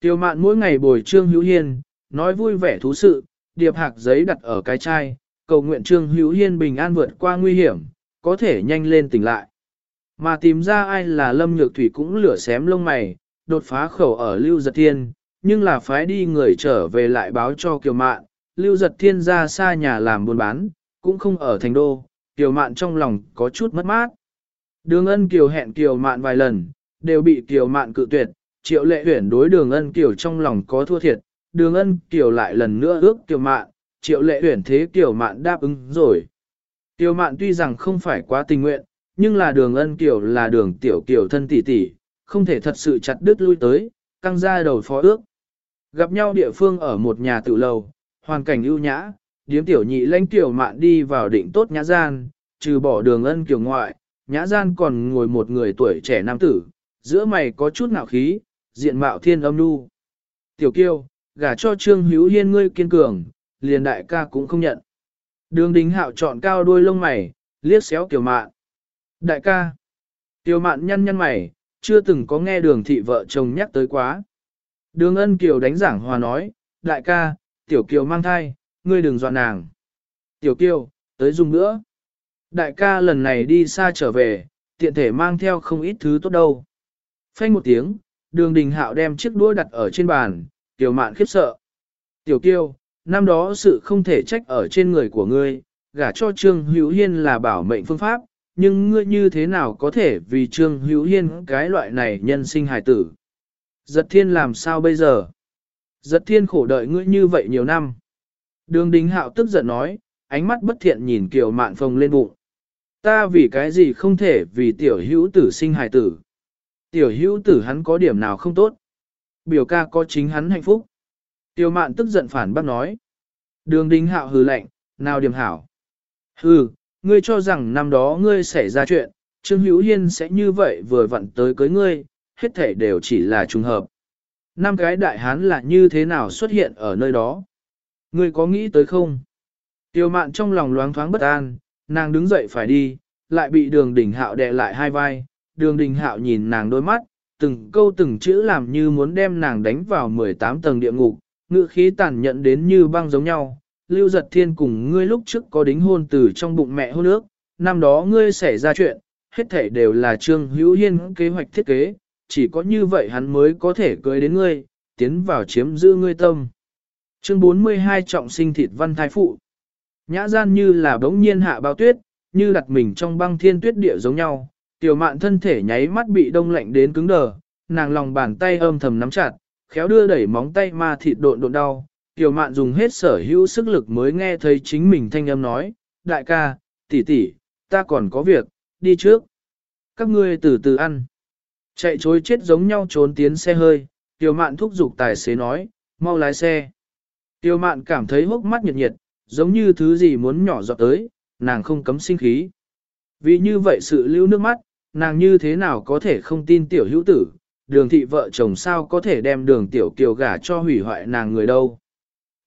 Tiêu mạn mỗi ngày bồi Trương Hữu Hiên, nói vui vẻ thú sự, điệp hạc giấy đặt ở cái chai, cầu nguyện Trương Hữu Hiên bình an vượt qua nguy hiểm, có thể nhanh lên tỉnh lại. Mà tìm ra ai là Lâm Nhược Thủy cũng lửa xém lông mày, đột phá khẩu ở Lưu Giật Thiên, nhưng là phái đi người trở về lại báo cho Kiều Mạn, Lưu Giật Thiên ra xa nhà làm buôn bán, cũng không ở thành đô, Kiều Mạn trong lòng có chút mất mát. Đường ân Kiều hẹn Kiều Mạn vài lần, đều bị Kiều Mạn cự tuyệt, triệu lệ huyển đối đường ân kiểu trong lòng có thua thiệt, đường ân kiểu lại lần nữa ước kiểu Mạn, triệu lệ huyển thế kiểu Mạn đáp ứng rồi. Tiểu Mạn tuy rằng không phải quá tình nguyện, nhưng là đường ân kiểu là đường tiểu kiểu thân tỷ tỷ, không thể thật sự chặt đứt lui tới, căng ra đầu phó ước. Gặp nhau địa phương ở một nhà tự lầu, hoàn cảnh ưu nhã, điếm tiểu nhị lãnh tiểu mạn đi vào định tốt nhã gian, trừ bỏ đường ân kiểu ngoại, nhã gian còn ngồi một người tuổi trẻ nam tử, giữa mày có chút ngạo khí, diện mạo thiên âm nu. Tiểu kiêu, gả cho trương hữu hiên ngươi kiên cường, liền đại ca cũng không nhận. Đường đính hạo chọn cao đuôi lông mày, liếc xéo tiểu mạn. Đại ca. Tiểu mạn nhăn nhăn mày, chưa từng có nghe đường thị vợ chồng nhắc tới quá. Đường ân kiều đánh giảng hòa nói, đại ca, tiểu kiều mang thai, ngươi đừng dọa nàng. Tiểu kiều, tới dùng nữa. Đại ca lần này đi xa trở về, tiện thể mang theo không ít thứ tốt đâu. Phanh một tiếng, đường đình hạo đem chiếc đũa đặt ở trên bàn, tiểu mạn khiếp sợ. Tiểu Kiêu, năm đó sự không thể trách ở trên người của ngươi, gả cho Trương Hữu Hiên là bảo mệnh phương pháp, nhưng ngươi như thế nào có thể vì Trương Hữu Hiên cái loại này nhân sinh hài tử. Giật thiên làm sao bây giờ? Giật thiên khổ đợi ngươi như vậy nhiều năm. Đường Đình hạo tức giận nói, ánh mắt bất thiện nhìn kiều mạn phồng lên bụng. Ta vì cái gì không thể vì tiểu hữu tử sinh hài tử. Tiểu hữu tử hắn có điểm nào không tốt. Biểu ca có chính hắn hạnh phúc. Tiểu mạn tức giận phản bác nói. Đường đính hạo hừ lạnh, nào điểm hảo. Hừ, ngươi cho rằng năm đó ngươi xảy ra chuyện, Trương Hữu Hiên sẽ như vậy vừa vặn tới cưới ngươi, hết thể đều chỉ là trùng hợp. Năm cái đại hán là như thế nào xuất hiện ở nơi đó? Ngươi có nghĩ tới không? Tiêu mạn trong lòng loáng thoáng bất an, nàng đứng dậy phải đi, lại bị đường Đỉnh hạo đè lại hai vai. Đường đình hạo nhìn nàng đôi mắt, từng câu từng chữ làm như muốn đem nàng đánh vào 18 tầng địa ngục, ngữ khí tàn nhẫn đến như băng giống nhau. Lưu giật thiên cùng ngươi lúc trước có đính hôn từ trong bụng mẹ hôn ước, năm đó ngươi xảy ra chuyện, hết thảy đều là Trương Hữu Hiên kế hoạch thiết kế, chỉ có như vậy hắn mới có thể cưới đến ngươi, tiến vào chiếm giữ ngươi tâm. Chương 42 trọng sinh thịt văn thái phụ. Nhã gian như là bỗng nhiên hạ bao tuyết, như đặt mình trong băng thiên tuyết địa giống nhau, tiểu mạn thân thể nháy mắt bị đông lạnh đến cứng đờ, nàng lòng bàn tay âm thầm nắm chặt, khéo đưa đẩy móng tay ma thịt độn độn đau. Tiểu mạn dùng hết sở hữu sức lực mới nghe thấy chính mình thanh âm nói, đại ca, tỷ tỷ, ta còn có việc, đi trước. Các ngươi từ từ ăn. Chạy chối chết giống nhau trốn tiến xe hơi, tiểu mạn thúc giục tài xế nói, mau lái xe. Tiểu mạn cảm thấy hốc mắt nhiệt nhiệt, giống như thứ gì muốn nhỏ giọt tới, nàng không cấm sinh khí. Vì như vậy sự lưu nước mắt, nàng như thế nào có thể không tin tiểu hữu tử, đường thị vợ chồng sao có thể đem đường tiểu kiều gả cho hủy hoại nàng người đâu.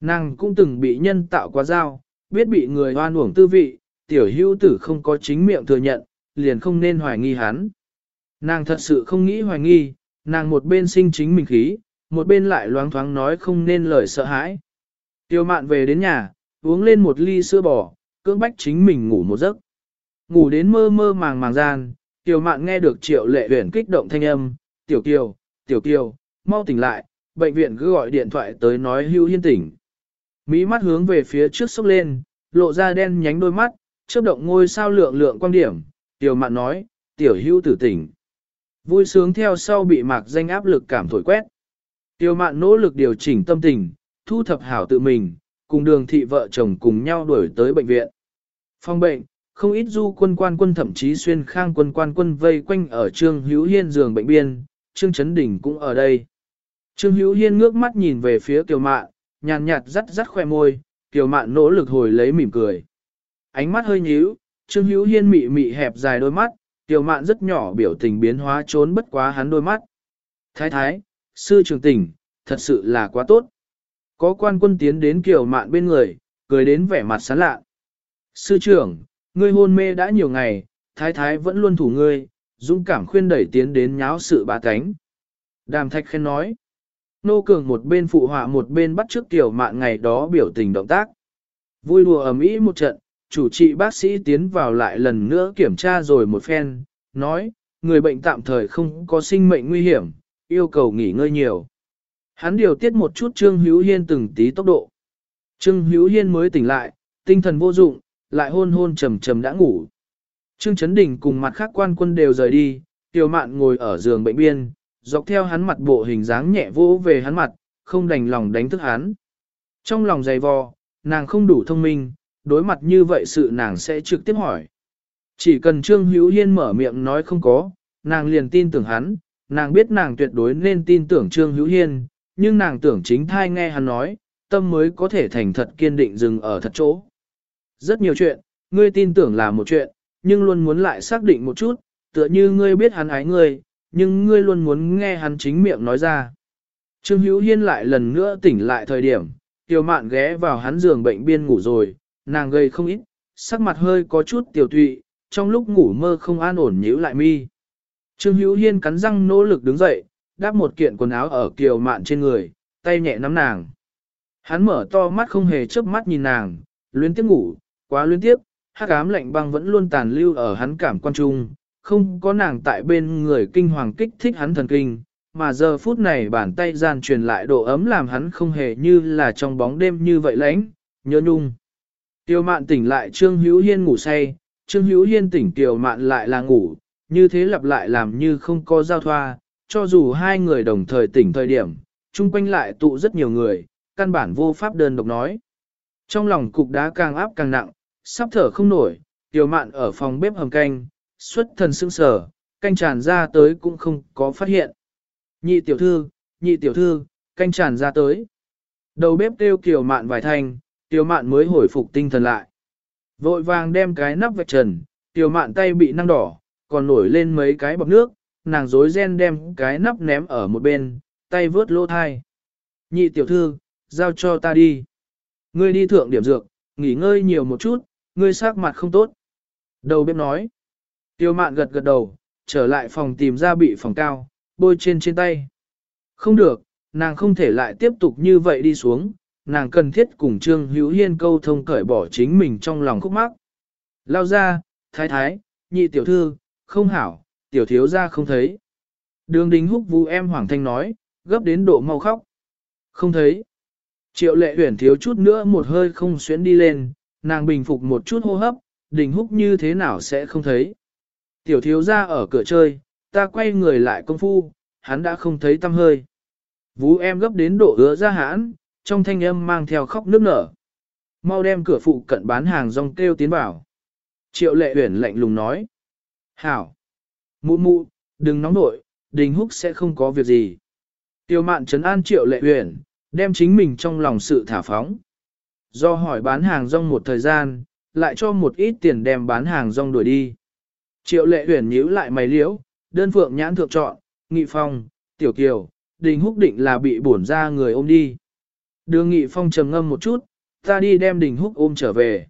Nàng cũng từng bị nhân tạo quá dao, biết bị người hoan uổng tư vị, tiểu hữu tử không có chính miệng thừa nhận, liền không nên hoài nghi hắn. Nàng thật sự không nghĩ hoài nghi, nàng một bên sinh chính mình khí, một bên lại loáng thoáng nói không nên lời sợ hãi. Tiêu mạn về đến nhà, uống lên một ly sữa bò, cưỡng bách chính mình ngủ một giấc. Ngủ đến mơ mơ màng màng gian, Tiểu mạn nghe được triệu lệ huyền kích động thanh âm, tiểu kiều, tiểu kiều, mau tỉnh lại, bệnh viện cứ gọi điện thoại tới nói hưu hiên tỉnh. Mỹ mắt hướng về phía trước sốc lên, lộ ra đen nhánh đôi mắt, chớp động ngôi sao lượng lượng quan điểm, tiểu mạn nói, tiểu hưu tử tỉnh. Vui sướng theo sau bị mạc danh áp lực cảm thổi quét. Tiểu mạn nỗ lực điều chỉnh tâm tình, thu thập hảo tự mình, cùng đường thị vợ chồng cùng nhau đuổi tới bệnh viện. Phòng bệnh, không ít du quân quan quân thậm chí xuyên khang quân quan quân vây quanh ở Trương Hữu Hiên giường bệnh biên, Trương Trấn Đình cũng ở đây. Trương Hữu Hiên ngước mắt nhìn về phía Kiều Mạn, nhàn nhạt rắt rắt khoe môi, Kiều Mạn nỗ lực hồi lấy mỉm cười. Ánh mắt hơi nhíu, Trương Hữu Hiên mị mị hẹp dài đôi mắt, Kiều Mạn rất nhỏ biểu tình biến hóa trốn bất quá hắn đôi mắt. Thái thái, sư trường tình, thật sự là quá tốt. Có quan quân tiến đến Kiều Mạn bên người, cười đến vẻ mặt sán lạ. Sư trưởng, ngươi hôn mê đã nhiều ngày, thái thái vẫn luôn thủ ngươi, dũng cảm khuyên đẩy tiến đến nháo sự bá cánh. Đàm thạch khen nói. Nô Cường một bên phụ họa một bên bắt trước tiểu mạn ngày đó biểu tình động tác. Vui đùa ầm ĩ một trận, chủ trị bác sĩ tiến vào lại lần nữa kiểm tra rồi một phen, nói, người bệnh tạm thời không có sinh mệnh nguy hiểm, yêu cầu nghỉ ngơi nhiều. Hắn điều tiết một chút Trương Hữu Hiên từng tí tốc độ. Trương Hữu Hiên mới tỉnh lại, tinh thần vô dụng, lại hôn hôn trầm trầm đã ngủ. Trương Chấn Đình cùng mặt khác quan quân đều rời đi, Tiểu Mạn ngồi ở giường bệnh biên, dọc theo hắn mặt bộ hình dáng nhẹ vỗ về hắn mặt, không đành lòng đánh thức hắn. Trong lòng dày vò, nàng không đủ thông minh, đối mặt như vậy sự nàng sẽ trực tiếp hỏi. Chỉ cần Trương Hữu Hiên mở miệng nói không có, nàng liền tin tưởng hắn, nàng biết nàng tuyệt đối nên tin tưởng Trương Hữu Hiên, nhưng nàng tưởng chính thai nghe hắn nói, tâm mới có thể thành thật kiên định dừng ở thật chỗ. Rất nhiều chuyện, ngươi tin tưởng là một chuyện, nhưng luôn muốn lại xác định một chút, tựa như ngươi biết hắn ái ngươi, nhưng ngươi luôn muốn nghe hắn chính miệng nói ra. Trương Hữu Hiên lại lần nữa tỉnh lại thời điểm, Tiểu Mạn ghé vào hắn giường bệnh biên ngủ rồi, nàng gây không ít, sắc mặt hơi có chút tiểu tụy, trong lúc ngủ mơ không an ổn nhíu lại mi. Trương Hữu Hiên cắn răng nỗ lực đứng dậy, đáp một kiện quần áo ở Kiều Mạn trên người, tay nhẹ nắm nàng. Hắn mở to mắt không hề chớp mắt nhìn nàng, luyến tiếc ngủ, quá luyến tiếp, hắc ám lạnh băng vẫn luôn tàn lưu ở hắn cảm quan trung, không có nàng tại bên người kinh hoàng kích thích hắn thần kinh, mà giờ phút này bàn tay gian truyền lại độ ấm làm hắn không hề như là trong bóng đêm như vậy lãnh, nhớ nhung. Tiêu mạn tỉnh lại Trương Hữu Hiên ngủ say, Trương Hữu Hiên tỉnh Tiêu mạn lại là ngủ, như thế lặp lại làm như không có giao thoa, cho dù hai người đồng thời tỉnh thời điểm, chung quanh lại tụ rất nhiều người, căn bản vô pháp đơn độc nói. Trong lòng cục đá càng áp càng nặng, sắp thở không nổi, tiểu mạn ở phòng bếp hầm canh, xuất thần sững sờ, canh tràn ra tới cũng không có phát hiện. Nhị tiểu thư, nhị tiểu thư, canh tràn ra tới. Đầu bếp kêu tiểu mạn vài thanh, tiểu mạn mới hồi phục tinh thần lại. Vội vàng đem cái nắp vạch trần, tiểu mạn tay bị năng đỏ, còn nổi lên mấy cái bọc nước, nàng rối ren đem cái nắp ném ở một bên, tay vớt lỗ thai. Nhị tiểu thư, giao cho ta đi. Ngươi đi thượng điểm dược, nghỉ ngơi nhiều một chút, ngươi sắc mặt không tốt. Đầu bếp nói. Tiêu mạn gật gật đầu, trở lại phòng tìm ra bị phòng cao, bôi trên trên tay. Không được, nàng không thể lại tiếp tục như vậy đi xuống, nàng cần thiết cùng Trương Hữu Hiên câu thông cởi bỏ chính mình trong lòng khúc mắc. Lao ra, thái thái, nhị tiểu thư, không hảo, tiểu thiếu ra không thấy. Đường Đính húc vu em Hoàng Thanh nói, gấp đến độ mau khóc. Không thấy. Triệu lệ huyển thiếu chút nữa một hơi không xuyến đi lên, nàng bình phục một chút hô hấp, đình húc như thế nào sẽ không thấy. Tiểu thiếu ra ở cửa chơi, ta quay người lại công phu, hắn đã không thấy tâm hơi. Vú em gấp đến độ ứa ra hãn, trong thanh âm mang theo khóc nước nở. Mau đem cửa phụ cận bán hàng rong kêu tiến vào. Triệu lệ huyển lạnh lùng nói. Hảo! Mụ mụ, đừng nóng nội, đình húc sẽ không có việc gì. Tiêu mạn trấn an triệu lệ huyển, đem chính mình trong lòng sự thả phóng. Do hỏi bán hàng rong một thời gian, lại cho một ít tiền đem bán hàng rong đuổi đi. Triệu lệ Huyền nhíu lại mày liễu, đơn phượng nhãn thượng chọn, nghị phong, tiểu kiều, đình húc định là bị bổn ra người ôm đi. Đường nghị phong trầm ngâm một chút, ta đi đem đình húc ôm trở về.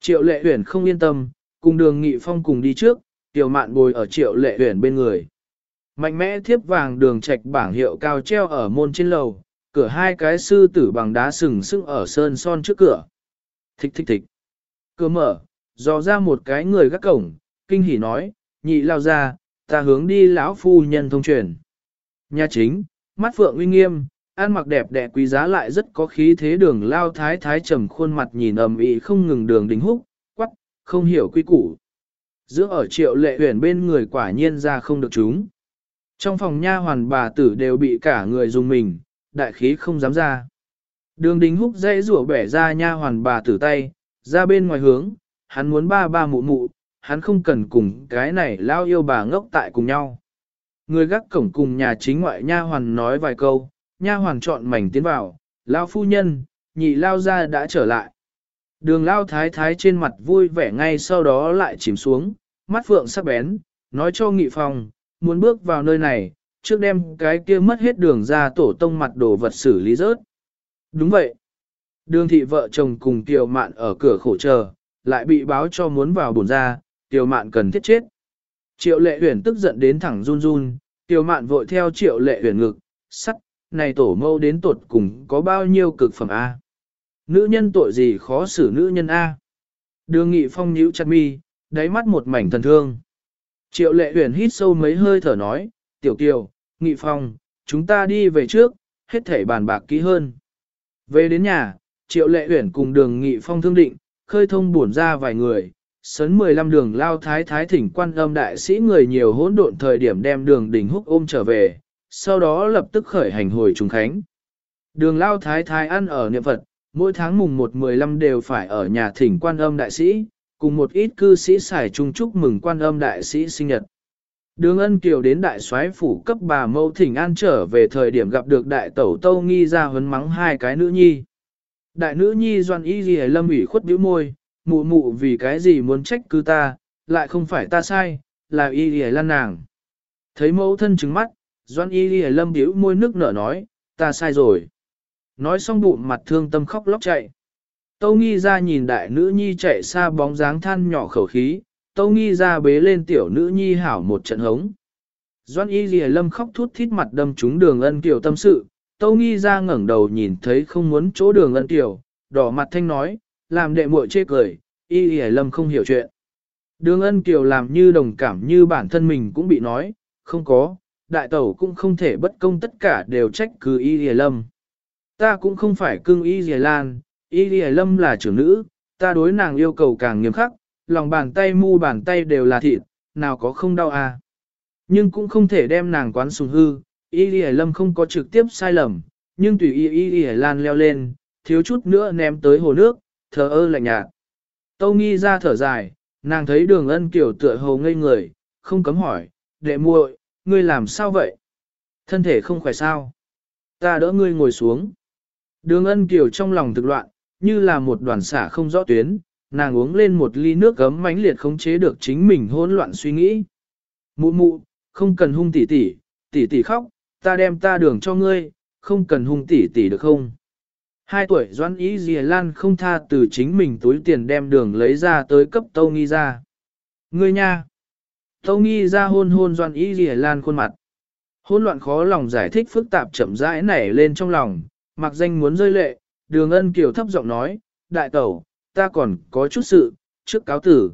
Triệu lệ Huyền không yên tâm, cùng đường nghị phong cùng đi trước, tiểu mạn bồi ở triệu lệ Huyền bên người. Mạnh mẽ thiếp vàng đường trạch bảng hiệu cao treo ở môn trên lầu, cửa hai cái sư tử bằng đá sừng sững ở sơn son trước cửa. Thích thích thích. Cửa mở, dò ra một cái người gác cổng, kinh hỉ nói, nhị lao ra, ta hướng đi lão phu nhân thông truyền. Nhà chính, mắt phượng uy nghiêm, ăn mặc đẹp đẽ quý giá lại rất có khí thế đường lao thái thái trầm khuôn mặt nhìn ầm ĩ không ngừng đường đình húc, quắc, không hiểu quy củ. Giữa ở triệu lệ huyền bên người quả nhiên ra không được chúng. Trong phòng nha hoàn bà tử đều bị cả người dùng mình, đại khí không dám ra. Đường đình húc dây rủa bẻ ra nha hoàn bà tử tay, ra bên ngoài hướng, hắn muốn ba ba mụ mụ, hắn không cần cùng cái này lao yêu bà ngốc tại cùng nhau. Người gác cổng cùng nhà chính ngoại nha hoàn nói vài câu, nha hoàn chọn mảnh tiến vào, lao phu nhân, nhị lao ra đã trở lại. Đường lao thái thái trên mặt vui vẻ ngay sau đó lại chìm xuống, mắt phượng sắc bén, nói cho nghị phòng, muốn bước vào nơi này, trước đem cái kia mất hết đường ra tổ tông mặt đồ vật xử lý rớt. Đúng vậy. Đường thị vợ chồng cùng tiểu mạn ở cửa khổ chờ, lại bị báo cho muốn vào bổn ra, Tiêu mạn cần thiết chết. Triệu lệ huyền tức giận đến thẳng run run, tiêu mạn vội theo triệu lệ huyền ngực, sắt, này tổ mâu đến tột cùng có bao nhiêu cực phẩm A. Nữ nhân tội gì khó xử nữ nhân A. Đường nghị phong nhíu chặt mi, đáy mắt một mảnh thần thương. Triệu lệ huyền hít sâu mấy hơi thở nói, tiểu kiều, nghị phong, chúng ta đi về trước, hết thể bàn bạc kỹ hơn. Về đến nhà, triệu lệ Uyển cùng đường nghị phong thương định, khơi thông buồn ra vài người, sấn 15 đường lao thái thái thỉnh quan âm đại sĩ người nhiều hỗn độn thời điểm đem đường đỉnh húc ôm trở về, sau đó lập tức khởi hành hồi trùng khánh. Đường lao thái thái ăn ở niệm Phật, mỗi tháng mùng 1-15 đều phải ở nhà thỉnh quan âm đại sĩ, cùng một ít cư sĩ xài chung chúc mừng quan âm đại sĩ sinh nhật. Đường ân kiều đến đại soái phủ cấp bà mâu thỉnh an trở về thời điểm gặp được đại tẩu tâu nghi ra huấn mắng hai cái nữ nhi. Đại nữ nhi doan y gì lâm ủy khuất bĩu môi, mụ mụ vì cái gì muốn trách cứ ta, lại không phải ta sai, là y gì lan nàng. Thấy mẫu thân trứng mắt, doan y gì lâm bĩu môi nước nở nói, ta sai rồi. Nói xong bụng mặt thương tâm khóc lóc chạy. Tâu nghi ra nhìn đại nữ nhi chạy xa bóng dáng than nhỏ khẩu khí, tâu nghi ra bế lên tiểu nữ nhi hảo một trận hống. Doan y ghi lâm khóc thút thít mặt đâm trúng đường ân tiểu tâm sự, tâu nghi ra ngẩng đầu nhìn thấy không muốn chỗ đường ân tiểu, đỏ mặt thanh nói, làm đệ muội chê cười, y ghi lâm không hiểu chuyện. Đường ân kiều làm như đồng cảm như bản thân mình cũng bị nói, không có, đại tẩu cũng không thể bất công tất cả đều trách cứ y ghi lâm. Ta cũng không phải cưng y ghi lan, y ghi lâm là trưởng nữ, ta đối nàng yêu cầu càng nghiêm khắc, lòng bàn tay mu bàn tay đều là thịt, nào có không đau à. Nhưng cũng không thể đem nàng quán sùng hư, y y lâm không có trực tiếp sai lầm, nhưng tùy y y y lan leo lên, thiếu chút nữa ném tới hồ nước, thờ ơ lạnh nhạt. Tâu nghi ra thở dài, nàng thấy đường ân kiểu tựa hồ ngây người, không cấm hỏi, đệ muội, ngươi làm sao vậy? Thân thể không khỏe sao? Ta đỡ ngươi ngồi xuống. Đường ân kiều trong lòng thực loạn, như là một đoàn xả không rõ tuyến, nàng uống lên một ly nước gấm mãnh liệt khống chế được chính mình hỗn loạn suy nghĩ. Mụ mụ, không cần hung tỉ tỉ, tỉ tỉ khóc, ta đem ta đường cho ngươi, không cần hung tỉ tỉ được không? Hai tuổi doãn ý dìa lan không tha từ chính mình túi tiền đem đường lấy ra tới cấp tâu nghi ra. Ngươi nha! Tâu nghi ra hôn hôn doãn ý dìa lan khuôn mặt. Hôn loạn khó lòng giải thích phức tạp chậm rãi nảy lên trong lòng, mặc danh muốn rơi lệ, đường ân kiều thấp giọng nói, đại tẩu, ta còn có chút sự, trước cáo tử.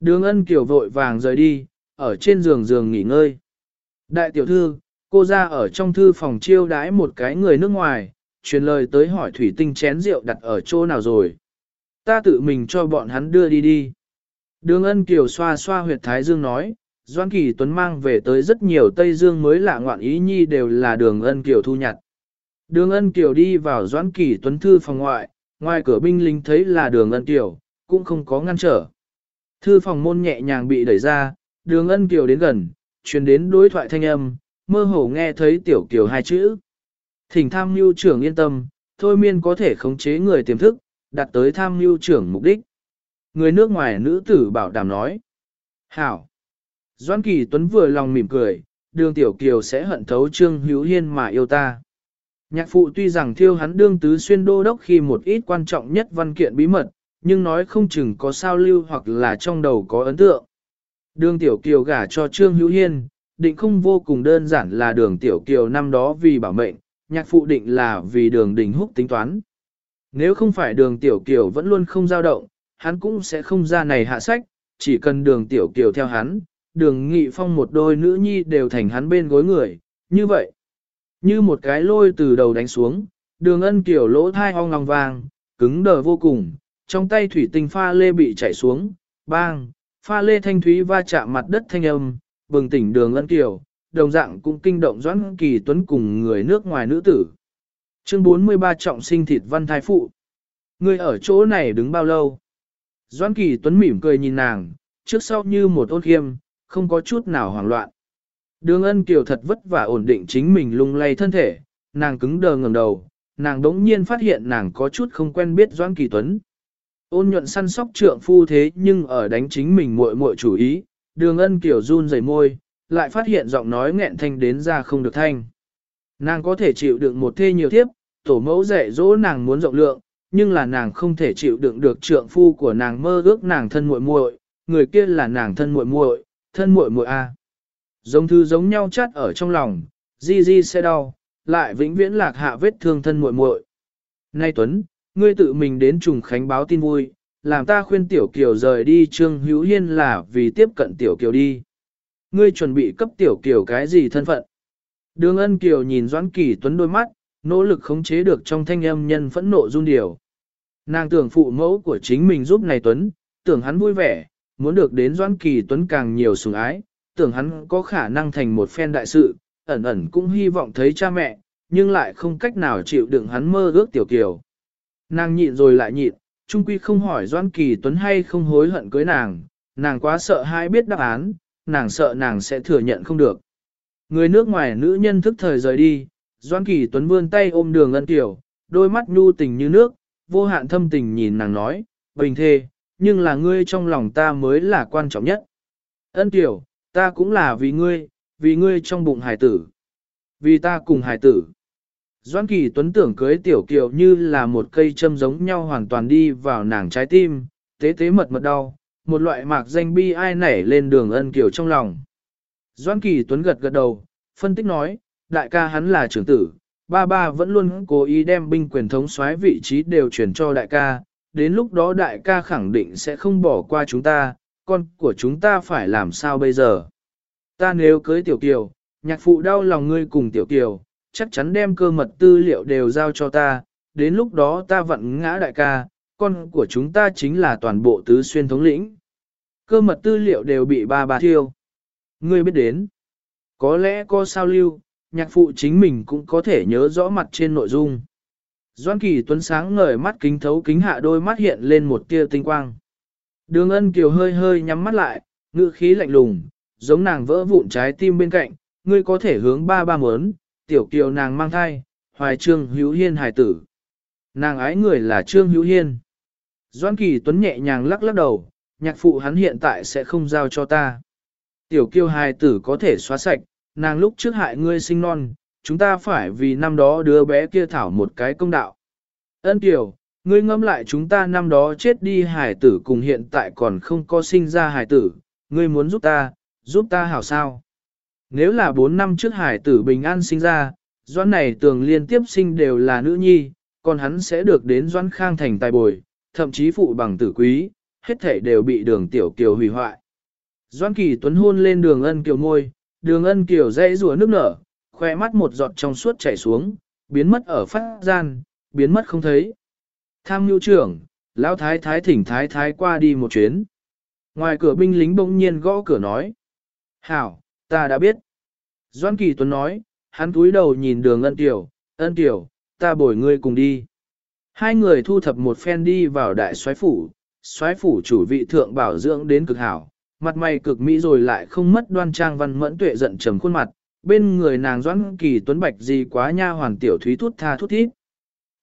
Đường ân kiều vội vàng rời đi, ở trên giường giường nghỉ ngơi. Đại tiểu thư, cô ra ở trong thư phòng chiêu đãi một cái người nước ngoài, truyền lời tới hỏi thủy tinh chén rượu đặt ở chỗ nào rồi. Ta tự mình cho bọn hắn đưa đi đi. Đường ân kiều xoa xoa huyệt thái dương nói, Doan Kỳ Tuấn mang về tới rất nhiều Tây Dương mới lạ ngoạn ý nhi đều là đường ân kiều thu nhặt. Đường ân kiều đi vào Doan Kỳ Tuấn thư phòng ngoại, ngoài cửa binh lính thấy là đường ân kiều, cũng không có ngăn trở. Thư phòng môn nhẹ nhàng bị đẩy ra, đường ân kiều đến gần, truyền đến đối thoại thanh âm, mơ hồ nghe thấy tiểu kiều hai chữ. Thỉnh tham mưu trưởng yên tâm, thôi miên có thể khống chế người tiềm thức, đạt tới tham mưu trưởng mục đích. Người nước ngoài nữ tử bảo đảm nói. Hảo. Doan Kỳ Tuấn vừa lòng mỉm cười, đường tiểu kiều sẽ hận thấu Trương Hữu Hiên mà yêu ta. Nhạc phụ tuy rằng thiêu hắn đương tứ xuyên đô đốc khi một ít quan trọng nhất văn kiện bí mật, nhưng nói không chừng có sao lưu hoặc là trong đầu có ấn tượng. Đường tiểu kiều gả cho Trương Hữu Hiên, định không vô cùng đơn giản là đường tiểu kiều năm đó vì bảo mệnh, nhạc phụ định là vì đường đình húc tính toán. Nếu không phải đường tiểu kiều vẫn luôn không dao động, hắn cũng sẽ không ra này hạ sách, chỉ cần đường tiểu kiều theo hắn, đường nghị phong một đôi nữ nhi đều thành hắn bên gối người, như vậy. Như một cái lôi từ đầu đánh xuống, đường ân kiểu lỗ thai ong ngòng vàng, cứng đờ vô cùng, trong tay thủy tinh pha lê bị chảy xuống, bang, pha lê thanh thúy va chạm mặt đất thanh âm, bừng tỉnh đường ân kiểu, đồng dạng cũng kinh động doãn kỳ tuấn cùng người nước ngoài nữ tử. Chương 43 trọng sinh thịt văn thái phụ. Người ở chỗ này đứng bao lâu? Doãn kỳ tuấn mỉm cười nhìn nàng, trước sau như một ôn khiêm, không có chút nào hoảng loạn. Đường ân kiều thật vất vả ổn định chính mình lung lay thân thể, nàng cứng đờ ngẩng đầu, nàng đống nhiên phát hiện nàng có chút không quen biết Doan Kỳ Tuấn. Ôn nhuận săn sóc trượng phu thế nhưng ở đánh chính mình muội muội chủ ý, đường ân kiều run rẩy môi, lại phát hiện giọng nói nghẹn thanh đến ra không được thanh. Nàng có thể chịu đựng một thê nhiều thiếp, tổ mẫu dạy dỗ nàng muốn rộng lượng, nhưng là nàng không thể chịu đựng được trượng phu của nàng mơ ước nàng thân muội muội, người kia là nàng thân muội muội, thân muội muội a. Giống thư giống nhau chát ở trong lòng, di di sẽ đau, lại vĩnh viễn lạc hạ vết thương thân muội muội. Nay Tuấn, ngươi tự mình đến trùng khánh báo tin vui, làm ta khuyên Tiểu Kiều rời đi Trương Hữu Hiên là vì tiếp cận Tiểu Kiều đi. Ngươi chuẩn bị cấp Tiểu Kiều cái gì thân phận? Đường ân Kiều nhìn Doãn Kỳ Tuấn đôi mắt, nỗ lực khống chế được trong thanh âm nhân phẫn nộ run điều. Nàng tưởng phụ mẫu của chính mình giúp này Tuấn, tưởng hắn vui vẻ, muốn được đến Doãn Kỳ Tuấn càng nhiều sủng ái, tưởng hắn có khả năng thành một phen đại sự, ẩn ẩn cũng hy vọng thấy cha mẹ, nhưng lại không cách nào chịu đựng hắn mơ ước tiểu kiều. Nàng nhịn rồi lại nhịn, trung quy không hỏi Doãn Kỳ Tuấn hay không hối hận cưới nàng, nàng quá sợ hai biết đáp án, nàng sợ nàng sẽ thừa nhận không được. Người nước ngoài nữ nhân thức thời rời đi, Doãn Kỳ Tuấn vươn tay ôm đường ân tiểu, đôi mắt nhu tình như nước, vô hạn thâm tình nhìn nàng nói, bình thê, nhưng là ngươi trong lòng ta mới là quan trọng nhất. Ân tiểu, ta cũng là vì ngươi, vì ngươi trong bụng hải tử. Vì ta cùng hải tử. Doan Kỳ Tuấn tưởng cưới Tiểu Kiều như là một cây châm giống nhau hoàn toàn đi vào nàng trái tim, tế tế mật mật đau, một loại mạc danh bi ai nảy lên đường ân Kiều trong lòng. Doan Kỳ Tuấn gật gật đầu, phân tích nói, đại ca hắn là trưởng tử, ba ba vẫn luôn cố ý đem binh quyền thống soái vị trí đều chuyển cho đại ca, đến lúc đó đại ca khẳng định sẽ không bỏ qua chúng ta, con của chúng ta phải làm sao bây giờ. Ta nếu cưới Tiểu Kiều, nhạc phụ đau lòng ngươi cùng Tiểu Kiều, chắc chắn đem cơ mật tư liệu đều giao cho ta, đến lúc đó ta vận ngã đại ca, con của chúng ta chính là toàn bộ tứ xuyên thống lĩnh. Cơ mật tư liệu đều bị ba bà thiêu. Ngươi biết đến. Có lẽ có sao lưu, nhạc phụ chính mình cũng có thể nhớ rõ mặt trên nội dung. Doan Kỳ Tuấn sáng ngời mắt kính thấu kính hạ đôi mắt hiện lên một tia tinh quang. Đường ân kiều hơi hơi nhắm mắt lại, ngữ khí lạnh lùng, giống nàng vỡ vụn trái tim bên cạnh, ngươi có thể hướng ba ba muốn, tiểu kiều nàng mang thai, hoài trương hữu hiên hài tử. Nàng ái người là trương hữu hiên. Doan Kỳ Tuấn nhẹ nhàng lắc lắc đầu, nhạc phụ hắn hiện tại sẽ không giao cho ta. Tiểu kiều hài tử có thể xóa sạch, nàng lúc trước hại ngươi sinh non, chúng ta phải vì năm đó đứa bé kia thảo một cái công đạo. Ân kiều, ngươi ngẫm lại chúng ta năm đó chết đi Hải tử cùng hiện tại còn không có sinh ra Hải tử, ngươi muốn giúp ta, giúp ta hảo sao. Nếu là 4 năm trước hải tử bình an sinh ra, doãn này tường liên tiếp sinh đều là nữ nhi, còn hắn sẽ được đến doãn khang thành tài bồi, thậm chí phụ bằng tử quý, hết thể đều bị đường tiểu kiều hủy hoại. Doãn kỳ tuấn hôn lên đường ân kiều môi, đường ân kiều dãy rùa nước nở, khoe mắt một giọt trong suốt chảy xuống, biến mất ở phát gian, biến mất không thấy. Tham mưu trưởng, lão thái thái thỉnh thái thái qua đi một chuyến. Ngoài cửa binh lính bỗng nhiên gõ cửa nói. Hảo, ta đã biết. Doan Kỳ Tuấn nói, hắn túi đầu nhìn đường ân tiểu, ân tiểu, ta bồi ngươi cùng đi. Hai người thu thập một phen đi vào đại soái phủ, soái phủ chủ vị thượng bảo dưỡng đến cực hảo, mặt mày cực mỹ rồi lại không mất đoan trang văn mẫn tuệ giận trầm khuôn mặt, bên người nàng doãn Kỳ Tuấn bạch gì quá nha hoàn tiểu thúy thút tha thút thít.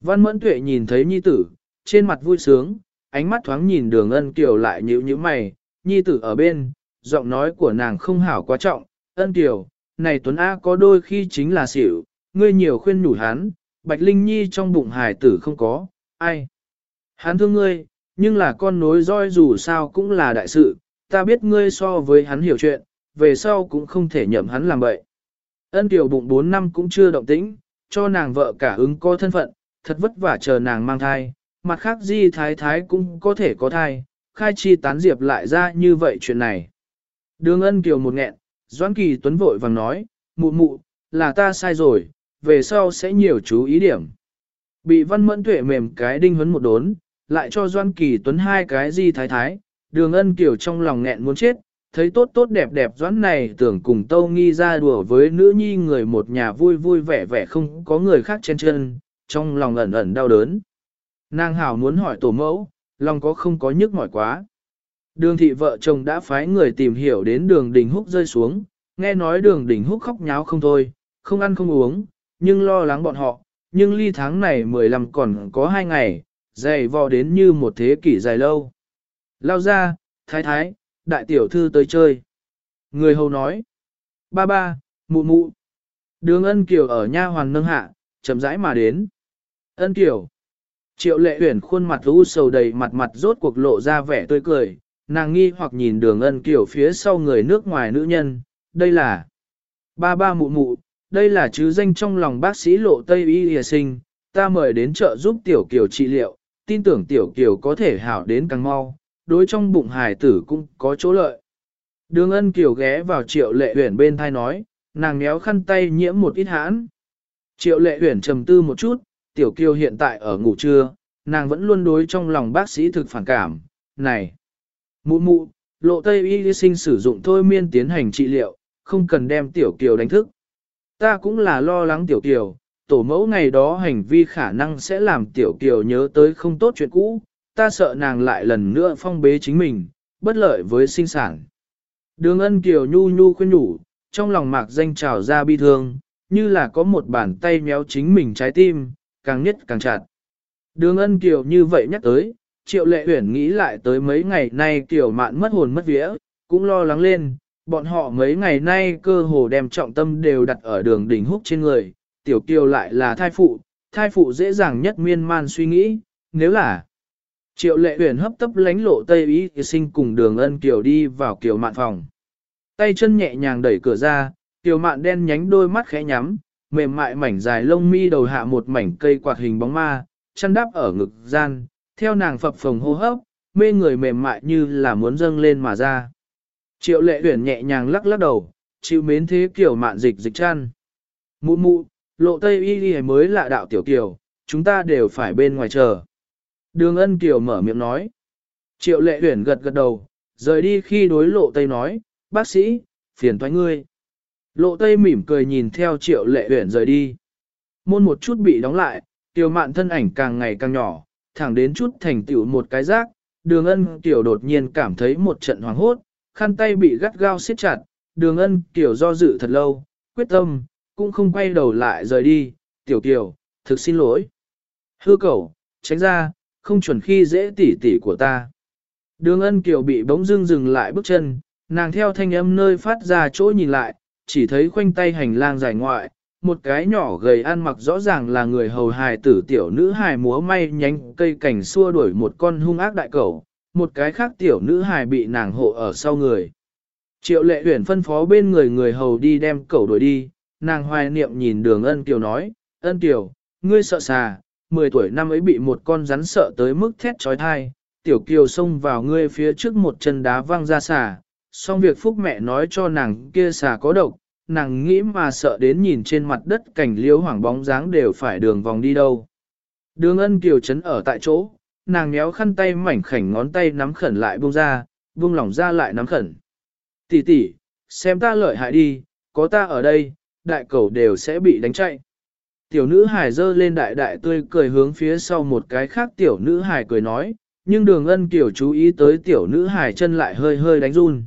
Văn mẫn tuệ nhìn thấy nhi tử, trên mặt vui sướng, ánh mắt thoáng nhìn đường ân kiều lại nhíu nhíu mày, nhi tử ở bên, giọng nói của nàng không hảo quá trọng, ân kiều, này Tuấn A có đôi khi chính là xỉu, ngươi nhiều khuyên nhủ hắn, Bạch Linh Nhi trong bụng hải tử không có, ai. Hắn thương ngươi, nhưng là con nối roi dù sao cũng là đại sự, ta biết ngươi so với hắn hiểu chuyện, về sau cũng không thể nhậm hắn làm bậy. Ân tiểu bụng 4 năm cũng chưa động tĩnh, cho nàng vợ cả ứng có thân phận, thật vất vả chờ nàng mang thai, mặt khác di thái thái cũng có thể có thai, khai chi tán diệp lại ra như vậy chuyện này. Đường ân kiều một nghẹn, Doãn Kỳ Tuấn vội vàng nói, mụ mụ, là ta sai rồi, về sau sẽ nhiều chú ý điểm. Bị văn mẫn tuệ mềm cái đinh huấn một đốn, lại cho Doãn Kỳ Tuấn hai cái di thái thái, đường ân kiểu trong lòng nghẹn muốn chết, thấy tốt tốt đẹp đẹp Doãn này tưởng cùng Tâu Nghi ra đùa với nữ nhi người một nhà vui vui vẻ vẻ không có người khác trên chân, trong lòng ẩn ẩn đau đớn. Nàng hảo muốn hỏi tổ mẫu, lòng có không có nhức mỏi quá. Đường thị vợ chồng đã phái người tìm hiểu đến đường đình húc rơi xuống, nghe nói đường đình húc khóc nháo không thôi, không ăn không uống, nhưng lo lắng bọn họ, nhưng ly tháng này 15 còn có 2 ngày, dày vò đến như một thế kỷ dài lâu. Lao ra, thái thái, đại tiểu thư tới chơi. Người hầu nói, ba ba, mụ mụ. Đường ân kiều ở nha hoàng nâng hạ, chậm rãi mà đến. Ân kiều. Triệu lệ huyển khuôn mặt u sầu đầy mặt mặt rốt cuộc lộ ra vẻ tươi cười, nàng nghi hoặc nhìn đường ân kiểu phía sau người nước ngoài nữ nhân, đây là ba ba mụ mụ, đây là chứ danh trong lòng bác sĩ lộ Tây Y Y sinh, ta mời đến trợ giúp tiểu kiều trị liệu, tin tưởng tiểu kiều có thể hảo đến càng mau, đối trong bụng hài tử cũng có chỗ lợi. Đường ân kiều ghé vào triệu lệ huyển bên thai nói, nàng méo khăn tay nhiễm một ít hãn. Triệu lệ huyển trầm tư một chút, tiểu kiều hiện tại ở ngủ trưa, nàng vẫn luôn đối trong lòng bác sĩ thực phản cảm, này. Mụ mụ, lộ tây y sinh sử dụng thôi miên tiến hành trị liệu, không cần đem tiểu kiều đánh thức. Ta cũng là lo lắng tiểu kiều, tổ mẫu ngày đó hành vi khả năng sẽ làm tiểu kiều nhớ tới không tốt chuyện cũ, ta sợ nàng lại lần nữa phong bế chính mình, bất lợi với sinh sản. Đường ân kiều nhu nhu khuyên nhủ, trong lòng mạc danh trào ra bi thương, như là có một bàn tay méo chính mình trái tim, càng nhất càng chặt. Đường ân kiều như vậy nhắc tới, triệu lệ huyển nghĩ lại tới mấy ngày nay kiều mạn mất hồn mất vía, cũng lo lắng lên, bọn họ mấy ngày nay cơ hồ đem trọng tâm đều đặt ở đường đỉnh húc trên người, tiểu kiều lại là thai phụ, thai phụ dễ dàng nhất miên man suy nghĩ, nếu là triệu lệ huyển hấp tấp lánh lộ tây ý sinh cùng đường ân kiều đi vào kiều mạn phòng. Tay chân nhẹ nhàng đẩy cửa ra, kiều mạn đen nhánh đôi mắt khẽ nhắm, mềm mại mảnh dài lông mi đầu hạ một mảnh cây quạt hình bóng ma, chăn đắp ở ngực gian, theo nàng phập phồng hô hấp, mê người mềm mại như là muốn dâng lên mà ra. Triệu lệ tuyển nhẹ nhàng lắc lắc đầu, chịu mến thế kiểu mạn dịch dịch chăn. Mụ mụ, lộ tây y đi mới là đạo tiểu kiểu, chúng ta đều phải bên ngoài chờ. Đường ân kiểu mở miệng nói. Triệu lệ tuyển gật gật đầu, rời đi khi đối lộ tây nói, bác sĩ, phiền thoái ngươi. Lộ tây mỉm cười nhìn theo triệu lệ huyền rời đi. Môn một chút bị đóng lại, tiểu mạn thân ảnh càng ngày càng nhỏ, thẳng đến chút thành tiểu một cái rác, đường ân tiểu đột nhiên cảm thấy một trận hoàng hốt, khăn tay bị gắt gao siết chặt, đường ân tiểu do dự thật lâu, quyết tâm, cũng không quay đầu lại rời đi, tiểu tiểu thực xin lỗi. Hư cầu, tránh ra, không chuẩn khi dễ tỉ tỉ của ta. Đường ân kiều bị bỗng dưng dừng lại bước chân, nàng theo thanh âm nơi phát ra chỗ nhìn lại, chỉ thấy khoanh tay hành lang dài ngoại, một cái nhỏ gầy ăn mặc rõ ràng là người hầu hài tử tiểu nữ hài múa may nhánh cây cảnh xua đuổi một con hung ác đại cẩu, một cái khác tiểu nữ hài bị nàng hộ ở sau người. Triệu lệ huyển phân phó bên người người hầu đi đem cẩu đuổi đi, nàng hoài niệm nhìn đường ân kiều nói, ân kiều, ngươi sợ xà, 10 tuổi năm ấy bị một con rắn sợ tới mức thét trói thai, tiểu kiều xông vào ngươi phía trước một chân đá văng ra xà, xong việc phúc mẹ nói cho nàng kia xà có độc, nàng nghĩ mà sợ đến nhìn trên mặt đất cảnh liếu hoảng bóng dáng đều phải đường vòng đi đâu. Đường ân kiều chấn ở tại chỗ, nàng méo khăn tay mảnh khảnh ngón tay nắm khẩn lại buông ra, buông lỏng ra lại nắm khẩn. Tỷ tỷ, xem ta lợi hại đi, có ta ở đây, đại cầu đều sẽ bị đánh chạy. Tiểu nữ hải dơ lên đại đại tươi cười hướng phía sau một cái khác tiểu nữ hải cười nói, nhưng đường ân kiểu chú ý tới tiểu nữ hải chân lại hơi hơi đánh run.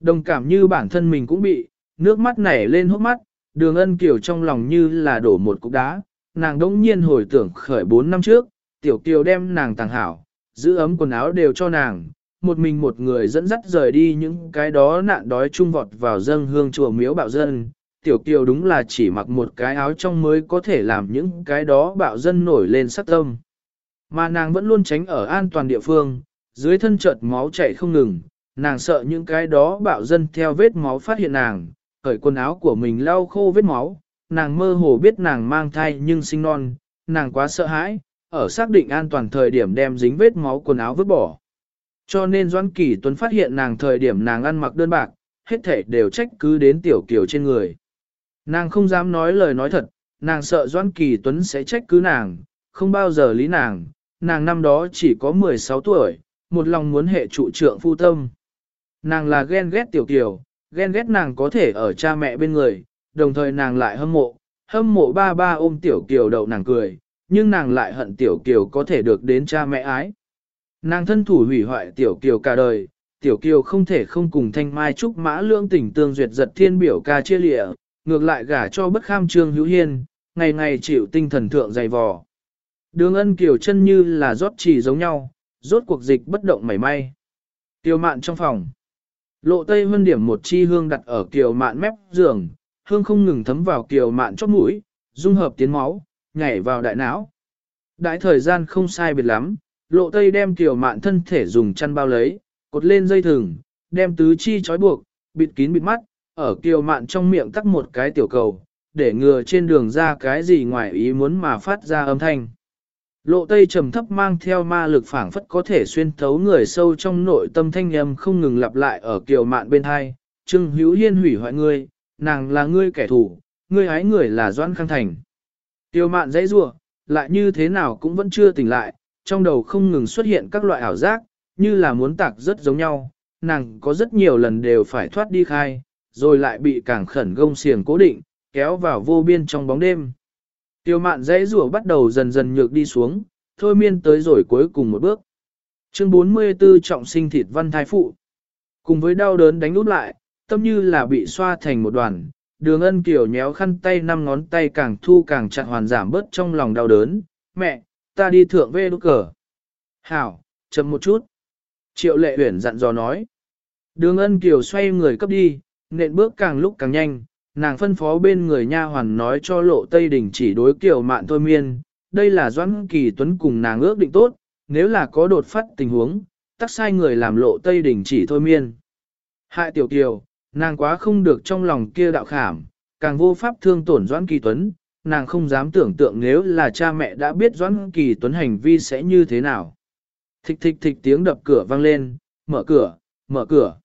Đồng cảm như bản thân mình cũng bị, nước mắt nảy lên hốc mắt, đường ân kiểu trong lòng như là đổ một cục đá, nàng đỗng nhiên hồi tưởng khởi 4 năm trước, tiểu kiều đem nàng tàng hảo, giữ ấm quần áo đều cho nàng, một mình một người dẫn dắt rời đi những cái đó nạn đói chung vọt vào dâng hương chùa miếu bạo dân. Tiểu kiều đúng là chỉ mặc một cái áo trong mới có thể làm những cái đó bạo dân nổi lên sắc tâm. Mà nàng vẫn luôn tránh ở an toàn địa phương, dưới thân chợt máu chảy không ngừng, nàng sợ những cái đó bạo dân theo vết máu phát hiện nàng, cởi quần áo của mình lau khô vết máu, nàng mơ hồ biết nàng mang thai nhưng sinh non, nàng quá sợ hãi, ở xác định an toàn thời điểm đem dính vết máu quần áo vứt bỏ. Cho nên Doãn Kỳ Tuấn phát hiện nàng thời điểm nàng ăn mặc đơn bạc, hết thể đều trách cứ đến tiểu kiều trên người. Nàng không dám nói lời nói thật, nàng sợ Doãn Kỳ Tuấn sẽ trách cứ nàng, không bao giờ lý nàng, nàng năm đó chỉ có 16 tuổi, một lòng muốn hệ trụ trượng phu tâm. Nàng là ghen ghét tiểu kiều, ghen ghét nàng có thể ở cha mẹ bên người, đồng thời nàng lại hâm mộ, hâm mộ ba ba ôm tiểu kiều đậu nàng cười, nhưng nàng lại hận tiểu kiều có thể được đến cha mẹ ái. Nàng thân thủ hủy hoại tiểu kiều cả đời, tiểu kiều không thể không cùng thanh mai trúc mã lương tình tương duyệt giật thiên biểu ca chia lịa, ngược lại gả cho bất kham trương hữu hiên, ngày ngày chịu tinh thần thượng dày vò. Đường ân kiều chân như là rót chỉ giống nhau, rốt cuộc dịch bất động mảy may. Tiêu mạn trong phòng. Lộ tây vân điểm một chi hương đặt ở kiều mạn mép giường, hương không ngừng thấm vào kiều mạn chóp mũi, dung hợp tiến máu, nhảy vào đại não. Đại thời gian không sai biệt lắm, lộ tây đem kiều mạn thân thể dùng chăn bao lấy, cột lên dây thừng, đem tứ chi trói buộc, bịt kín bịt mắt, ở kiều mạn trong miệng tắc một cái tiểu cầu, để ngừa trên đường ra cái gì ngoài ý muốn mà phát ra âm thanh. Lộ tây trầm thấp mang theo ma lực phảng phất có thể xuyên thấu người sâu trong nội tâm thanh âm không ngừng lặp lại ở kiều mạn bên hai, Trương Hữu Hiên hủy hoại ngươi, nàng là ngươi kẻ thù, ngươi hái người là Doãn Khang Thành. Kiều mạn dãy rủa, lại như thế nào cũng vẫn chưa tỉnh lại, trong đầu không ngừng xuất hiện các loại ảo giác, như là muốn tạc rất giống nhau, nàng có rất nhiều lần đều phải thoát đi khai, rồi lại bị càng khẩn gông xiềng cố định, kéo vào vô biên trong bóng đêm. Tiêu mạn dãy rủa bắt đầu dần dần nhược đi xuống, thôi miên tới rồi cuối cùng một bước. Chương 44 trọng sinh thịt văn Thái phụ. Cùng với đau đớn đánh út lại, tâm như là bị xoa thành một đoàn, đường ân kiểu nhéo khăn tay năm ngón tay càng thu càng chặt hoàn giảm bớt trong lòng đau đớn. Mẹ, ta đi thượng về đốt cờ. Hảo, chậm một chút. Triệu lệ huyển dặn dò nói. Đường ân kiều xoay người cấp đi, nện bước càng lúc càng nhanh, nàng phân phó bên người nha hoàn nói cho lộ tây đình chỉ đối kiều mạn thôi miên, đây là doãn kỳ tuấn cùng nàng ước định tốt, nếu là có đột phát tình huống, tắc sai người làm lộ tây đình chỉ thôi miên. Hại tiểu kiều, nàng quá không được trong lòng kia đạo khảm, càng vô pháp thương tổn doãn kỳ tuấn, nàng không dám tưởng tượng nếu là cha mẹ đã biết doãn kỳ tuấn hành vi sẽ như thế nào. Thịch thịch thịch tiếng đập cửa vang lên, mở cửa, mở cửa.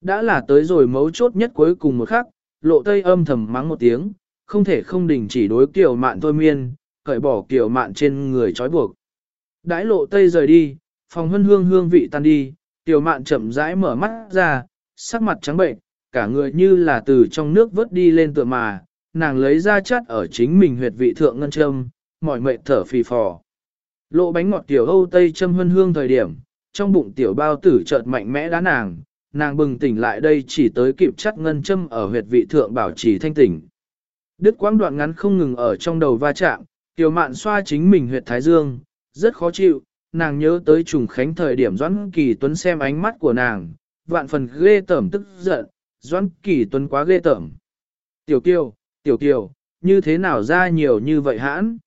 Đã là tới rồi mấu chốt nhất cuối cùng một khắc, lộ tây âm thầm mắng một tiếng, không thể không đình chỉ đối kiểu mạn thôi miên, cởi bỏ kiểu mạn trên người trói buộc. Đãi lộ tây rời đi, phòng hân hương hương vị tan đi, tiểu mạn chậm rãi mở mắt ra, sắc mặt trắng bệnh, cả người như là từ trong nước vớt đi lên tựa mà, nàng lấy ra chất ở chính mình huyệt vị thượng ngân châm, mỏi mệt thở phì phò. Lộ bánh ngọt tiểu Âu Tây châm hân hương thời điểm, trong bụng tiểu bao tử chợt mạnh mẽ đá nàng, nàng bừng tỉnh lại đây chỉ tới kịp chắt ngân châm ở huyệt vị thượng bảo trì thanh tỉnh. Đứt quãng đoạn ngắn không ngừng ở trong đầu va chạm, tiểu mạn xoa chính mình huyệt thái dương, rất khó chịu, nàng nhớ tới trùng khánh thời điểm Doãn Kỳ Tuấn xem ánh mắt của nàng, vạn phần ghê tởm tức giận, Doãn Kỳ Tuấn quá ghê tởm. Tiểu Kiều, Tiểu Kiều, như thế nào ra nhiều như vậy hãn?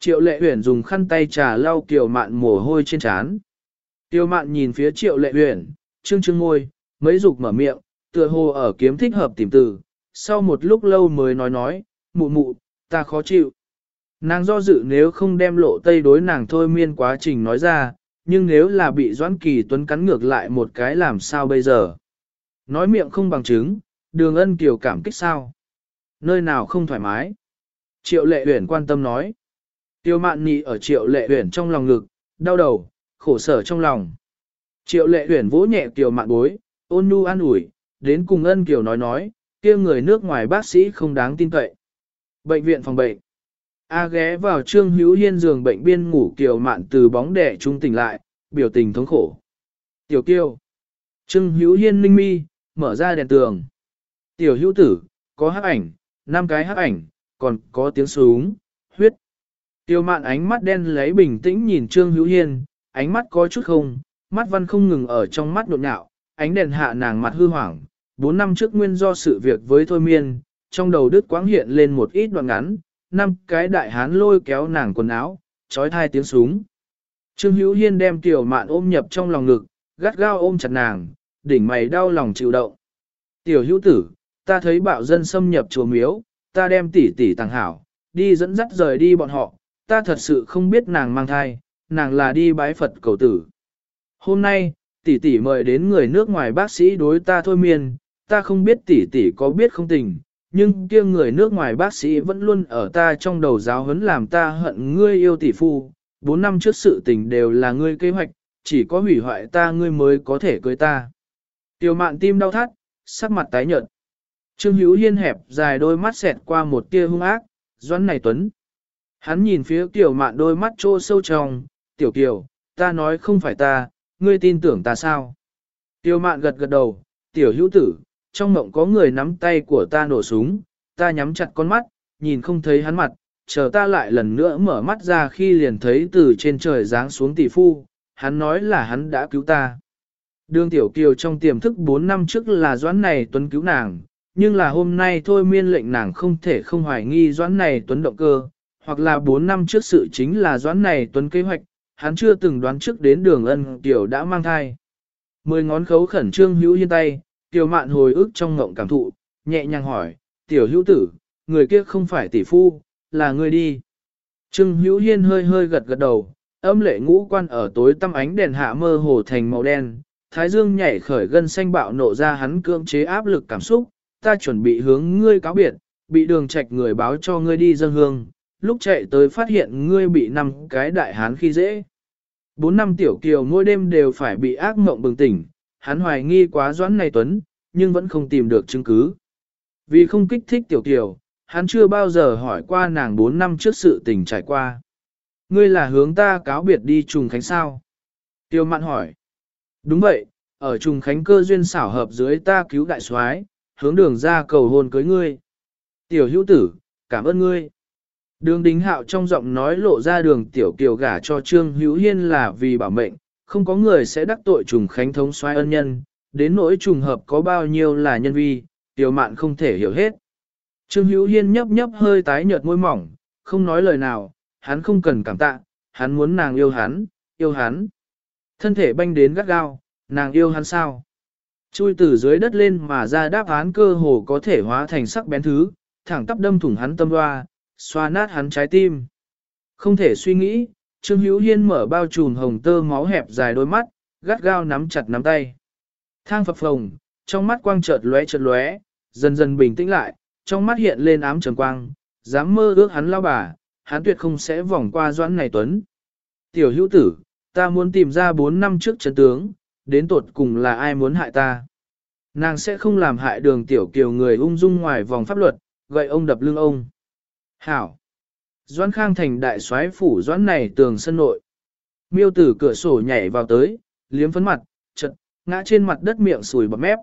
Triệu lệ uyển dùng khăn tay trà lau Kiều Mạn mồ hôi trên trán. tiểu Mạn nhìn phía Triệu lệ uyển trương trương ngôi, mấy dục mở miệng, tựa hồ ở kiếm thích hợp tìm từ, sau một lúc lâu mới nói nói, mụ mụ, ta khó chịu. Nàng do dự nếu không đem lộ tây đối nàng thôi miên quá trình nói ra, nhưng nếu là bị Doãn Kỳ Tuấn cắn ngược lại một cái làm sao bây giờ? Nói miệng không bằng chứng, đường ân kiều cảm kích sao? Nơi nào không thoải mái? Triệu lệ huyển quan tâm nói. Tiêu mạn nị ở triệu lệ huyển trong lòng ngực, đau đầu, khổ sở trong lòng. Triệu lệ huyển vỗ nhẹ kiều mạn bối, ôn nhu an ủi, đến cùng ân kiều nói nói, kia người nước ngoài bác sĩ không đáng tin cậy. Bệnh viện phòng bệnh. A ghé vào trương hữu hiên giường bệnh biên ngủ kiều mạn từ bóng đẻ trung tỉnh lại, biểu tình thống khổ. Tiểu kiều. Trương hữu hiên ninh mi, mở ra đèn tường. Tiểu hữu tử, có hắc ảnh, năm cái hắc ảnh, còn có tiếng súng, huyết. Tiêu mạn ánh mắt đen lấy bình tĩnh nhìn Trương Hữu Hiên, ánh mắt có chút không, mắt văn không ngừng ở trong mắt nhộn nhạo, ánh đèn hạ nàng mặt hư hoảng. Bốn năm trước nguyên do sự việc với Thôi Miên, trong đầu đứt quãng hiện lên một ít đoạn ngắn, năm cái đại hán lôi kéo nàng quần áo, trói thai tiếng súng. Trương Hữu Hiên đem tiểu mạn ôm nhập trong lòng ngực, gắt gao ôm chặt nàng, đỉnh mày đau lòng chịu động. Tiểu hữu tử, ta thấy bạo dân xâm nhập chùa miếu, ta đem tỷ tỷ tàng hảo, đi dẫn dắt rời đi bọn họ, ta thật sự không biết nàng mang thai, nàng là đi bái Phật cầu tử. Hôm nay, tỷ tỷ mời đến người nước ngoài bác sĩ đối ta thôi miên, ta không biết tỷ tỷ có biết không tình, nhưng kia người nước ngoài bác sĩ vẫn luôn ở ta trong đầu giáo huấn làm ta hận ngươi yêu tỷ phu, bốn năm trước sự tình đều là ngươi kế hoạch, chỉ có hủy hoại ta ngươi mới có thể cưới ta. Tiểu mạn tim đau thắt, sắc mặt tái nhợt. Trương Hữu Hiên hẹp dài đôi mắt xẹt qua một tia hung ác, doãn này tuấn. Hắn nhìn phía tiểu mạn đôi mắt trô sâu trong, tiểu kiều, ta nói không phải ta, ngươi tin tưởng ta sao? Tiêu mạn gật gật đầu, tiểu hữu tử, trong mộng có người nắm tay của ta nổ súng, ta nhắm chặt con mắt, nhìn không thấy hắn mặt, chờ ta lại lần nữa mở mắt ra khi liền thấy từ trên trời giáng xuống tỷ phu, hắn nói là hắn đã cứu ta. Đường Tiểu Kiều trong tiềm thức 4 năm trước là doãn này tuấn cứu nàng, nhưng là hôm nay thôi miên lệnh nàng không thể không hoài nghi doãn này tuấn động cơ, hoặc là 4 năm trước sự chính là doãn này tuấn kế hoạch, hắn chưa từng đoán trước đến đường ân Tiểu đã mang thai. Mười ngón khấu khẩn trương hữu hiên tay, Tiểu mạn hồi ức trong ngộng cảm thụ, nhẹ nhàng hỏi, Tiểu hữu tử, người kia không phải tỷ phu, là người đi. Trương Hữu Hiên hơi hơi gật gật đầu, âm lệ ngũ quan ở tối tăm ánh đèn hạ mơ hồ thành màu đen, thái dương nhảy khởi gân xanh bạo nộ ra hắn cưỡng chế áp lực cảm xúc, ta chuẩn bị hướng ngươi cáo biệt, bị đường trạch người báo cho ngươi đi dân hương, lúc chạy tới phát hiện ngươi bị năm cái đại hán khi dễ. Bốn năm tiểu kiều mỗi đêm đều phải bị ác mộng bừng tỉnh, hắn hoài nghi quá doãn này tuấn, nhưng vẫn không tìm được chứng cứ. Vì không kích thích tiểu kiều, hắn chưa bao giờ hỏi qua nàng bốn năm trước sự tình trải qua. Ngươi là hướng ta cáo biệt đi trùng khánh sao? Tiêu mạn hỏi. Đúng vậy, ở trùng khánh cơ duyên xảo hợp dưới ta cứu đại soái, hướng đường ra cầu hôn cưới ngươi. Tiểu hữu tử, cảm ơn ngươi. Đường đính hạo trong giọng nói lộ ra đường tiểu kiều gả cho Trương Hữu Hiên là vì bảo mệnh, không có người sẽ đắc tội trùng khánh thống xoay ân nhân, đến nỗi trùng hợp có bao nhiêu là nhân vi, tiểu mạn không thể hiểu hết. Trương Hữu Hiên nhấp nhấp hơi tái nhợt môi mỏng, không nói lời nào, hắn không cần cảm tạ, hắn muốn nàng yêu hắn, yêu hắn. Thân thể banh đến gắt gao, nàng yêu hắn sao? Chui từ dưới đất lên mà ra đáp án cơ hồ có thể hóa thành sắc bén thứ, thẳng tắp đâm thủng hắn tâm hoa, xoa nát hắn trái tim. Không thể suy nghĩ, Trương Hữu Hiên mở bao trùm hồng tơ máu hẹp dài đôi mắt, gắt gao nắm chặt nắm tay. Thang phập phồng, trong mắt quang chợt lóe chợt lóe, dần dần bình tĩnh lại, trong mắt hiện lên ám trầm quang, dám mơ ước hắn lao bà, hắn tuyệt không sẽ vòng qua doãn này tuấn. Tiểu hữu tử, ta muốn tìm ra 4 năm trước chân tướng, đến tột cùng là ai muốn hại ta. Nàng sẽ không làm hại đường tiểu kiều người ung dung ngoài vòng pháp luật, gậy ông đập lưng ông. Hảo! Doãn khang thành đại soái phủ doãn này tường sân nội. Miêu tử cửa sổ nhảy vào tới, liếm phấn mặt, chật, ngã trên mặt đất miệng sùi bọt mép.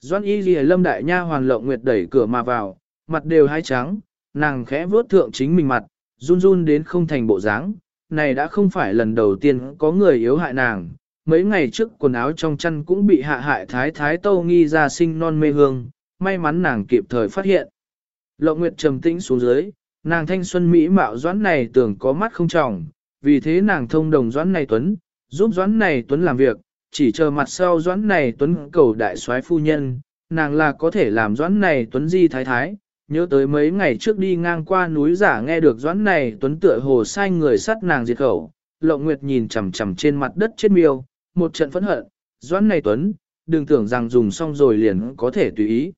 Doãn y ghi lâm đại nha hoàn lộng nguyệt đẩy cửa mà vào, mặt đều hai trắng, nàng khẽ vớt thượng chính mình mặt, run run đến không thành bộ dáng. Này đã không phải lần đầu tiên có người yếu hại nàng, mấy ngày trước quần áo trong chăn cũng bị hạ hại thái thái tâu nghi ra sinh non mê hương, may mắn nàng kịp thời phát hiện. Lộng Nguyệt trầm tĩnh xuống dưới, nàng thanh xuân mỹ mạo doãn này tưởng có mắt không trọng, vì thế nàng thông đồng doãn này tuấn, giúp doãn này tuấn làm việc, chỉ chờ mặt sau doãn này tuấn cầu đại soái phu nhân, nàng là có thể làm doãn này tuấn di thái thái. Nhớ tới mấy ngày trước đi ngang qua núi giả nghe được doãn này tuấn tựa hồ sai người sắt nàng diệt khẩu, Lộng Nguyệt nhìn chằm chằm trên mặt đất chết miêu, một trận phẫn hận, doãn này tuấn, đừng tưởng rằng dùng xong rồi liền có thể tùy ý.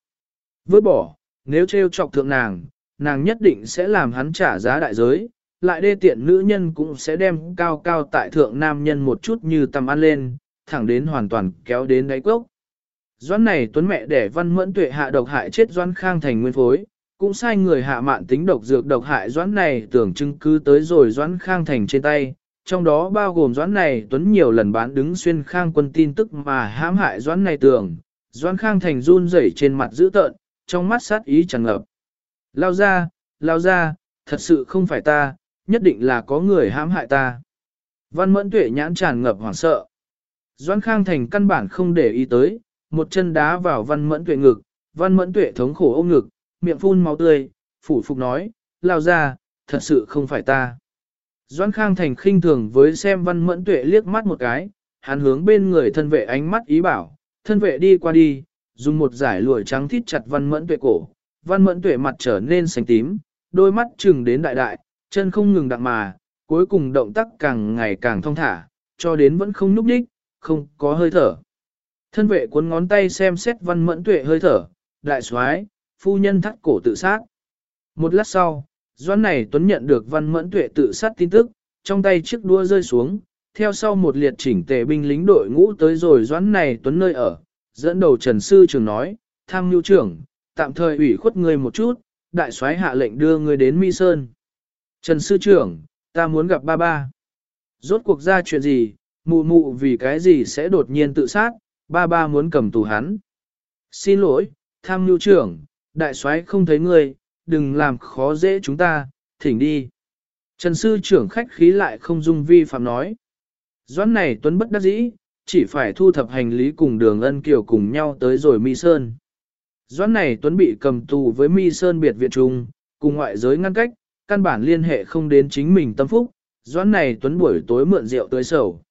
Vứt bỏ, nếu trêu chọc thượng nàng, nàng nhất định sẽ làm hắn trả giá đại giới, lại đê tiện nữ nhân cũng sẽ đem cao cao tại thượng nam nhân một chút như tầm ăn lên, thẳng đến hoàn toàn kéo đến đáy cốc. Doãn này tuấn mẹ đẻ văn mẫn tuệ hạ độc hại chết doãn khang thành nguyên phối, cũng sai người hạ mạn tính độc dược độc hại doãn này tưởng chứng cứ tới rồi doãn khang thành trên tay, trong đó bao gồm doãn này tuấn nhiều lần bán đứng xuyên khang quân tin tức mà hãm hại doãn này tưởng, doãn khang thành run rẩy trên mặt dữ tợn, trong mắt sát ý tràn ngập. Lao ra, lao ra, thật sự không phải ta, nhất định là có người hãm hại ta. Văn mẫn tuệ nhãn tràn ngập hoảng sợ. Doãn khang thành căn bản không để ý tới, một chân đá vào văn mẫn tuệ ngực, văn mẫn tuệ thống khổ ôm ngực, miệng phun máu tươi, phủ phục nói, lao ra, thật sự không phải ta. Doãn khang thành khinh thường với xem văn mẫn tuệ liếc mắt một cái, hắn hướng bên người thân vệ ánh mắt ý bảo, thân vệ đi qua đi, dùng một giải lụa trắng thít chặt văn mẫn tuệ cổ, văn mẫn tuệ mặt trở nên xanh tím, đôi mắt chừng đến đại đại, chân không ngừng đặng mà, cuối cùng động tác càng ngày càng thong thả, cho đến vẫn không núp đích, không có hơi thở. Thân vệ cuốn ngón tay xem xét văn mẫn tuệ hơi thở, đại soái phu nhân thắt cổ tự sát. Một lát sau, doãn này Tuấn nhận được văn mẫn tuệ tự sát tin tức, trong tay chiếc đua rơi xuống, theo sau một liệt chỉnh tề binh lính đội ngũ tới rồi doãn này Tuấn nơi ở, dẫn đầu Trần Sư Trường nói, tham nhu trưởng, tạm thời ủy khuất người một chút, đại soái hạ lệnh đưa người đến Mi Sơn. Trần Sư Trưởng, ta muốn gặp ba ba. Rốt cuộc ra chuyện gì, mụ mụ vì cái gì sẽ đột nhiên tự sát, ba ba muốn cầm tù hắn. Xin lỗi, tham nhu trưởng, đại soái không thấy ngươi, đừng làm khó dễ chúng ta, thỉnh đi. Trần Sư Trưởng khách khí lại không dung vi phạm nói. Doãn này tuấn bất đắc dĩ, chỉ phải thu thập hành lý cùng đường ân kiều cùng nhau tới rồi Mi Sơn. Doãn này Tuấn bị cầm tù với Mi Sơn biệt viện trung, cùng ngoại giới ngăn cách, căn bản liên hệ không đến chính mình tâm phúc, Doãn này Tuấn buổi tối mượn rượu tới sầu.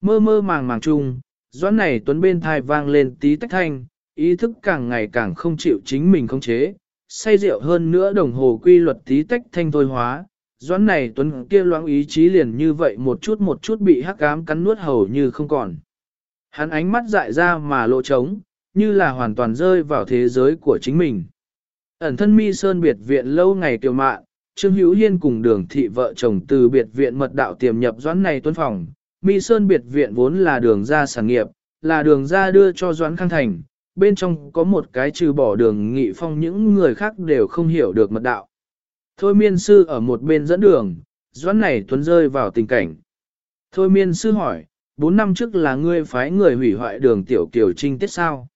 Mơ mơ màng màng chung, Doãn này Tuấn bên thai vang lên tí tách thanh, ý thức càng ngày càng không chịu chính mình khống chế, say rượu hơn nữa đồng hồ quy luật tí tách thanh thôi hóa, doãn này tuấn kia loãng ý chí liền như vậy một chút một chút bị hắc ám cắn nuốt hầu như không còn. Hắn ánh mắt dại ra mà lộ trống, như là hoàn toàn rơi vào thế giới của chính mình. Ẩn thân mi sơn biệt viện lâu ngày kiều mạn, Trương Hữu Hiên cùng đường thị vợ chồng từ biệt viện mật đạo tiềm nhập doãn này tuân phòng. Mi sơn biệt viện vốn là đường ra sản nghiệp, là đường ra đưa cho doãn khang thành, bên trong có một cái trừ bỏ đường nghị phong những người khác đều không hiểu được mật đạo. Thôi miên sư ở một bên dẫn đường, doãn này tuấn rơi vào tình cảnh. Thôi miên sư hỏi, bốn năm trước là ngươi phái người hủy hoại đường tiểu kiểu trinh tiết sao?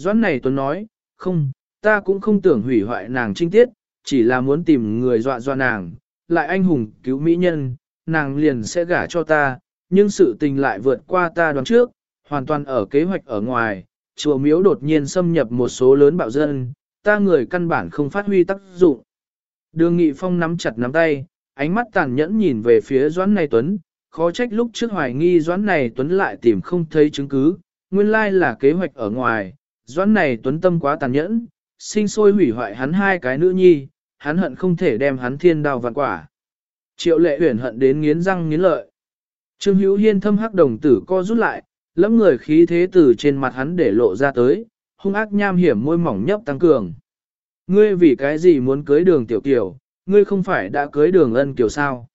Doãn này tuấn nói, không, ta cũng không tưởng hủy hoại nàng trinh tiết, chỉ là muốn tìm người dọa dọa nàng, lại anh hùng cứu mỹ nhân, nàng liền sẽ gả cho ta, nhưng sự tình lại vượt qua ta đoán trước, hoàn toàn ở kế hoạch ở ngoài, chùa miếu đột nhiên xâm nhập một số lớn bạo dân, ta người căn bản không phát huy tác dụng. Đường Nghị Phong nắm chặt nắm tay, ánh mắt tàn nhẫn nhìn về phía Doãn này Tuấn, khó trách lúc trước hoài nghi Doãn này Tuấn lại tìm không thấy chứng cứ, nguyên lai là kế hoạch ở ngoài, Doãn này Tuấn tâm quá tàn nhẫn, sinh sôi hủy hoại hắn hai cái nữ nhi, hắn hận không thể đem hắn thiên đào vạn quả. Triệu lệ huyển hận đến nghiến răng nghiến lợi. Trương Hữu Hiên thâm hắc đồng tử co rút lại, lẫm người khí thế từ trên mặt hắn để lộ ra tới, hung ác nham hiểm môi mỏng nhấp tăng cường. Ngươi vì cái gì muốn cưới đường tiểu kiểu, ngươi không phải đã cưới đường ân kiều sao?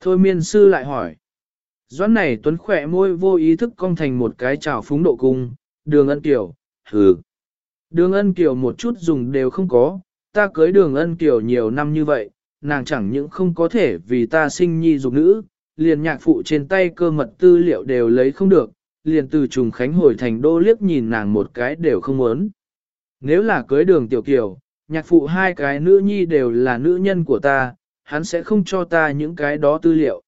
Thôi miên sư lại hỏi. Doãn này tuấn khỏe môi vô ý thức cong thành một cái trào phúng độ cung, đường ân kiều, hừ. Đường ân kiều một chút dùng đều không có, ta cưới đường ân kiều nhiều năm như vậy, nàng chẳng những không có thể vì ta sinh nhi dục nữ, liền nhạc phụ trên tay cơ mật tư liệu đều lấy không được, liền từ trùng khánh hồi thành đô liếc nhìn nàng một cái đều không muốn. Nếu là cưới đường tiểu kiều, nhạc phụ hai cái nữ nhi đều là nữ nhân của ta, hắn sẽ không cho ta những cái đó tư liệu.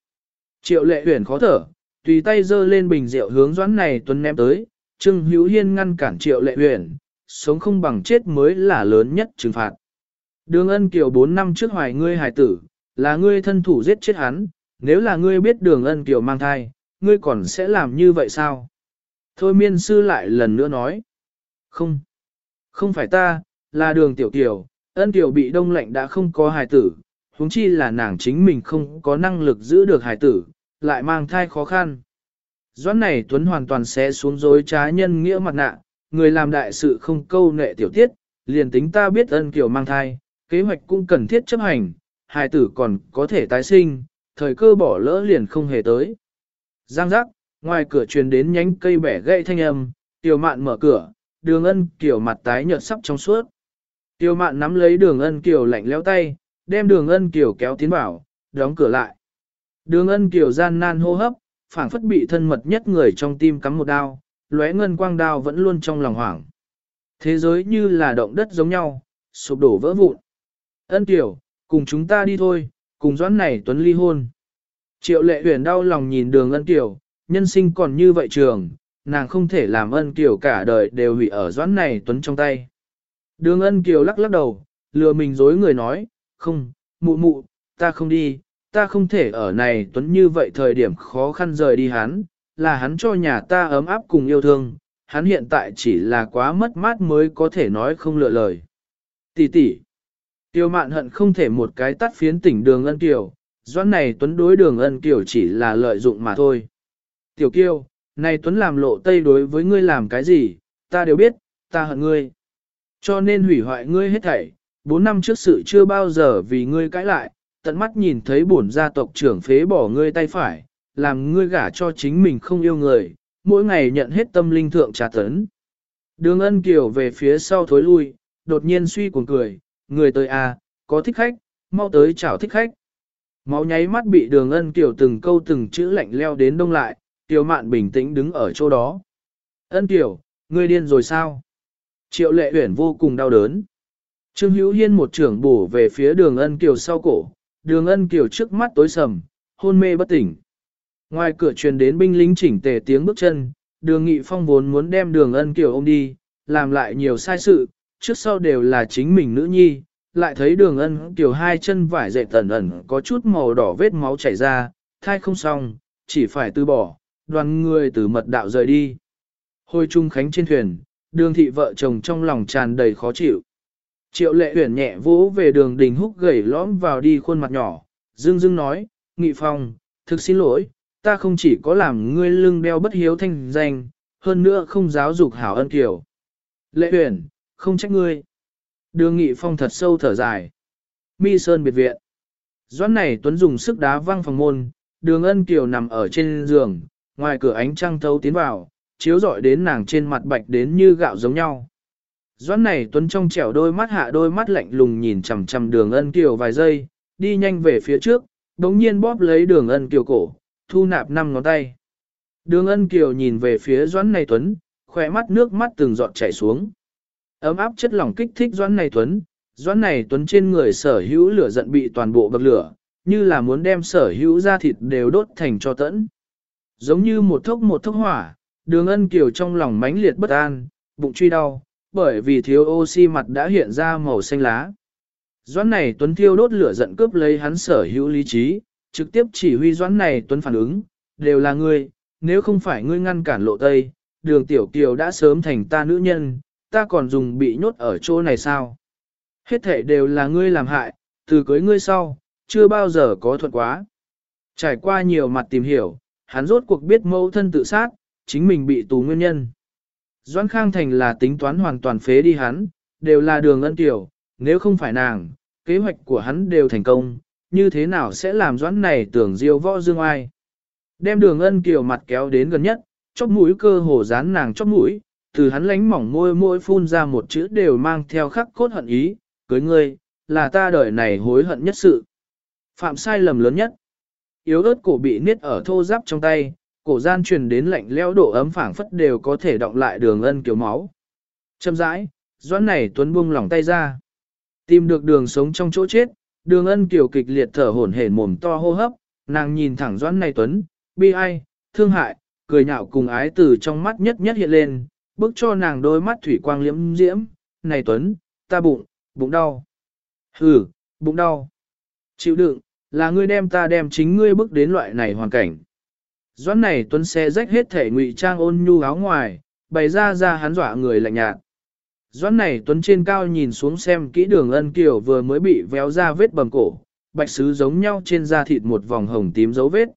Triệu lệ huyển khó thở, tùy tay giơ lên bình rượu hướng doãn này tuấn ném tới, Trương Hữu Hiên ngăn cản triệu lệ uyển sống không bằng chết mới là lớn nhất trừng phạt. Đường ân kiều 4 năm trước hoài ngươi hài tử, là ngươi thân thủ giết chết hắn, nếu là ngươi biết đường ân kiều mang thai, ngươi còn sẽ làm như vậy sao? Thôi miên sư lại lần nữa nói. Không, không phải ta, là đường tiểu kiều, ân kiều bị đông lạnh đã không có hài tử, huống chi là nàng chính mình không có năng lực giữ được hài tử, lại mang thai khó khăn. Doãn này Tuấn hoàn toàn sẽ xuống dối trá nhân nghĩa mặt nạ, người làm đại sự không câu nệ tiểu tiết, liền tính ta biết ân kiều mang thai, kế hoạch cũng cần thiết chấp hành, hài tử còn có thể tái sinh, thời cơ bỏ lỡ liền không hề tới. Giang giác, ngoài cửa truyền đến nhánh cây bẻ gãy thanh âm, tiểu mạn mở cửa, đường ân kiểu mặt tái nhợt sắp trong suốt. Tiểu mạn nắm lấy đường ân kiểu lạnh leo tay, đem đường ân kiểu kéo tiến vào, đóng cửa lại. Đường ân kiểu gian nan hô hấp, phảng phất bị thân mật nhất người trong tim cắm một đao, lóe ngân quang đao vẫn luôn trong lòng hoảng. Thế giới như là động đất giống nhau, sụp đổ vỡ vụn. Ân Tiểu, cùng chúng ta đi thôi, cùng doãn này tuấn ly hôn. Triệu lệ huyền đau lòng nhìn đường ân Tiểu, nhân sinh còn như vậy trường, nàng không thể làm ân Tiểu cả đời đều hủy ở doãn này tuấn trong tay. Đường ân kiều lắc lắc đầu, lừa mình dối người nói, không, mụ mụ, ta không đi, ta không thể ở này tuấn như vậy thời điểm khó khăn rời đi hắn, là hắn cho nhà ta ấm áp cùng yêu thương, hắn hiện tại chỉ là quá mất mát mới có thể nói không lựa lời. Tỷ tỷ, tiêu mạn hận không thể một cái tắt phiến tỉnh đường ân kiểu. doãn này tuấn đối đường ân kiểu chỉ là lợi dụng mà thôi. Tiểu Kiêu, này tuấn làm lộ tây đối với ngươi làm cái gì, ta đều biết, ta hận ngươi. Cho nên hủy hoại ngươi hết thảy, bốn năm trước sự chưa bao giờ vì ngươi cãi lại, tận mắt nhìn thấy bổn gia tộc trưởng phế bỏ ngươi tay phải, làm ngươi gả cho chính mình không yêu người, mỗi ngày nhận hết tâm linh thượng trà tấn. Đường ân kiều về phía sau thối lui, đột nhiên suy cuồng cười, người tới à, có thích khách, mau tới chào thích khách. Máu nháy mắt bị đường ân kiều từng câu từng chữ lạnh leo đến đông lại, tiểu mạn bình tĩnh đứng ở chỗ đó. Ân kiều, ngươi điên rồi sao? Triệu lệ huyển vô cùng đau đớn. Trương Hữu Hiên một trưởng bổ về phía đường ân kiều sau cổ, đường ân kiều trước mắt tối sầm, hôn mê bất tỉnh. Ngoài cửa truyền đến binh lính chỉnh tề tiếng bước chân, đường nghị phong vốn muốn đem đường ân kiều ôm đi, làm lại nhiều sai sự, trước sau đều là chính mình nữ nhi, lại thấy đường ân kiều hai chân vải dậy tẩn ẩn có chút màu đỏ vết máu chảy ra, thai không xong, chỉ phải từ bỏ, đoàn người từ mật đạo rời đi. Hồi trung khánh trên thuyền, đường thị vợ chồng trong lòng tràn đầy khó chịu. Triệu lệ huyển nhẹ vỗ về đường đình húc gầy lõm vào đi khuôn mặt nhỏ, dương dương nói, Nghị Phong, thực xin lỗi, ta không chỉ có làm ngươi lưng đeo bất hiếu thanh danh, hơn nữa không giáo dục hảo ân kiều. Lệ huyển, không trách ngươi. Đường Nghị Phong thật sâu thở dài. Mi Sơn biệt viện. Doãn này Tuấn dùng sức đá văng phòng môn, đường ân kiều nằm ở trên giường, ngoài cửa ánh trăng thấu tiến vào, chiếu rọi đến nàng trên mặt bạch đến như gạo giống nhau. Doãn này Tuấn trong trẻo đôi mắt hạ đôi mắt lạnh lùng nhìn chằm chằm đường ân kiều vài giây, đi nhanh về phía trước, đống nhiên bóp lấy đường ân kiều cổ, thu nạp năm ngón tay. Đường ân kiều nhìn về phía doãn này Tuấn, khỏe mắt nước mắt từng giọt chảy xuống. Ấm áp chất lỏng kích thích doãn này Tuấn, doãn này Tuấn trên người sở hữu lửa giận bị toàn bộ bậc lửa, như là muốn đem sở hữu da thịt đều đốt thành cho tẫn. Giống như một thốc một thốc hỏa, đường ân kiều trong lòng mãnh liệt bất an, bụng truy đau, bởi vì thiếu oxy mặt đã hiện ra màu xanh lá. Doãn này Tuấn thiêu đốt lửa giận cướp lấy hắn sở hữu lý trí, trực tiếp chỉ huy doãn này Tuấn phản ứng, đều là ngươi, nếu không phải ngươi ngăn cản lộ tây, đường tiểu kiều đã sớm thành ta nữ nhân, ta còn dùng bị nhốt ở chỗ này sao? Hết thể đều là ngươi làm hại, từ cưới ngươi sau, chưa bao giờ có thuận quá. Trải qua nhiều mặt tìm hiểu, hắn rốt cuộc biết mâu thân tự sát, chính mình bị tù nguyên nhân. Doãn Khang Thành là tính toán hoàn toàn phế đi hắn, đều là đường ân tiểu, nếu không phải nàng, kế hoạch của hắn đều thành công, như thế nào sẽ làm Doãn này tưởng diêu võ dương ai. Đem đường ân kiều mặt kéo đến gần nhất, chóp mũi cơ hồ dán nàng chóp mũi, từ hắn lánh mỏng môi môi phun ra một chữ đều mang theo khắc cốt hận ý, cưới ngươi, là ta đời này hối hận nhất sự. Phạm sai lầm lớn nhất. Yếu ớt cổ bị niết ở thô giáp trong tay, cổ gian truyền đến lạnh leo độ ấm phảng phất đều có thể động lại đường ân kiểu máu. Châm rãi, doãn này tuấn buông lỏng tay ra. Tìm được đường sống trong chỗ chết, đường ân kiểu kịch liệt thở hổn hển mồm to hô hấp, nàng nhìn thẳng doãn này tuấn, bi ai, thương hại, cười nhạo cùng ái từ trong mắt nhất nhất hiện lên, bước cho nàng đôi mắt thủy quang liễm diễm, này tuấn, ta bụng, bụng đau. Hừ, bụng đau. Chịu đựng, là ngươi đem ta đem chính ngươi bước đến loại này hoàn cảnh. Doãn này tuấn xe rách hết thể ngụy trang ôn nhu áo ngoài, bày ra ra hắn dọa người lạnh nhạt. Doãn này tuấn trên cao nhìn xuống xem kỹ đường ân kiều vừa mới bị véo ra vết bầm cổ, bạch sứ giống nhau trên da thịt một vòng hồng tím dấu vết.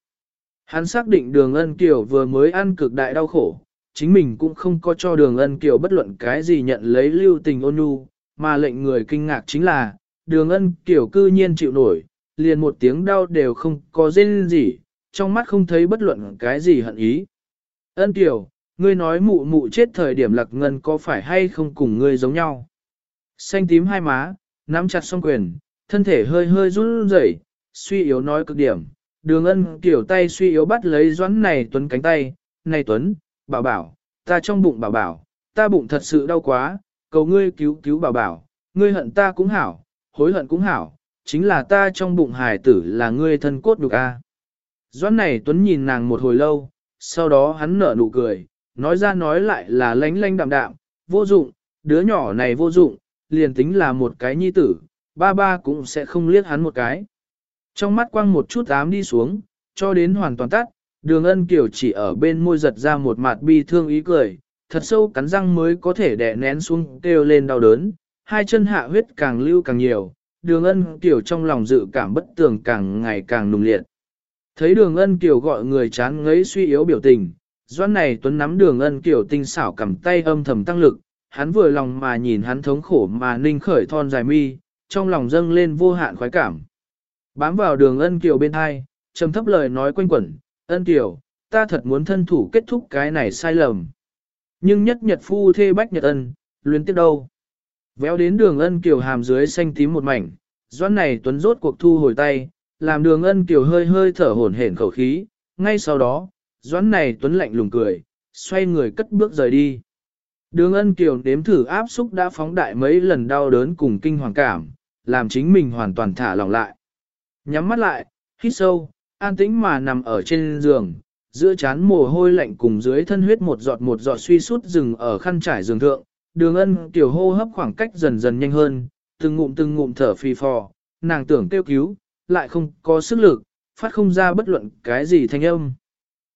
Hắn xác định đường ân kiều vừa mới ăn cực đại đau khổ, chính mình cũng không có cho đường ân kiều bất luận cái gì nhận lấy lưu tình ôn nhu, mà lệnh người kinh ngạc chính là, đường ân kiều cư nhiên chịu nổi, liền một tiếng đau đều không có rên gì, trong mắt không thấy bất luận cái gì hận ý. Ân tiểu, ngươi nói mụ mụ chết thời điểm lạc ngân có phải hay không cùng ngươi giống nhau. Xanh tím hai má, nắm chặt song quyền, thân thể hơi hơi run rẩy, suy yếu nói cực điểm. Đường ân kiểu tay suy yếu bắt lấy doãn này tuấn cánh tay, này tuấn, bảo bảo, ta trong bụng bảo bảo, ta bụng thật sự đau quá, cầu ngươi cứu cứu bảo bảo, ngươi hận ta cũng hảo, hối hận cũng hảo, chính là ta trong bụng hài tử là ngươi thân cốt đục a. Doãn này Tuấn nhìn nàng một hồi lâu, sau đó hắn nở nụ cười, nói ra nói lại là lánh lánh đạm đạm, vô dụng, đứa nhỏ này vô dụng, liền tính là một cái nhi tử, ba ba cũng sẽ không liếc hắn một cái. Trong mắt quăng một chút ám đi xuống, cho đến hoàn toàn tắt, đường ân kiểu chỉ ở bên môi giật ra một mặt bi thương ý cười, thật sâu cắn răng mới có thể đè nén xuống kêu lên đau đớn, hai chân hạ huyết càng lưu càng nhiều, đường ân kiểu trong lòng dự cảm bất tường càng ngày càng nùng liệt. Thấy đường ân kiều gọi người chán ngấy suy yếu biểu tình, doan này tuấn nắm đường ân kiều tinh xảo cầm tay âm thầm tăng lực, hắn vừa lòng mà nhìn hắn thống khổ mà ninh khởi thon dài mi, trong lòng dâng lên vô hạn khoái cảm. Bám vào đường ân kiều bên hai, trầm thấp lời nói quanh quẩn, ân kiều, ta thật muốn thân thủ kết thúc cái này sai lầm. Nhưng nhất nhật phu thê bách nhật ân, luyến tiếp đâu. Véo đến đường ân kiều hàm dưới xanh tím một mảnh, doan này tuấn rốt cuộc thu hồi tay, làm đường ân kiều hơi hơi thở hổn hển khẩu khí, ngay sau đó, doãn này tuấn lạnh lùng cười, xoay người cất bước rời đi. Đường ân kiều đếm thử áp xúc đã phóng đại mấy lần đau đớn cùng kinh hoàng cảm, làm chính mình hoàn toàn thả lỏng lại. Nhắm mắt lại, hít sâu, an tĩnh mà nằm ở trên giường, giữa chán mồ hôi lạnh cùng dưới thân huyết một giọt một giọt suy sút rừng ở khăn trải giường thượng. Đường ân tiểu hô hấp khoảng cách dần dần nhanh hơn, từng ngụm từng ngụm thở phì phò, nàng tưởng kêu cứu, lại không có sức lực, phát không ra bất luận cái gì thanh âm.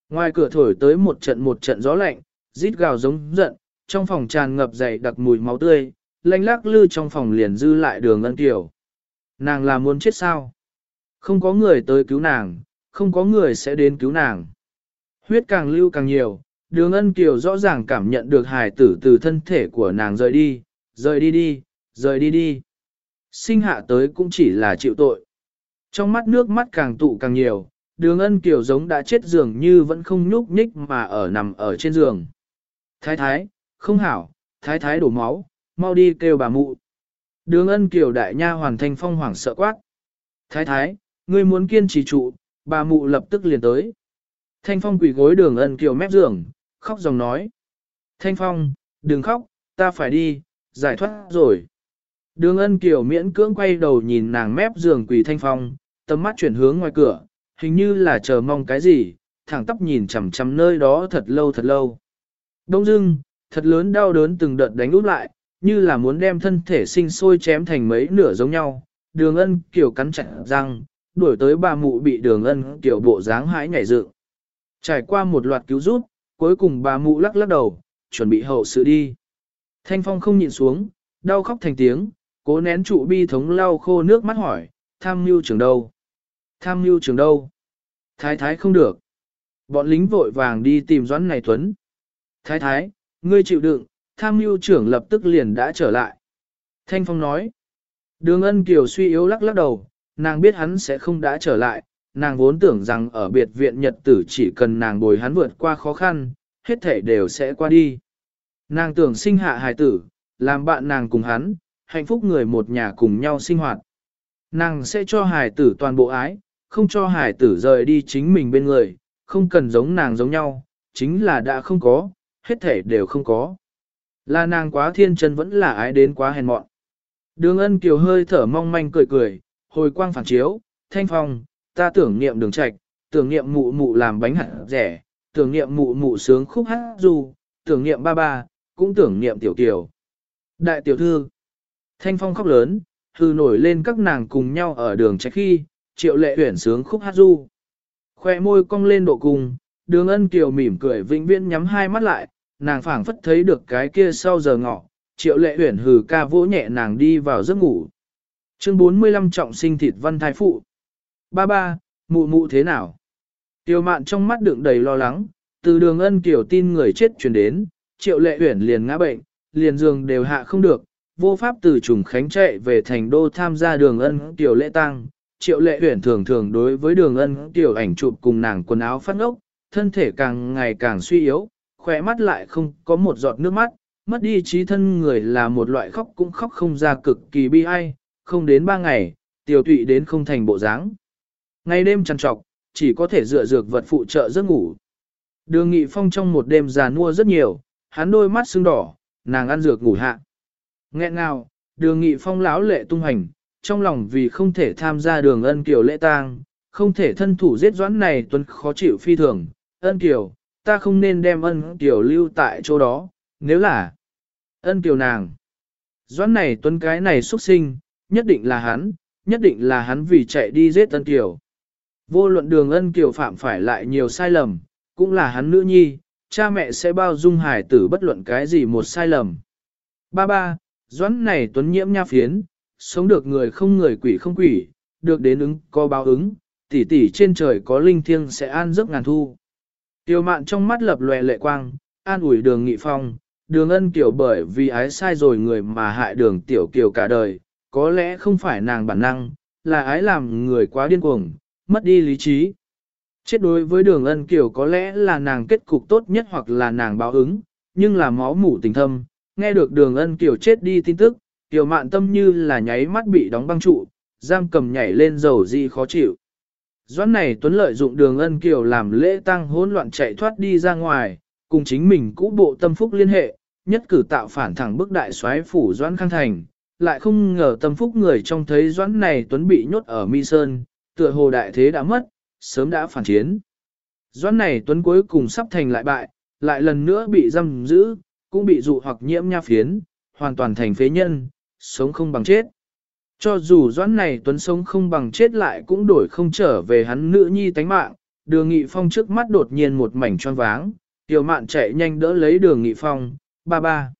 Ngoài cửa thổi tới một trận một trận gió lạnh, rít gào giống giận, trong phòng tràn ngập dày đặc mùi máu tươi, lanh lác lư trong phòng liền dư lại đường ân tiểu Nàng là muốn chết sao? Không có người tới cứu nàng, không có người sẽ đến cứu nàng. Huyết càng lưu càng nhiều, đường ân kiều rõ ràng cảm nhận được hài tử từ thân thể của nàng rời đi, rời đi đi, rời đi đi. Sinh hạ tới cũng chỉ là chịu tội. Trong mắt nước mắt càng tụ càng nhiều, đường ân kiều giống đã chết giường như vẫn không nhúc nhích mà ở nằm ở trên giường. Thái thái, không hảo, thái thái đổ máu, mau đi kêu bà mụ. Đường ân kiều đại nha hoàn thanh phong hoảng sợ quát. Thái thái, ngươi muốn kiên trì trụ, bà mụ lập tức liền tới. Thanh phong quỳ gối đường ân kiều mép giường, khóc dòng nói. Thanh phong, đừng khóc, ta phải đi, giải thoát rồi. Đường ân kiều miễn cưỡng quay đầu nhìn nàng mép giường quỳ thanh phong, tầm mắt chuyển hướng ngoài cửa, hình như là chờ mong cái gì, thẳng tóc nhìn chằm chằm nơi đó thật lâu thật lâu. Đông dưng, thật lớn đau đớn từng đợt đánh úp lại, như là muốn đem thân thể sinh sôi chém thành mấy nửa giống nhau. Đường ân kiểu cắn chặt răng, đuổi tới bà mụ bị đường ân kiểu bộ dáng hãi nhảy dựng. Trải qua một loạt cứu rút, cuối cùng bà mụ lắc lắc đầu, chuẩn bị hậu sự đi. Thanh phong không nhịn xuống, đau khóc thành tiếng, cố nén trụ bi thống lau khô nước mắt hỏi, tham mưu trường đâu? Tham mưu trường đâu? Thái thái không được. Bọn lính vội vàng đi tìm doãn này tuấn. Thái thái, ngươi chịu đựng, tham mưu trưởng lập tức liền đã trở lại. Thanh Phong nói, đường ân kiều suy yếu lắc lắc đầu, nàng biết hắn sẽ không đã trở lại, nàng vốn tưởng rằng ở biệt viện nhật tử chỉ cần nàng bồi hắn vượt qua khó khăn, hết thể đều sẽ qua đi. Nàng tưởng sinh hạ hài tử, làm bạn nàng cùng hắn, hạnh phúc người một nhà cùng nhau sinh hoạt. Nàng sẽ cho hài tử toàn bộ ái, không cho hài tử rời đi chính mình bên người, không cần giống nàng giống nhau, chính là đã không có, hết thể đều không có. Là nàng quá thiên chân vẫn là ái đến quá hèn mọn. Đường ân kiều hơi thở mong manh cười cười, hồi quang phản chiếu, thanh phong, ta tưởng niệm đường trạch, tưởng niệm mụ mụ làm bánh hạt rẻ, tưởng niệm mụ mụ sướng khúc hát du, tưởng niệm ba ba, cũng tưởng niệm tiểu kiều. Đại tiểu thư, thanh phong khóc lớn, hư nổi lên các nàng cùng nhau ở đường trái khi, triệu lệ huyển sướng khúc hát du. Khoe môi cong lên độ cùng, đường ân kiều mỉm cười vĩnh viễn nhắm hai mắt lại, nàng phảng phất thấy được cái kia sau giờ ngọ, triệu lệ huyển hừ ca vỗ nhẹ nàng đi vào giấc ngủ. Chương 45 trọng sinh thịt văn thái phụ. Ba ba, mụ mụ thế nào? Tiêu mạn trong mắt đựng đầy lo lắng, từ đường ân kiểu tin người chết truyền đến, triệu lệ huyển liền ngã bệnh, liền giường đều hạ không được, vô pháp từ trùng khánh chạy về thành đô tham gia đường ân tiểu lễ tang. Triệu lệ huyển thường thường đối với đường ân tiểu ảnh chụp cùng nàng quần áo phát ngốc, thân thể càng ngày càng suy yếu, khỏe mắt lại không có một giọt nước mắt, mất đi trí thân người là một loại khóc cũng khóc không ra cực kỳ bi ai, không đến ba ngày, tiểu tụy đến không thành bộ dáng. Ngày đêm trằn trọc, chỉ có thể dựa dược vật phụ trợ giấc ngủ. Đường Nghị Phong trong một đêm già nua rất nhiều, hắn đôi mắt sưng đỏ, nàng ăn dược ngủ hạ. Nghẹn ngào, đường Nghị Phong lão lệ tung hành, trong lòng vì không thể tham gia đường ân kiều lễ tang, không thể thân thủ giết doãn này tuân khó chịu phi thường. Ân kiều, ta không nên đem ân kiều lưu tại chỗ đó, nếu là ân kiều nàng. Doãn này tuân cái này xuất sinh, nhất định là hắn, nhất định là hắn vì chạy đi giết ân kiều. Vô luận đường ân kiều phạm phải lại nhiều sai lầm, cũng là hắn nữ nhi, cha mẹ sẽ bao dung hải tử bất luận cái gì một sai lầm. Ba ba, doãn này tuấn nhiễm nha phiến, sống được người không người quỷ không quỷ, được đến ứng có báo ứng, tỷ tỷ trên trời có linh thiêng sẽ an giấc ngàn thu. Tiêu mạn trong mắt lập lòe lệ quang, an ủi đường nghị phong, đường ân kiểu bởi vì ái sai rồi người mà hại đường tiểu kiều cả đời, có lẽ không phải nàng bản năng, là ái làm người quá điên cuồng, mất đi lý trí. Chết đối với đường ân kiểu có lẽ là nàng kết cục tốt nhất hoặc là nàng báo ứng, nhưng là máu mủ tình thâm, nghe được đường ân kiểu chết đi tin tức, kiểu mạn tâm như là nháy mắt bị đóng băng trụ, giam cầm nhảy lên dầu di khó chịu. Doãn này tuấn lợi dụng đường ân kiều làm lễ tăng hỗn loạn chạy thoát đi ra ngoài, cùng chính mình cũ bộ tâm phúc liên hệ, nhất cử tạo phản thẳng bức đại soái phủ Doãn Khang Thành, lại không ngờ tâm phúc người trong thấy Doãn này tuấn bị nhốt ở Mi Sơn, tựa hồ đại thế đã mất, sớm đã phản chiến. Doãn này tuấn cuối cùng sắp thành lại bại, lại lần nữa bị giam giữ, cũng bị dụ hoặc nhiễm nha phiến, hoàn toàn thành phế nhân, sống không bằng chết. Cho dù doãn này tuấn sống không bằng chết lại cũng đổi không trở về hắn nữ nhi tánh mạng, đường nghị phong trước mắt đột nhiên một mảnh tròn váng, tiểu mạn chạy nhanh đỡ lấy đường nghị phong, ba ba.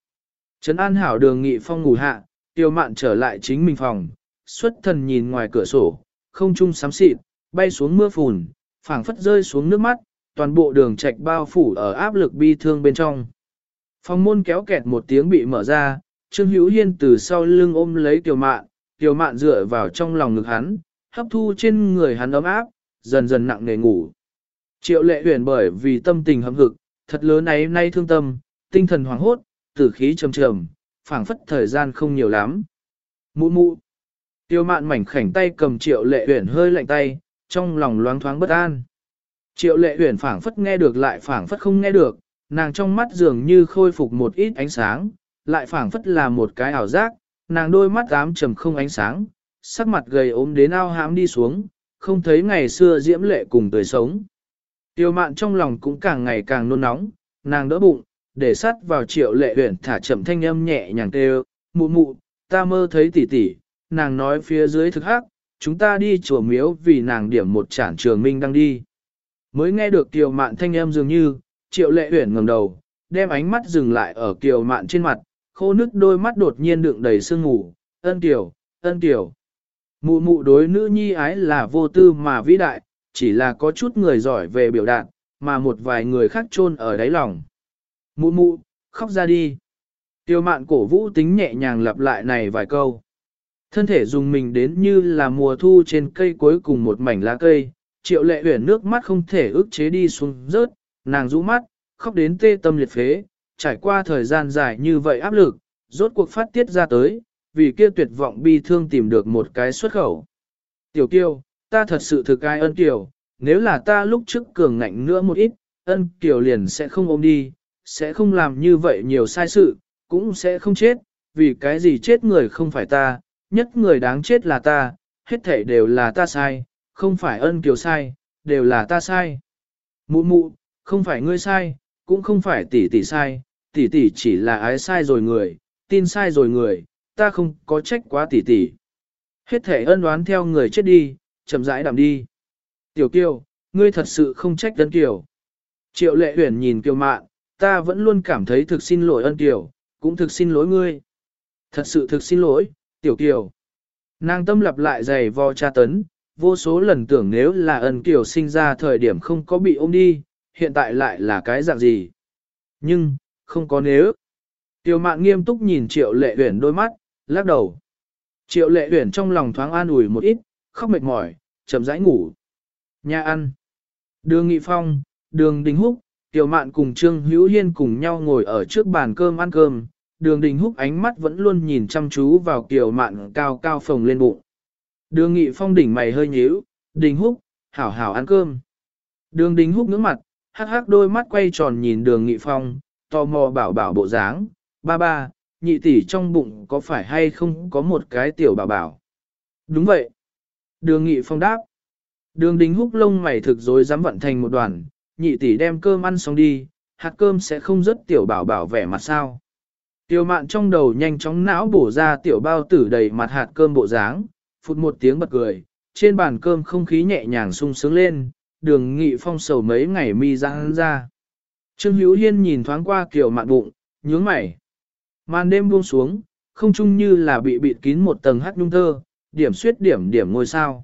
Trấn An Hảo đường nghị phong ngủ hạ, tiểu mạn trở lại chính mình phòng, xuất thần nhìn ngoài cửa sổ, không trung sám xịt, bay xuống mưa phùn, phảng phất rơi xuống nước mắt, toàn bộ đường trạch bao phủ ở áp lực bi thương bên trong. Phòng môn kéo kẹt một tiếng bị mở ra, Trương Hữu Hiên từ sau lưng ôm lấy tiểu Mạn, tiểu Mạn dựa vào trong lòng ngực hắn, hấp thu trên người hắn ấm áp, dần dần nặng nề ngủ. Triệu lệ huyền bởi vì tâm tình hâm hực, thật lớn ấy nay thương tâm, tinh thần hoảng hốt, tử khí trầm trầm, phảng phất thời gian không nhiều lắm. Mụ mụ. Tiêu mạn mảnh khảnh tay cầm triệu lệ huyền hơi lạnh tay, trong lòng loáng thoáng bất an. Triệu lệ huyền phảng phất nghe được lại phảng phất không nghe được, nàng trong mắt dường như khôi phục một ít ánh sáng, lại phảng phất là một cái ảo giác, nàng đôi mắt ám trầm không ánh sáng, sắc mặt gầy ốm đến ao hãm đi xuống, không thấy ngày xưa diễm lệ cùng tươi sống. Tiêu mạn trong lòng cũng càng ngày càng nôn nóng, nàng đỡ bụng, để sắt vào triệu lệ huyển thả chậm thanh âm nhẹ nhàng kêu, mụ mụ, ta mơ thấy tỷ tỷ, nàng nói phía dưới thực hắc, chúng ta đi chùa miếu vì nàng điểm một chản trường minh đang đi. Mới nghe được Tiêu mạn thanh âm dường như, triệu lệ huyển ngẩng đầu, đem ánh mắt dừng lại ở kiều mạn trên mặt, khô nước đôi mắt đột nhiên đựng đầy sương ngủ, ân tiểu, ân tiểu. Mụ mụ đối nữ nhi ái là vô tư mà vĩ đại, chỉ là có chút người giỏi về biểu đạt, mà một vài người khác chôn ở đáy lòng. Mụ mụ, khóc ra đi. Tiêu mạn cổ vũ tính nhẹ nhàng lặp lại này vài câu. Thân thể dùng mình đến như là mùa thu trên cây cuối cùng một mảnh lá cây, triệu lệ huyển nước mắt không thể ức chế đi xuống rớt, nàng rũ mắt, khóc đến tê tâm liệt phế, trải qua thời gian dài như vậy áp lực, rốt cuộc phát tiết ra tới, vì kia tuyệt vọng bi thương tìm được một cái xuất khẩu. Tiểu kiêu, ta thật sự thực ai ân kiều, nếu là ta lúc trước cường ngạnh nữa một ít, ân kiều liền sẽ không ôm đi, sẽ không làm như vậy nhiều sai sự, cũng sẽ không chết, vì cái gì chết người không phải ta, nhất người đáng chết là ta, hết thể đều là ta sai, không phải ân kiều sai, đều là ta sai. Mụ mụ, không phải ngươi sai, cũng không phải tỷ tỷ sai, tỷ tỷ chỉ là ái sai rồi người, tin sai rồi người, ta không có trách quá tỷ tỷ. Hết thể ân đoán theo người chết đi, chậm rãi đạm đi. Tiểu kiều, ngươi thật sự không trách ân kiều. Triệu lệ huyển nhìn kiều mạn, ta vẫn luôn cảm thấy thực xin lỗi ân kiều, cũng thực xin lỗi ngươi. Thật sự thực xin lỗi, tiểu kiều. Nàng tâm lặp lại dày vò tra tấn, vô số lần tưởng nếu là ân kiều sinh ra thời điểm không có bị ôm đi, hiện tại lại là cái dạng gì. Nhưng, không có nếu. Tiểu mạn nghiêm túc nhìn triệu lệ huyển đôi mắt, lắc đầu. Triệu lệ huyển trong lòng thoáng an ủi một ít, khóc mệt mỏi, chậm rãi ngủ. Nhà ăn. Đường Nghị Phong, đường Đình Húc, Tiểu Mạn cùng Trương Hữu Hiên cùng nhau ngồi ở trước bàn cơm ăn cơm. Đường Đình Húc ánh mắt vẫn luôn nhìn chăm chú vào Tiểu Mạn cao cao phồng lên bụng. Đường Nghị Phong đỉnh mày hơi nhíu, Đình Húc, hảo hảo ăn cơm. Đường Đình Húc ngưỡng mặt, hắc hắc đôi mắt quay tròn nhìn đường Nghị Phong, tò mò bảo bảo bộ dáng, ba ba, nhị tỷ trong bụng có phải hay không có một cái tiểu bảo bảo. Đúng vậy. Đường Nghị Phong đáp. Đường Đình Húc lông mày thực dối dám vận thành một đoàn, nhị tỷ đem cơm ăn xong đi, hạt cơm sẽ không rất tiểu bảo bảo vẻ mặt sao. Tiểu mạn trong đầu nhanh chóng não bổ ra tiểu bao tử đầy mặt hạt cơm bộ dáng, phụt một tiếng bật cười, trên bàn cơm không khí nhẹ nhàng sung sướng lên, đường nghị phong sầu mấy ngày mi ra ra. Trương Hữu Hiên nhìn thoáng qua kiểu mạn bụng, nhướng mày. Màn đêm buông xuống, không chung như là bị bịt kín một tầng hát nhung thơ, điểm suyết điểm điểm ngôi sao.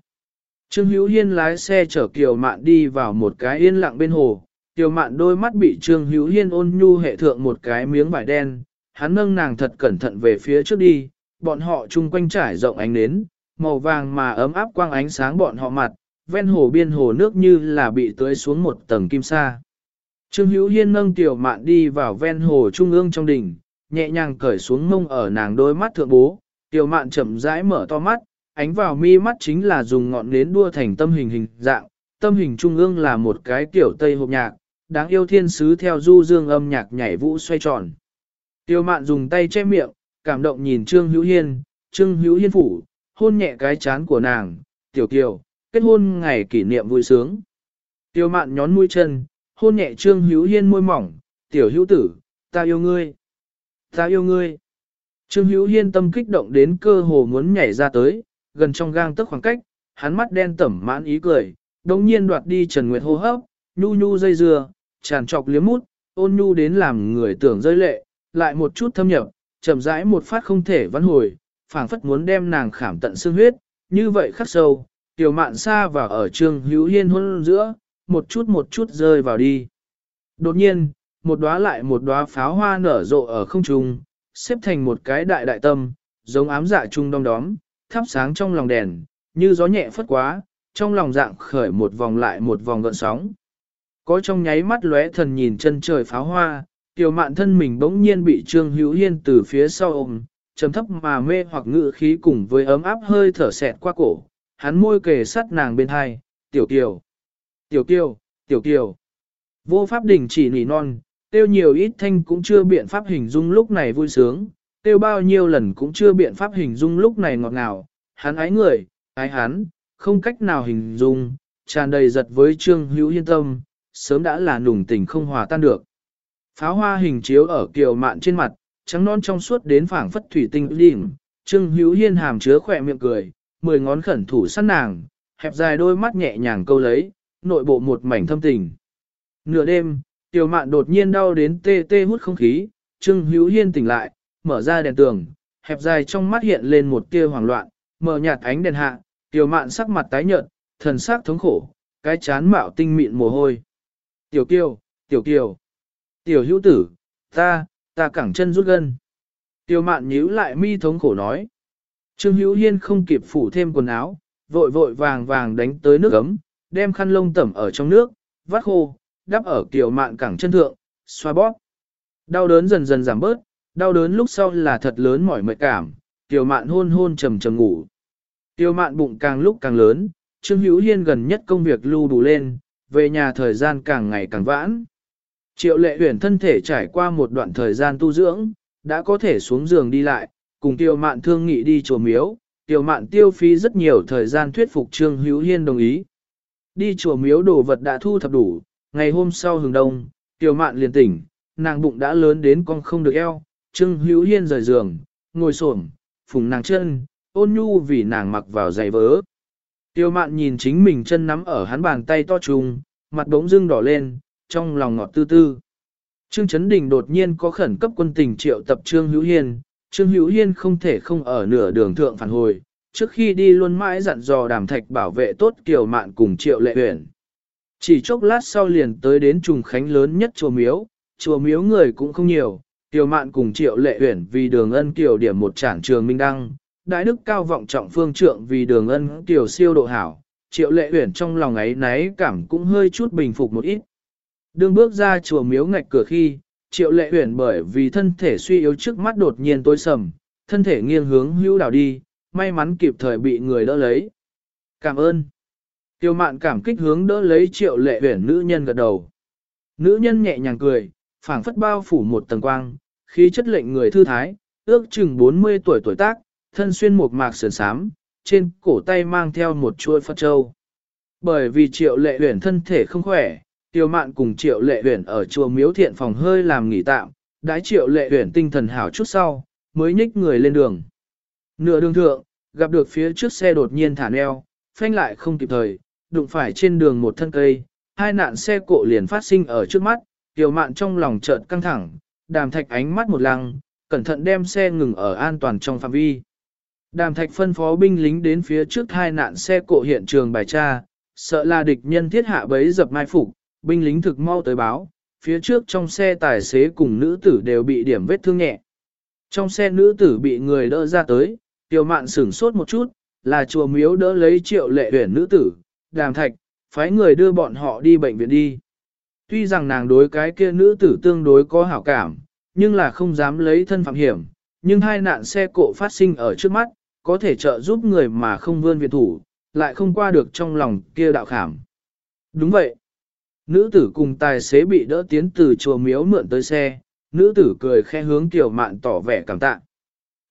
Trương Hữu Hiên lái xe chở Kiều Mạn đi vào một cái yên lặng bên hồ, Kiều Mạn đôi mắt bị Trương Hữu Hiên ôn nhu hệ thượng một cái miếng vải đen, hắn nâng nàng thật cẩn thận về phía trước đi, bọn họ chung quanh trải rộng ánh nến, màu vàng mà ấm áp quang ánh sáng bọn họ mặt, ven hồ biên hồ nước như là bị tưới xuống một tầng kim sa. Trương Hữu Hiên nâng Tiểu Mạn đi vào ven hồ trung ương trong đỉnh, nhẹ nhàng cởi xuống mông ở nàng đôi mắt thượng bố, Tiểu Mạn chậm rãi mở to mắt, ánh vào mi mắt chính là dùng ngọn nến đua thành tâm hình hình dạng, tâm hình trung ương là một cái tiểu tây hộp nhạc, đáng yêu thiên sứ theo du dương âm nhạc nhảy vũ xoay tròn. Tiêu mạn dùng tay che miệng, cảm động nhìn Trương Hữu Hiên, Trương Hữu Hiên phủ, hôn nhẹ cái chán của nàng, tiểu kiều, kết hôn ngày kỷ niệm vui sướng. Tiêu mạn nhón mũi chân, hôn nhẹ Trương Hữu Hiên môi mỏng, tiểu hữu tử, ta yêu ngươi, ta yêu ngươi. Trương Hữu Hiên tâm kích động đến cơ hồ muốn nhảy ra tới, gần trong gang tức khoảng cách, hắn mắt đen tẩm mãn ý cười, đồng nhiên đoạt đi Trần Nguyệt hô hấp, nhu nhu dây dưa, tràn trọc liếm mút, ôn nhu đến làm người tưởng rơi lệ, lại một chút thâm nhập, chậm rãi một phát không thể vãn hồi, phảng phất muốn đem nàng khảm tận xương huyết, như vậy khắc sâu, tiểu mạn xa và ở trương hữu hiên hôn giữa, một chút một chút rơi vào đi. Đột nhiên, một đóa lại một đóa pháo hoa nở rộ ở không trung, xếp thành một cái đại đại tâm, giống ám dạ trung đông đóm, thắp sáng trong lòng đèn, như gió nhẹ phất quá, trong lòng dạng khởi một vòng lại một vòng gợn sóng. Có trong nháy mắt lóe thần nhìn chân trời pháo hoa, tiểu mạn thân mình bỗng nhiên bị Trương Hữu Hiên từ phía sau ôm, trầm thấp mà mê hoặc ngự khí cùng với ấm áp hơi thở xẹt qua cổ, hắn môi kề sát nàng bên hai, tiểu kiều, tiểu kiều, tiểu kiều. Vô pháp đình chỉ nỉ non, tiêu nhiều ít thanh cũng chưa biện pháp hình dung lúc này vui sướng, tiêu bao nhiêu lần cũng chưa biện pháp hình dung lúc này ngọt ngào, hắn ái người, ái hắn, không cách nào hình dung, tràn đầy giật với trương hữu hiên tâm, sớm đã là nùng tình không hòa tan được. Pháo hoa hình chiếu ở kiều mạn trên mặt, trắng non trong suốt đến phảng phất thủy tinh đỉnh, trương hữu hiên hàm chứa khỏe miệng cười, mười ngón khẩn thủ sát nàng, hẹp dài đôi mắt nhẹ nhàng câu lấy, nội bộ một mảnh thâm tình. Nửa đêm, tiểu mạn đột nhiên đau đến tê tê hút không khí, trương hữu hiên tỉnh lại, mở ra đèn tường, hẹp dài trong mắt hiện lên một tia hoảng loạn, mở nhạt ánh đèn hạ, tiểu mạn sắc mặt tái nhợt, thần sắc thống khổ, cái chán mạo tinh mịn mồ hôi. Tiểu kiều, tiểu kiều, tiểu hữu tử, ta, ta cẳng chân rút gân. Tiểu mạn nhíu lại mi thống khổ nói. Trương hữu hiên không kịp phủ thêm quần áo, vội vội vàng vàng đánh tới nước ấm, đem khăn lông tẩm ở trong nước, vắt khô, đắp ở tiểu mạn cẳng chân thượng, xoa bóp. Đau đớn dần dần giảm bớt, đau đớn lúc sau là thật lớn mỏi mệt cảm, tiểu mạn hôn hôn trầm trầm ngủ. Tiểu mạn bụng càng lúc càng lớn, Trương Hữu Hiên gần nhất công việc lưu đủ lên, về nhà thời gian càng ngày càng vãn. Triệu lệ huyền thân thể trải qua một đoạn thời gian tu dưỡng, đã có thể xuống giường đi lại, cùng tiêu mạn thương nghị đi chùa miếu, tiêu mạn tiêu phí rất nhiều thời gian thuyết phục Trương Hữu Hiên đồng ý. Đi chùa miếu đồ vật đã thu thập đủ, ngày hôm sau hừng đông, tiêu mạn liền tỉnh, nàng bụng đã lớn đến con không được eo, Trương Hữu Hiên rời giường, ngồi xổm, phùng nàng chân, ôn nhu vì nàng mặc vào giày vớ. Tiêu mạn nhìn chính mình chân nắm ở hắn bàn tay to trùng, mặt bỗng dưng đỏ lên, trong lòng ngọt tư tư. Trương Chấn Đình đột nhiên có khẩn cấp quân tình triệu tập Trương Hữu Hiên, Trương Hữu Hiên không thể không ở nửa đường thượng phản hồi, trước khi đi luôn mãi dặn dò đàm thạch bảo vệ tốt kiểu mạn cùng triệu lệ Uyển. Chỉ chốc lát sau liền tới đến trùng khánh lớn nhất chùa miếu, chùa miếu người cũng không nhiều, Kiều mạn cùng triệu lệ Uyển vì đường ân kiểu điểm một trảng trường minh đăng, đại đức cao vọng trọng phương trượng vì đường ân kiểu siêu độ hảo, triệu lệ Uyển trong lòng ấy náy cảm cũng hơi chút bình phục một ít. Đường bước ra chùa miếu ngạch cửa khi, triệu lệ uyển bởi vì thân thể suy yếu trước mắt đột nhiên tối sầm, thân thể nghiêng hướng hữu đảo đi, may mắn kịp thời bị người đỡ lấy. Cảm ơn. Tiêu mạn cảm kích hướng đỡ lấy triệu lệ uyển nữ nhân gật đầu. Nữ nhân nhẹ nhàng cười, phảng phất bao phủ một tầng quang, khí chất lệnh người thư thái, ước chừng 40 tuổi tuổi tác, thân xuyên một mạc sườn sám, trên cổ tay mang theo một chuôi phật châu. Bởi vì triệu lệ uyển thân thể không khỏe, tiêu mạn cùng triệu lệ Uyển ở chùa miếu thiện phòng hơi làm nghỉ tạm, đãi triệu lệ Uyển tinh thần hảo chút sau, mới nhích người lên đường. Nửa đường thượng, gặp được phía trước xe đột nhiên thả neo, phanh lại không kịp thời, đụng phải trên đường một thân cây, hai nạn xe cộ liền phát sinh ở trước mắt, Tiêu mạn trong lòng chợt căng thẳng, đàm thạch ánh mắt một lăng, cẩn thận đem xe ngừng ở an toàn trong phạm vi. Đàm thạch phân phó binh lính đến phía trước hai nạn xe cộ hiện trường bài tra, sợ là địch nhân thiết hạ bấy dập mai phục, binh lính thực mau tới báo, phía trước trong xe tài xế cùng nữ tử đều bị điểm vết thương nhẹ. Trong xe nữ tử bị người đỡ ra tới, tiểu mạn sửng sốt một chút, là chùa miếu đỡ lấy triệu lệ huyển nữ tử, đàm thạch, phái người đưa bọn họ đi bệnh viện đi. Tuy rằng nàng đối cái kia nữ tử tương đối có hảo cảm, nhưng là không dám lấy thân phạm hiểm, nhưng hai nạn xe cộ phát sinh ở trước mắt, có thể trợ giúp người mà không vươn viện thủ, lại không qua được trong lòng kia đạo khảm. Đúng vậy. Nữ tử cùng tài xế bị đỡ tiến từ chùa miếu mượn tới xe, nữ tử cười khe hướng tiểu mạn tỏ vẻ cảm tạ.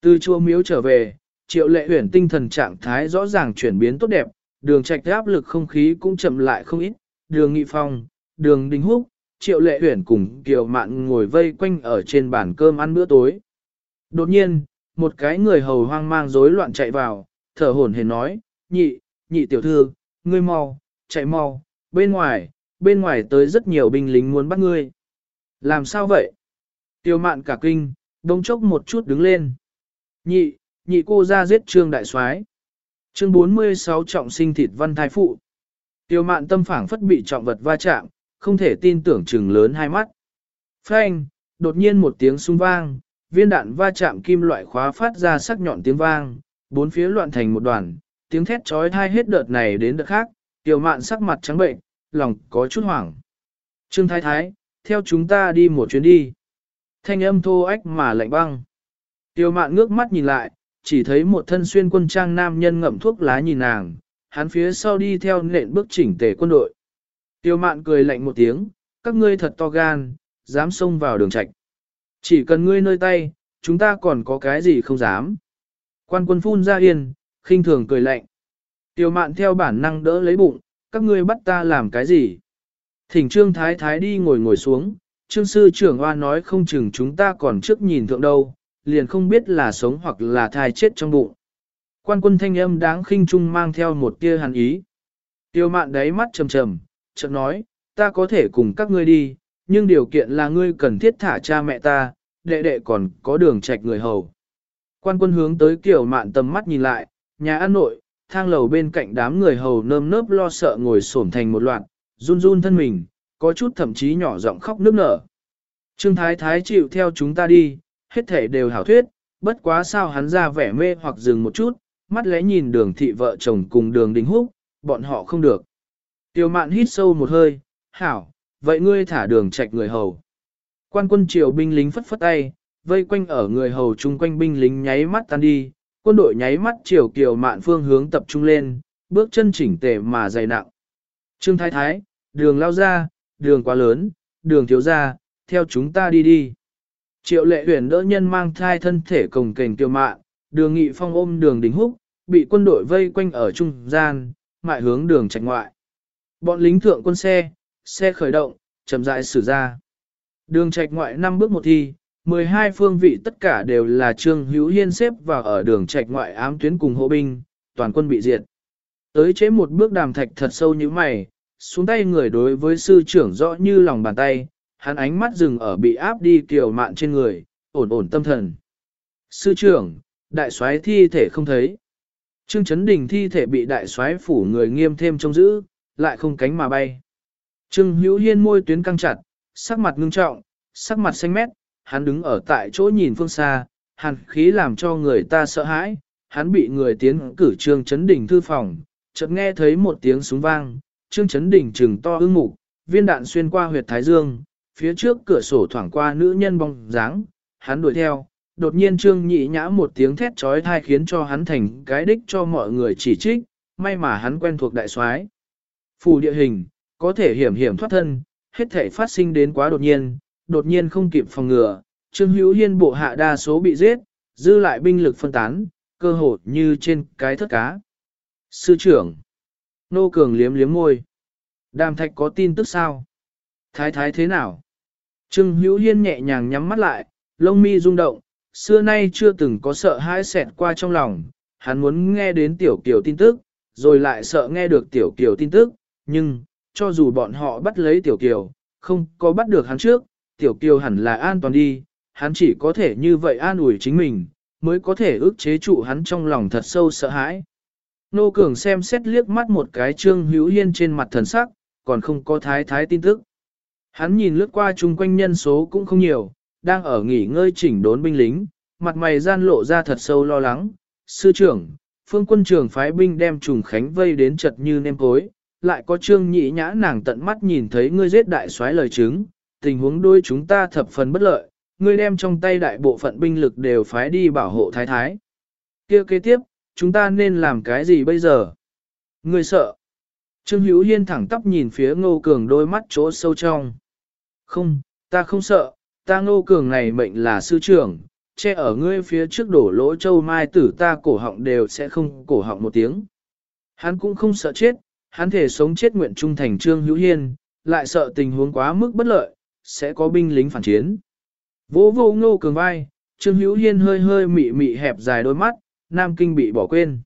Từ chùa miếu trở về, triệu lệ huyển tinh thần trạng thái rõ ràng chuyển biến tốt đẹp, đường trạch áp lực không khí cũng chậm lại không ít, đường nghị phong, đường đình húc, triệu lệ huyển cùng tiểu mạn ngồi vây quanh ở trên bàn cơm ăn bữa tối. Đột nhiên, một cái người hầu hoang mang rối loạn chạy vào, thở hổn hển nói, nhị, nhị tiểu thư, ngươi mau, chạy mau, bên ngoài, bên ngoài tới rất nhiều binh lính muốn bắt ngươi. Làm sao vậy? Tiêu mạn cả kinh, đông chốc một chút đứng lên. Nhị, nhị cô ra giết trương đại soái Chương 46 trọng sinh thịt văn thái phụ. Tiêu mạn tâm phảng phất bị trọng vật va chạm, không thể tin tưởng chừng lớn hai mắt. Phanh, đột nhiên một tiếng sung vang, viên đạn va chạm kim loại khóa phát ra sắc nhọn tiếng vang, bốn phía loạn thành một đoàn, tiếng thét trói thai hết đợt này đến đợt khác, tiểu mạn sắc mặt trắng bệnh, lòng có chút hoảng. Trương Thái Thái, theo chúng ta đi một chuyến đi. Thanh âm thô ách mà lạnh băng. Tiêu mạn ngước mắt nhìn lại, chỉ thấy một thân xuyên quân trang nam nhân ngậm thuốc lá nhìn nàng, hắn phía sau đi theo nện bước chỉnh tề quân đội. Tiêu mạn cười lạnh một tiếng, các ngươi thật to gan, dám xông vào đường trạch. Chỉ cần ngươi nơi tay, chúng ta còn có cái gì không dám. Quan quân phun ra yên, khinh thường cười lạnh. Tiêu mạn theo bản năng đỡ lấy bụng, các ngươi bắt ta làm cái gì? Thỉnh trương thái thái đi ngồi ngồi xuống, trương sư trưởng hoa nói không chừng chúng ta còn trước nhìn thượng đâu, liền không biết là sống hoặc là thai chết trong bụng. Quan quân thanh âm đáng khinh trung mang theo một tia hàn ý. Tiêu mạn đáy mắt trầm trầm, chợt nói, ta có thể cùng các ngươi đi, nhưng điều kiện là ngươi cần thiết thả cha mẹ ta, đệ đệ còn có đường trạch người hầu. Quan quân hướng tới kiểu mạn tầm mắt nhìn lại, nhà ăn nội, thang lầu bên cạnh đám người hầu nơm nớp lo sợ ngồi xổm thành một loạt, run run thân mình, có chút thậm chí nhỏ giọng khóc nức nở. Trương Thái Thái chịu theo chúng ta đi, hết thể đều hảo thuyết, bất quá sao hắn ra vẻ mê hoặc dừng một chút, mắt lẽ nhìn đường thị vợ chồng cùng đường đình húc, bọn họ không được. Tiêu mạn hít sâu một hơi, hảo, vậy ngươi thả đường trạch người hầu. Quan quân triều binh lính phất phất tay, vây quanh ở người hầu chung quanh binh lính nháy mắt tan đi, quân đội nháy mắt triều kiều mạn phương hướng tập trung lên, bước chân chỉnh tề mà dày nặng. Trương Thái Thái, đường lao ra, đường quá lớn, đường thiếu ra, theo chúng ta đi đi. Triệu lệ huyền đỡ nhân mang thai thân thể cồng kềnh kiều mạn, đường nghị phong ôm đường Đỉnh húc, bị quân đội vây quanh ở trung gian, mại hướng đường trạch ngoại. Bọn lính thượng quân xe, xe khởi động, chậm rãi xử ra. Đường trạch ngoại năm bước một thi, 12 phương vị tất cả đều là Trương Hữu Hiên xếp vào ở đường trạch ngoại ám tuyến cùng hộ binh, toàn quân bị diệt. Tới chế một bước đàm thạch thật sâu như mày, xuống tay người đối với sư trưởng rõ như lòng bàn tay, hắn ánh mắt dừng ở bị áp đi kiều mạn trên người, ổn ổn tâm thần. Sư trưởng, đại soái thi thể không thấy. Trương Chấn Đình thi thể bị đại soái phủ người nghiêm thêm trông giữ, lại không cánh mà bay. Trương Hữu Hiên môi tuyến căng chặt, sắc mặt ngưng trọng, sắc mặt xanh mét, hắn đứng ở tại chỗ nhìn phương xa, hàn khí làm cho người ta sợ hãi, hắn bị người tiến cử Trương Chấn Đỉnh thư phòng, chợt nghe thấy một tiếng súng vang, Trương Chấn Đỉnh trừng to ưng mục, viên đạn xuyên qua huyệt thái dương, phía trước cửa sổ thoảng qua nữ nhân bóng dáng, hắn đuổi theo, đột nhiên Trương Nhị Nhã một tiếng thét trói thai khiến cho hắn thành cái đích cho mọi người chỉ trích, may mà hắn quen thuộc đại soái. Phù địa hình, có thể hiểm hiểm thoát thân, hết thể phát sinh đến quá đột nhiên, đột nhiên không kịp phòng ngừa, Trương Hữu Hiên bộ hạ đa số bị giết, dư lại binh lực phân tán, cơ hội như trên cái thất cá. Sư trưởng, Nô Cường liếm liếm môi. Đàm thạch có tin tức sao? Thái thái thế nào? Trương Hữu Hiên nhẹ nhàng nhắm mắt lại, lông mi rung động, xưa nay chưa từng có sợ hãi xẹt qua trong lòng, hắn muốn nghe đến tiểu kiểu tin tức, rồi lại sợ nghe được tiểu kiểu tin tức, nhưng, cho dù bọn họ bắt lấy tiểu kiểu, không có bắt được hắn trước, tiểu kiều hẳn là an toàn đi, hắn chỉ có thể như vậy an ủi chính mình, mới có thể ức chế trụ hắn trong lòng thật sâu sợ hãi. Nô Cường xem xét liếc mắt một cái trương hữu hiên trên mặt thần sắc, còn không có thái thái tin tức. Hắn nhìn lướt qua chung quanh nhân số cũng không nhiều, đang ở nghỉ ngơi chỉnh đốn binh lính, mặt mày gian lộ ra thật sâu lo lắng. Sư trưởng, phương quân trưởng phái binh đem trùng khánh vây đến chật như nêm cối, lại có trương nhị nhã nàng tận mắt nhìn thấy ngươi giết đại soái lời chứng, tình huống đôi chúng ta thập phần bất lợi, ngươi đem trong tay đại bộ phận binh lực đều phái đi bảo hộ thái thái. kia kế tiếp, chúng ta nên làm cái gì bây giờ? Ngươi sợ. Trương Hữu Hiên thẳng tắp nhìn phía Ngô Cường đôi mắt chỗ sâu trong. Không, ta không sợ, ta Ngô Cường này mệnh là sư trưởng, che ở ngươi phía trước đổ lỗ châu mai tử ta cổ họng đều sẽ không cổ họng một tiếng. Hắn cũng không sợ chết, hắn thể sống chết nguyện trung thành Trương Hữu Hiên, lại sợ tình huống quá mức bất lợi, sẽ có binh lính phản chiến. Vỗ vô ngô cường vai, Trương Hữu Hiên hơi hơi mị mị hẹp dài đôi mắt, Nam Kinh bị bỏ quên.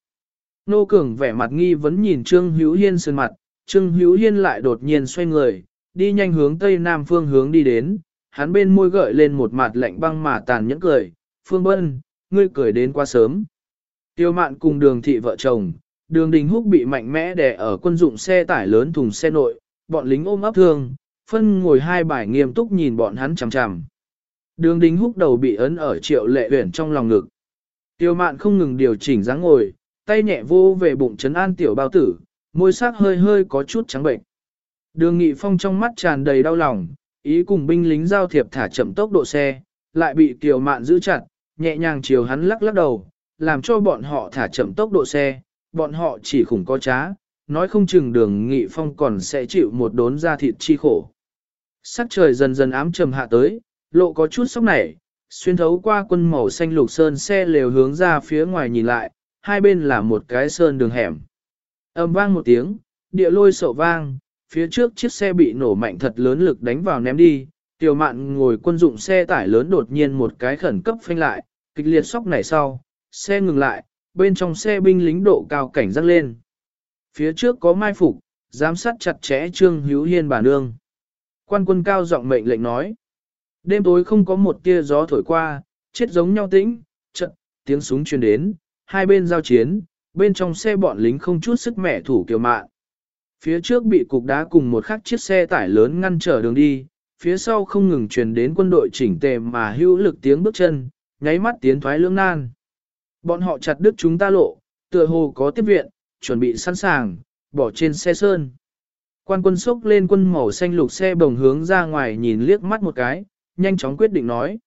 Nô Cường vẻ mặt nghi vấn nhìn Trương Hữu Hiên sơn mặt, Trương Hữu Hiên lại đột nhiên xoay người, đi nhanh hướng tây nam phương hướng đi đến, hắn bên môi gợi lên một mặt lạnh băng mà tàn nhẫn cười, Phương Bân, ngươi cười đến quá sớm. Tiêu mạn cùng đường thị vợ chồng, đường đình húc bị mạnh mẽ đè ở quân dụng xe tải lớn thùng xe nội, bọn lính ôm ấp thương, phân ngồi hai bài nghiêm túc nhìn bọn hắn chằm chằm. Đường Đính húc đầu bị ấn ở triệu lệ huyển trong lòng ngực. Tiêu mạn không ngừng điều chỉnh dáng ngồi, tay nhẹ vô về bụng chấn an tiểu bao tử, môi sắc hơi hơi có chút trắng bệnh. Đường nghị phong trong mắt tràn đầy đau lòng, ý cùng binh lính giao thiệp thả chậm tốc độ xe, lại bị tiểu mạn giữ chặt, nhẹ nhàng chiều hắn lắc lắc đầu, làm cho bọn họ thả chậm tốc độ xe, bọn họ chỉ khủng có trá, nói không chừng đường nghị phong còn sẽ chịu một đốn da thịt chi khổ. Sắc trời dần dần ám trầm hạ tới, lộ có chút sốc nảy, xuyên thấu qua quân màu xanh lục sơn xe lều hướng ra phía ngoài nhìn lại, hai bên là một cái sơn đường hẻm. Âm vang một tiếng, địa lôi sổ vang, phía trước chiếc xe bị nổ mạnh thật lớn lực đánh vào ném đi, tiểu mạn ngồi quân dụng xe tải lớn đột nhiên một cái khẩn cấp phanh lại, kịch liệt sốc nảy sau, xe ngừng lại, bên trong xe binh lính độ cao cảnh giác lên. Phía trước có mai phục, giám sát chặt chẽ Trương Hữu Hiên bà nương. Quan quân cao giọng mệnh lệnh nói. Đêm tối không có một tia gió thổi qua, chết giống nhau tĩnh, trận, tiếng súng truyền đến, hai bên giao chiến, bên trong xe bọn lính không chút sức mẻ thủ kiều mạn. Phía trước bị cục đá cùng một khắc chiếc xe tải lớn ngăn trở đường đi, phía sau không ngừng truyền đến quân đội chỉnh tề mà hữu lực tiếng bước chân, nháy mắt tiến thoái lưỡng nan. Bọn họ chặt đứt chúng ta lộ, tựa hồ có tiếp viện, chuẩn bị sẵn sàng, bỏ trên xe sơn. Quan quân sốc lên quân màu xanh lục xe bồng hướng ra ngoài nhìn liếc mắt một cái, nhanh chóng quyết định nói.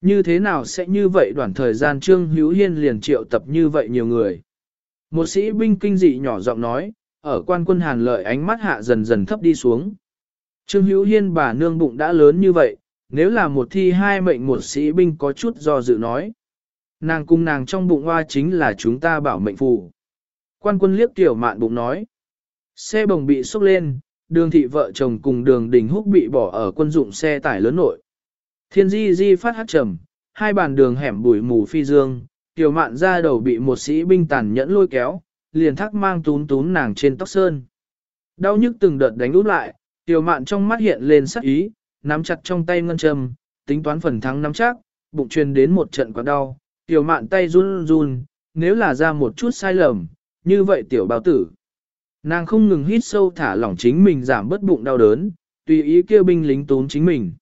Như thế nào sẽ như vậy đoạn thời gian Trương Hữu Hiên liền triệu tập như vậy nhiều người. Một sĩ binh kinh dị nhỏ giọng nói, ở quan quân hàn lợi ánh mắt hạ dần dần thấp đi xuống. Trương Hữu Hiên bà nương bụng đã lớn như vậy, nếu là một thi hai mệnh một sĩ binh có chút do dự nói. Nàng cung nàng trong bụng hoa chính là chúng ta bảo mệnh phù. Quan quân liếc tiểu mạn bụng nói. Xe bồng bị xúc lên, đường thị vợ chồng cùng đường đình húc bị bỏ ở quân dụng xe tải lớn nội. Thiên di di phát hát trầm, hai bàn đường hẻm bụi mù phi dương, tiểu mạn ra đầu bị một sĩ binh tàn nhẫn lôi kéo, liền thắc mang tún tún nàng trên tóc sơn. Đau nhức từng đợt đánh út lại, tiểu mạn trong mắt hiện lên sắc ý, nắm chặt trong tay ngân châm, tính toán phần thắng nắm chắc, bụng truyền đến một trận quặn đau, tiểu mạn tay run run, nếu là ra một chút sai lầm, như vậy tiểu bào tử. Nàng không ngừng hít sâu thả lỏng chính mình giảm bớt bụng đau đớn, tùy ý kêu binh lính tốn chính mình.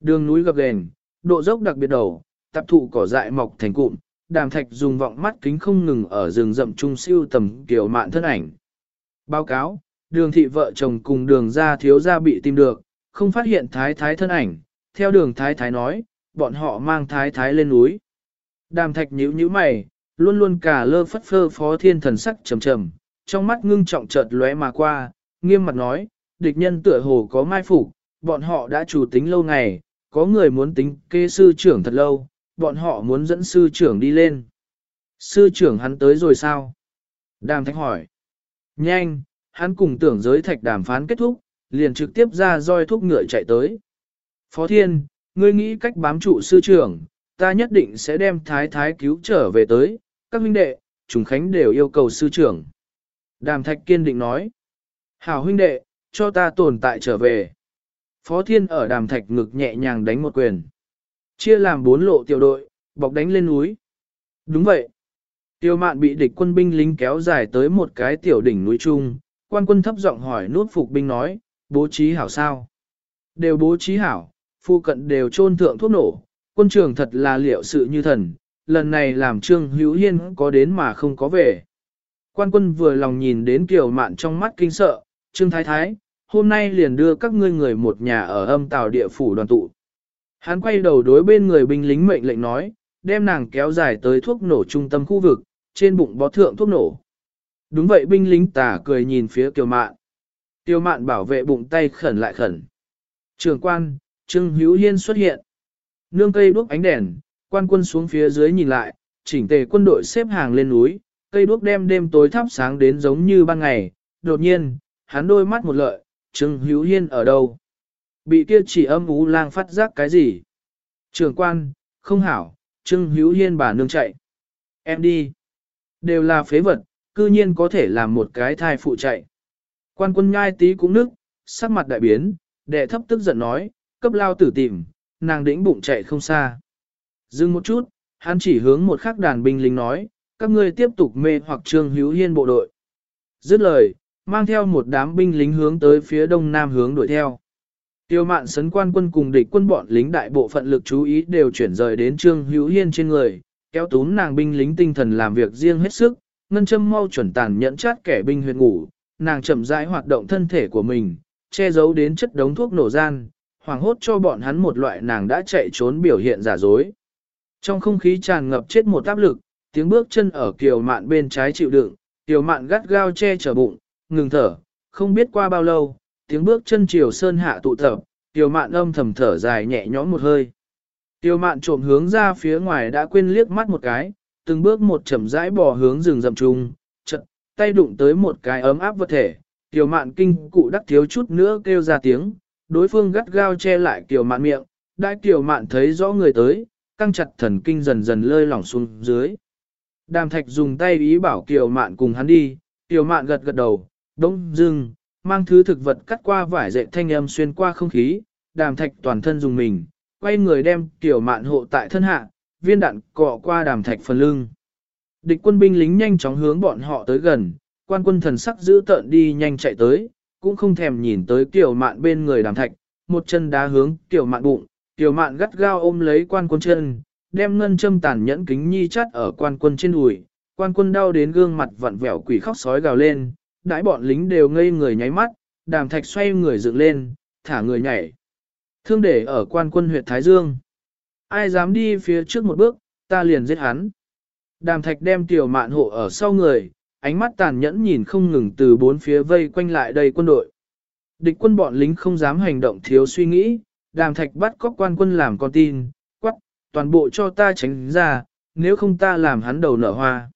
Đường núi gập ghềnh, độ dốc đặc biệt đầu, tập thụ cỏ dại mọc thành cụm, đàm thạch dùng vọng mắt kính không ngừng ở rừng rậm trung siêu tầm kiểu mạn thân ảnh. Báo cáo, đường thị vợ chồng cùng đường ra thiếu gia bị tìm được, không phát hiện thái thái thân ảnh, theo đường thái thái nói, bọn họ mang thái thái lên núi. Đàm thạch nhíu nhíu mày, luôn luôn cả lơ phất phơ phó thiên thần sắc trầm trầm, trong mắt ngưng trọng chợt lóe mà qua, nghiêm mặt nói, địch nhân tựa hồ có mai phục, bọn họ đã chủ tính lâu ngày, có người muốn tính kê sư trưởng thật lâu, bọn họ muốn dẫn sư trưởng đi lên. Sư trưởng hắn tới rồi sao? Đàm thạch hỏi. Nhanh, hắn cùng tưởng giới thạch đàm phán kết thúc, liền trực tiếp ra roi thúc ngựa chạy tới. Phó Thiên, ngươi nghĩ cách bám trụ sư trưởng, ta nhất định sẽ đem thái thái cứu trở về tới, các huynh đệ, trùng khánh đều yêu cầu sư trưởng. Đàm thạch kiên định nói. Hảo huynh đệ, cho ta tồn tại trở về. Phó Thiên ở đàm thạch ngực nhẹ nhàng đánh một quyền. Chia làm bốn lộ tiểu đội, bọc đánh lên núi. Đúng vậy. Tiêu mạn bị địch quân binh lính kéo dài tới một cái tiểu đỉnh núi trung, quan quân thấp giọng hỏi nút phục binh nói, bố trí hảo sao? Đều bố trí hảo, phu cận đều trôn thượng thuốc nổ, quân trường thật là liệu sự như thần, lần này làm trương hữu hiên có đến mà không có về. Quan quân vừa lòng nhìn đến kiều mạn trong mắt kinh sợ, trương thái thái, hôm nay liền đưa các ngươi người một nhà ở âm tàu địa phủ đoàn tụ. Hắn quay đầu đối bên người binh lính mệnh lệnh nói, đem nàng kéo dài tới thuốc nổ trung tâm khu vực, trên bụng bó thượng thuốc nổ. Đúng vậy binh lính tả cười nhìn phía kiều mạn. Kiều mạn bảo vệ bụng tay khẩn lại khẩn. Trường quan, Trương Hữu Hiên xuất hiện. Nương cây đuốc ánh đèn, quan quân xuống phía dưới nhìn lại, chỉnh tề quân đội xếp hàng lên núi, cây đuốc đem đêm tối thắp sáng đến giống như ban ngày. Đột nhiên, hắn đôi mắt một lợi, Trương Hữu Hiên ở đâu? Bị kia chỉ âm ú lang phát giác cái gì? Trường quan, không hảo, Trương Hữu Hiên bà nương chạy. Em đi. Đều là phế vật, cư nhiên có thể làm một cái thai phụ chạy. Quan quân nhai tí cũng nức, sắc mặt đại biến, đệ thấp tức giận nói, cấp lao tử tìm, nàng đĩnh bụng chạy không xa. Dừng một chút, hắn chỉ hướng một khắc đàn binh lính nói, các ngươi tiếp tục mê hoặc trương hữu hiên bộ đội. Dứt lời, mang theo một đám binh lính hướng tới phía đông nam hướng đuổi theo. Tiêu mạn sấn quan quân cùng địch quân bọn lính đại bộ phận lực chú ý đều chuyển rời đến trương hữu hiên trên người, kéo túm nàng binh lính tinh thần làm việc riêng hết sức, ngân châm mau chuẩn tàn nhẫn chát kẻ binh huyệt ngủ, nàng chậm rãi hoạt động thân thể của mình, che giấu đến chất đống thuốc nổ gian, hoàng hốt cho bọn hắn một loại nàng đã chạy trốn biểu hiện giả dối. Trong không khí tràn ngập chết một áp lực, tiếng bước chân ở kiều mạn bên trái chịu đựng, kiều mạn gắt gao che chở bụng, ngừng thở, không biết qua bao lâu, tiếng bước chân chiều sơn hạ tụ tập, kiều mạn âm thầm thở dài nhẹ nhõm một hơi. Kiều mạn trộm hướng ra phía ngoài đã quên liếc mắt một cái, từng bước một chậm rãi bò hướng rừng rậm trung, chật, tay đụng tới một cái ấm áp vật thể, kiều mạn kinh cụ đắc thiếu chút nữa kêu ra tiếng, đối phương gắt gao che lại kiều mạn miệng, đại kiều mạn thấy rõ người tới, căng chặt thần kinh dần dần lơi lỏng xuống dưới. Đàm thạch dùng tay ý bảo kiều mạn cùng hắn đi, kiều mạn gật gật đầu, đống dưng, mang thứ thực vật cắt qua vải dệt thanh âm xuyên qua không khí, đàm thạch toàn thân dùng mình, quay người đem kiều mạn hộ tại thân hạ, viên đạn cọ qua đàm thạch phần lưng. Địch quân binh lính nhanh chóng hướng bọn họ tới gần, quan quân thần sắc giữ tợn đi nhanh chạy tới, cũng không thèm nhìn tới kiều mạn bên người đàm thạch, một chân đá hướng kiều mạn bụng, kiều mạn gắt gao ôm lấy quan quân chân, đem ngân châm tàn nhẫn kính nhi chắt ở quan quân trên đùi, quan quân đau đến gương mặt vặn vẹo quỷ khóc sói gào lên, đãi bọn lính đều ngây người nháy mắt, đàm thạch xoay người dựng lên, thả người nhảy. Thương để ở quan quân huyện Thái Dương. Ai dám đi phía trước một bước, ta liền giết hắn. Đàm thạch đem tiểu mạn hộ ở sau người, ánh mắt tàn nhẫn nhìn không ngừng từ bốn phía vây quanh lại đầy quân đội. Địch quân bọn lính không dám hành động thiếu suy nghĩ, đàm thạch bắt cóc quan quân làm con tin, toàn bộ cho ta tránh ra, nếu không ta làm hắn đầu nở hoa.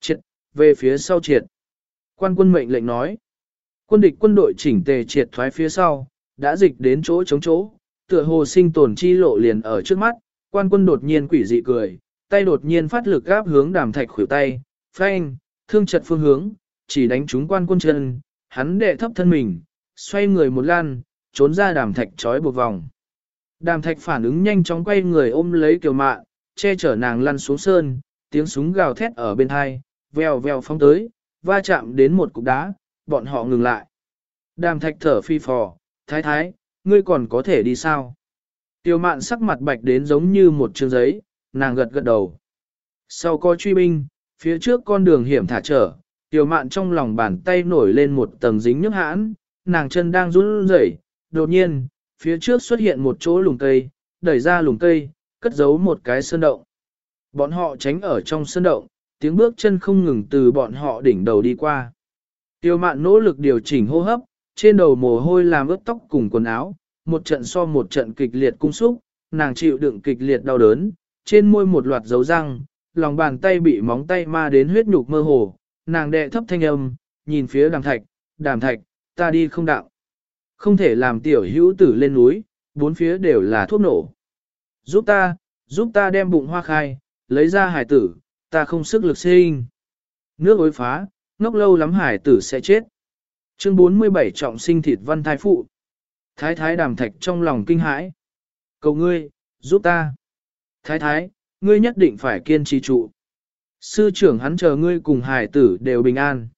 Triệt, về phía sau triệt. Quan quân mệnh lệnh nói. Quân địch quân đội chỉnh tề triệt thoái phía sau, đã dịch đến chỗ chống chỗ, tựa hồ sinh tồn chi lộ liền ở trước mắt, quan quân đột nhiên quỷ dị cười, tay đột nhiên phát lực gáp hướng đàm thạch khuỷu tay, phanh, thương chật phương hướng, chỉ đánh trúng quan quân chân, hắn đệ thấp thân mình, xoay người một lan, trốn ra đàm thạch trói buộc vòng. Đàm thạch phản ứng nhanh chóng quay người ôm lấy kiều mạ, che chở nàng lăn xuống sơn, tiếng súng gào thét ở bên hai, vèo vèo phóng tới, va chạm đến một cục đá, bọn họ ngừng lại. Đàm thạch thở phi phò, thái thái, ngươi còn có thể đi sao? Tiêu mạn sắc mặt bạch đến giống như một chương giấy, nàng gật gật đầu. Sau có truy binh, phía trước con đường hiểm thả trở, tiêu mạn trong lòng bàn tay nổi lên một tầng dính nước hãn, nàng chân đang run rẩy, đột nhiên, phía trước xuất hiện một chỗ lùng cây, đẩy ra lùng cây, cất giấu một cái sơn động. Bọn họ tránh ở trong sơn động, tiếng bước chân không ngừng từ bọn họ đỉnh đầu đi qua. Tiêu mạn nỗ lực điều chỉnh hô hấp, trên đầu mồ hôi làm ướt tóc cùng quần áo, một trận so một trận kịch liệt cung xúc, nàng chịu đựng kịch liệt đau đớn, trên môi một loạt dấu răng, lòng bàn tay bị móng tay ma đến huyết nhục mơ hồ, nàng đệ thấp thanh âm, nhìn phía đàm thạch, đàm thạch, ta đi không đạo. Không thể làm tiểu hữu tử lên núi, bốn phía đều là thuốc nổ. Giúp ta, giúp ta đem bụng hoa khai, lấy ra hải tử, ta không sức lực sinh. Nước ối phá, ngốc lâu lắm hải tử sẽ chết. Chương 47 trọng sinh thịt văn thái phụ. Thái thái đàm thạch trong lòng kinh hãi. Cầu ngươi, giúp ta. Thái thái, ngươi nhất định phải kiên trì trụ. Sư trưởng hắn chờ ngươi cùng hải tử đều bình an.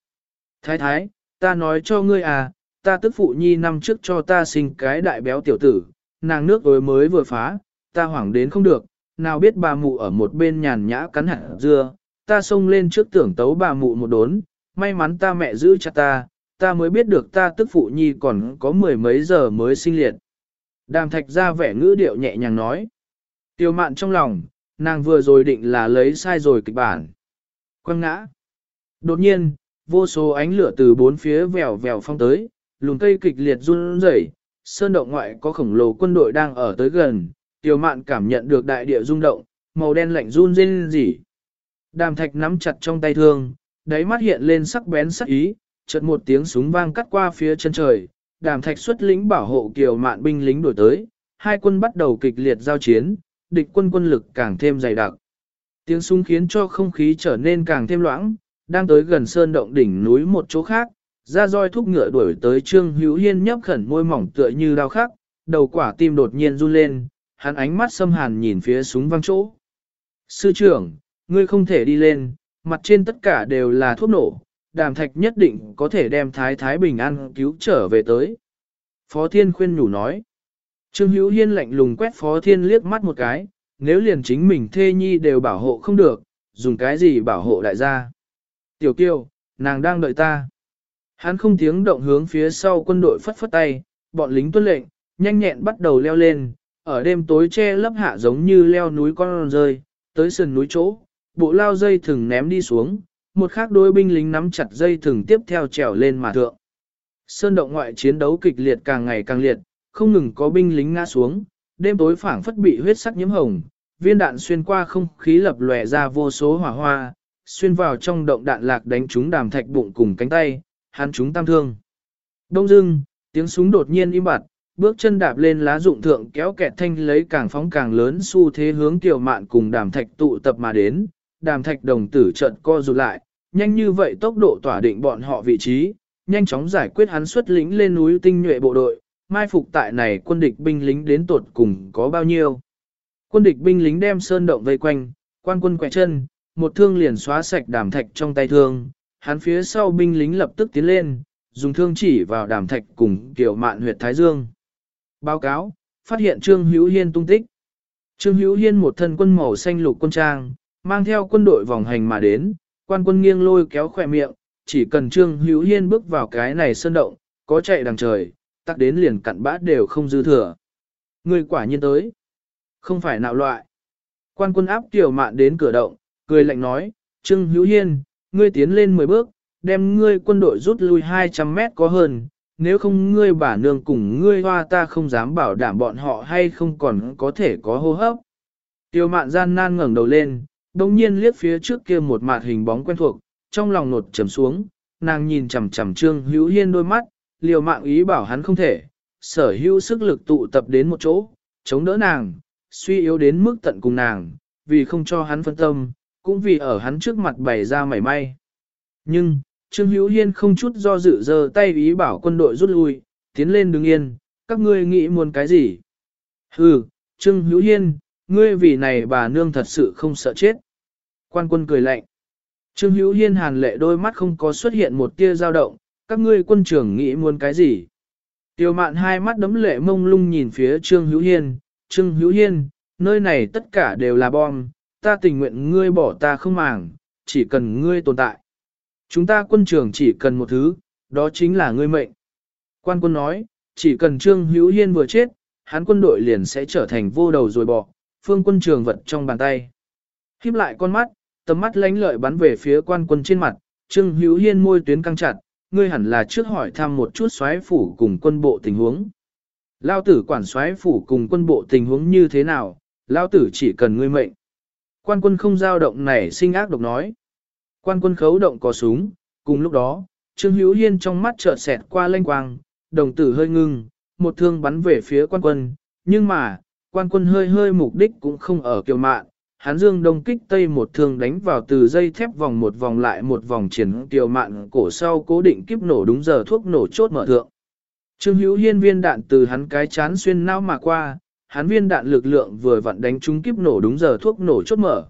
Thái thái, ta nói cho ngươi à, ta tức phụ nhi năm trước cho ta sinh cái đại béo tiểu tử, nàng nước ối mới vừa phá, ta hoảng đến không được, nào biết bà mụ ở một bên nhàn nhã cắn hạt dưa, ta xông lên trước tưởng tấu bà mụ một đốn, may mắn ta mẹ giữ chặt ta, ta mới biết được ta tức phụ nhi còn có mười mấy giờ mới sinh liệt. Đàm thạch ra vẻ ngữ điệu nhẹ nhàng nói. Tiêu mạn trong lòng, nàng vừa rồi định là lấy sai rồi kịch bản. Quăng ngã. Đột nhiên, vô số ánh lửa từ bốn phía vèo vèo phong tới, lùn cây kịch liệt run rẩy, sơn động ngoại có khổng lồ quân đội đang ở tới gần, Tiêu mạn cảm nhận được đại địa rung động, màu đen lạnh run rên rỉ. Đàm thạch nắm chặt trong tay thương, đáy mắt hiện lên sắc bén sắc ý, chợt một tiếng súng vang cắt qua phía chân trời, đàm thạch xuất lính bảo hộ kiều mạn binh lính đổi tới, hai quân bắt đầu kịch liệt giao chiến, địch quân quân lực càng thêm dày đặc. Tiếng súng khiến cho không khí trở nên càng thêm loãng, đang tới gần sơn động đỉnh núi một chỗ khác, ra roi thúc ngựa đuổi tới Trương Hữu Hiên nhấp khẩn môi mỏng tựa như đau khắc, đầu quả tim đột nhiên run lên, hắn ánh mắt xâm hàn nhìn phía súng văng chỗ. Sư trưởng, ngươi không thể đi lên, mặt trên tất cả đều là thuốc nổ, đàm thạch nhất định có thể đem thái thái bình an cứu trở về tới. Phó Thiên khuyên nhủ nói. Trương Hữu Hiên lạnh lùng quét Phó Thiên liếc mắt một cái, nếu liền chính mình thê nhi đều bảo hộ không được, dùng cái gì bảo hộ đại gia. Tiểu kiêu, nàng đang đợi ta. Hắn không tiếng động hướng phía sau quân đội phất phất tay, bọn lính tuân lệnh, nhanh nhẹn bắt đầu leo lên, ở đêm tối che lấp hạ giống như leo núi con rơi, tới sườn núi chỗ, bộ lao dây thừng ném đi xuống, một khác đôi binh lính nắm chặt dây thừng tiếp theo trèo lên mà thượng. Sơn động ngoại chiến đấu kịch liệt càng ngày càng liệt, không ngừng có binh lính ngã xuống, đêm tối phảng phất bị huyết sắc nhiễm hồng, viên đạn xuyên qua không khí lập lòe ra vô số hỏa hoa, xuyên vào trong động đạn lạc đánh trúng đàm thạch bụng cùng cánh tay, hắn chúng tam thương. Đông dưng, tiếng súng đột nhiên im bặt, bước chân đạp lên lá dụng thượng kéo kẹt thanh lấy càng phóng càng lớn xu thế hướng tiểu mạn cùng đàm thạch tụ tập mà đến, đàm thạch đồng tử trận co rụt lại, nhanh như vậy tốc độ tỏa định bọn họ vị trí, nhanh chóng giải quyết hắn xuất lĩnh lên núi tinh nhuệ bộ đội, mai phục tại này quân địch binh lính đến tột cùng có bao nhiêu. Quân địch binh lính đem sơn động vây quanh, quan quân quẹt chân, một thương liền xóa sạch đàm thạch trong tay thương, hắn phía sau binh lính lập tức tiến lên, dùng thương chỉ vào đàm thạch cùng kiểu mạn huyệt Thái Dương. Báo cáo, phát hiện Trương Hữu Hiên tung tích. Trương Hữu Hiên một thân quân màu xanh lục quân trang, mang theo quân đội vòng hành mà đến, quan quân nghiêng lôi kéo khỏe miệng, chỉ cần Trương Hữu Hiên bước vào cái này sơn động, có chạy đằng trời, tắc đến liền cặn bát đều không dư thừa. Người quả nhiên tới. Không phải nạo loại. Quan quân áp tiểu mạn đến cửa động, cười lạnh nói, Trương Hữu Hiên, ngươi tiến lên 10 bước, đem ngươi quân đội rút lui 200 mét có hơn, nếu không ngươi bả nương cùng ngươi hoa ta không dám bảo đảm bọn họ hay không còn có thể có hô hấp. Tiêu mạn gian nan ngẩng đầu lên, đồng nhiên liếc phía trước kia một mạt hình bóng quen thuộc, trong lòng nột trầm xuống, nàng nhìn chằm chằm Trương Hữu Hiên đôi mắt, liều mạng ý bảo hắn không thể, sở hữu sức lực tụ tập đến một chỗ, chống đỡ nàng, suy yếu đến mức tận cùng nàng, vì không cho hắn phân tâm, cũng vì ở hắn trước mặt bày ra mảy may. Nhưng, Trương Hữu Hiên không chút do dự giơ tay ý bảo quân đội rút lui, tiến lên đứng yên, các ngươi nghĩ muốn cái gì? Hừ, Trương Hữu Hiên, ngươi vì này bà nương thật sự không sợ chết. Quan quân cười lạnh. Trương Hữu Hiên hàn lệ đôi mắt không có xuất hiện một tia dao động, các ngươi quân trưởng nghĩ muốn cái gì? Tiêu mạn hai mắt đấm lệ mông lung nhìn phía Trương Hữu Hiên, Trương Hữu Hiên, nơi này tất cả đều là bom, ta tình nguyện ngươi bỏ ta không màng, chỉ cần ngươi tồn tại. Chúng ta quân trường chỉ cần một thứ, đó chính là ngươi mệnh. Quan quân nói, chỉ cần Trương Hữu Hiên vừa chết, hắn quân đội liền sẽ trở thành vô đầu rồi bỏ, phương quân trường vật trong bàn tay. Khiếp lại con mắt, tầm mắt lánh lợi bắn về phía quan quân trên mặt, Trương Hữu Hiên môi tuyến căng chặt, ngươi hẳn là trước hỏi thăm một chút xoáy phủ cùng quân bộ tình huống. Lao tử quản xoáy phủ cùng quân bộ tình huống như thế nào, Lao tử chỉ cần ngươi mệnh. Quan quân không giao động này sinh ác độc nói. Quan quân khấu động có súng, cùng lúc đó, Trương Hữu Hiên trong mắt chợt xẹt qua lanh quang, đồng tử hơi ngưng, một thương bắn về phía quan quân, nhưng mà, quan quân hơi hơi mục đích cũng không ở kiều mạn, hắn dương đông kích tây một thương đánh vào từ dây thép vòng một vòng lại một vòng triển kiều mạn cổ sau cố định kiếp nổ đúng giờ thuốc nổ chốt mở thượng. Trương Hữu Hiên viên đạn từ hắn cái chán xuyên não mà qua, hắn viên đạn lực lượng vừa vặn đánh trúng kiếp nổ đúng giờ thuốc nổ chốt mở.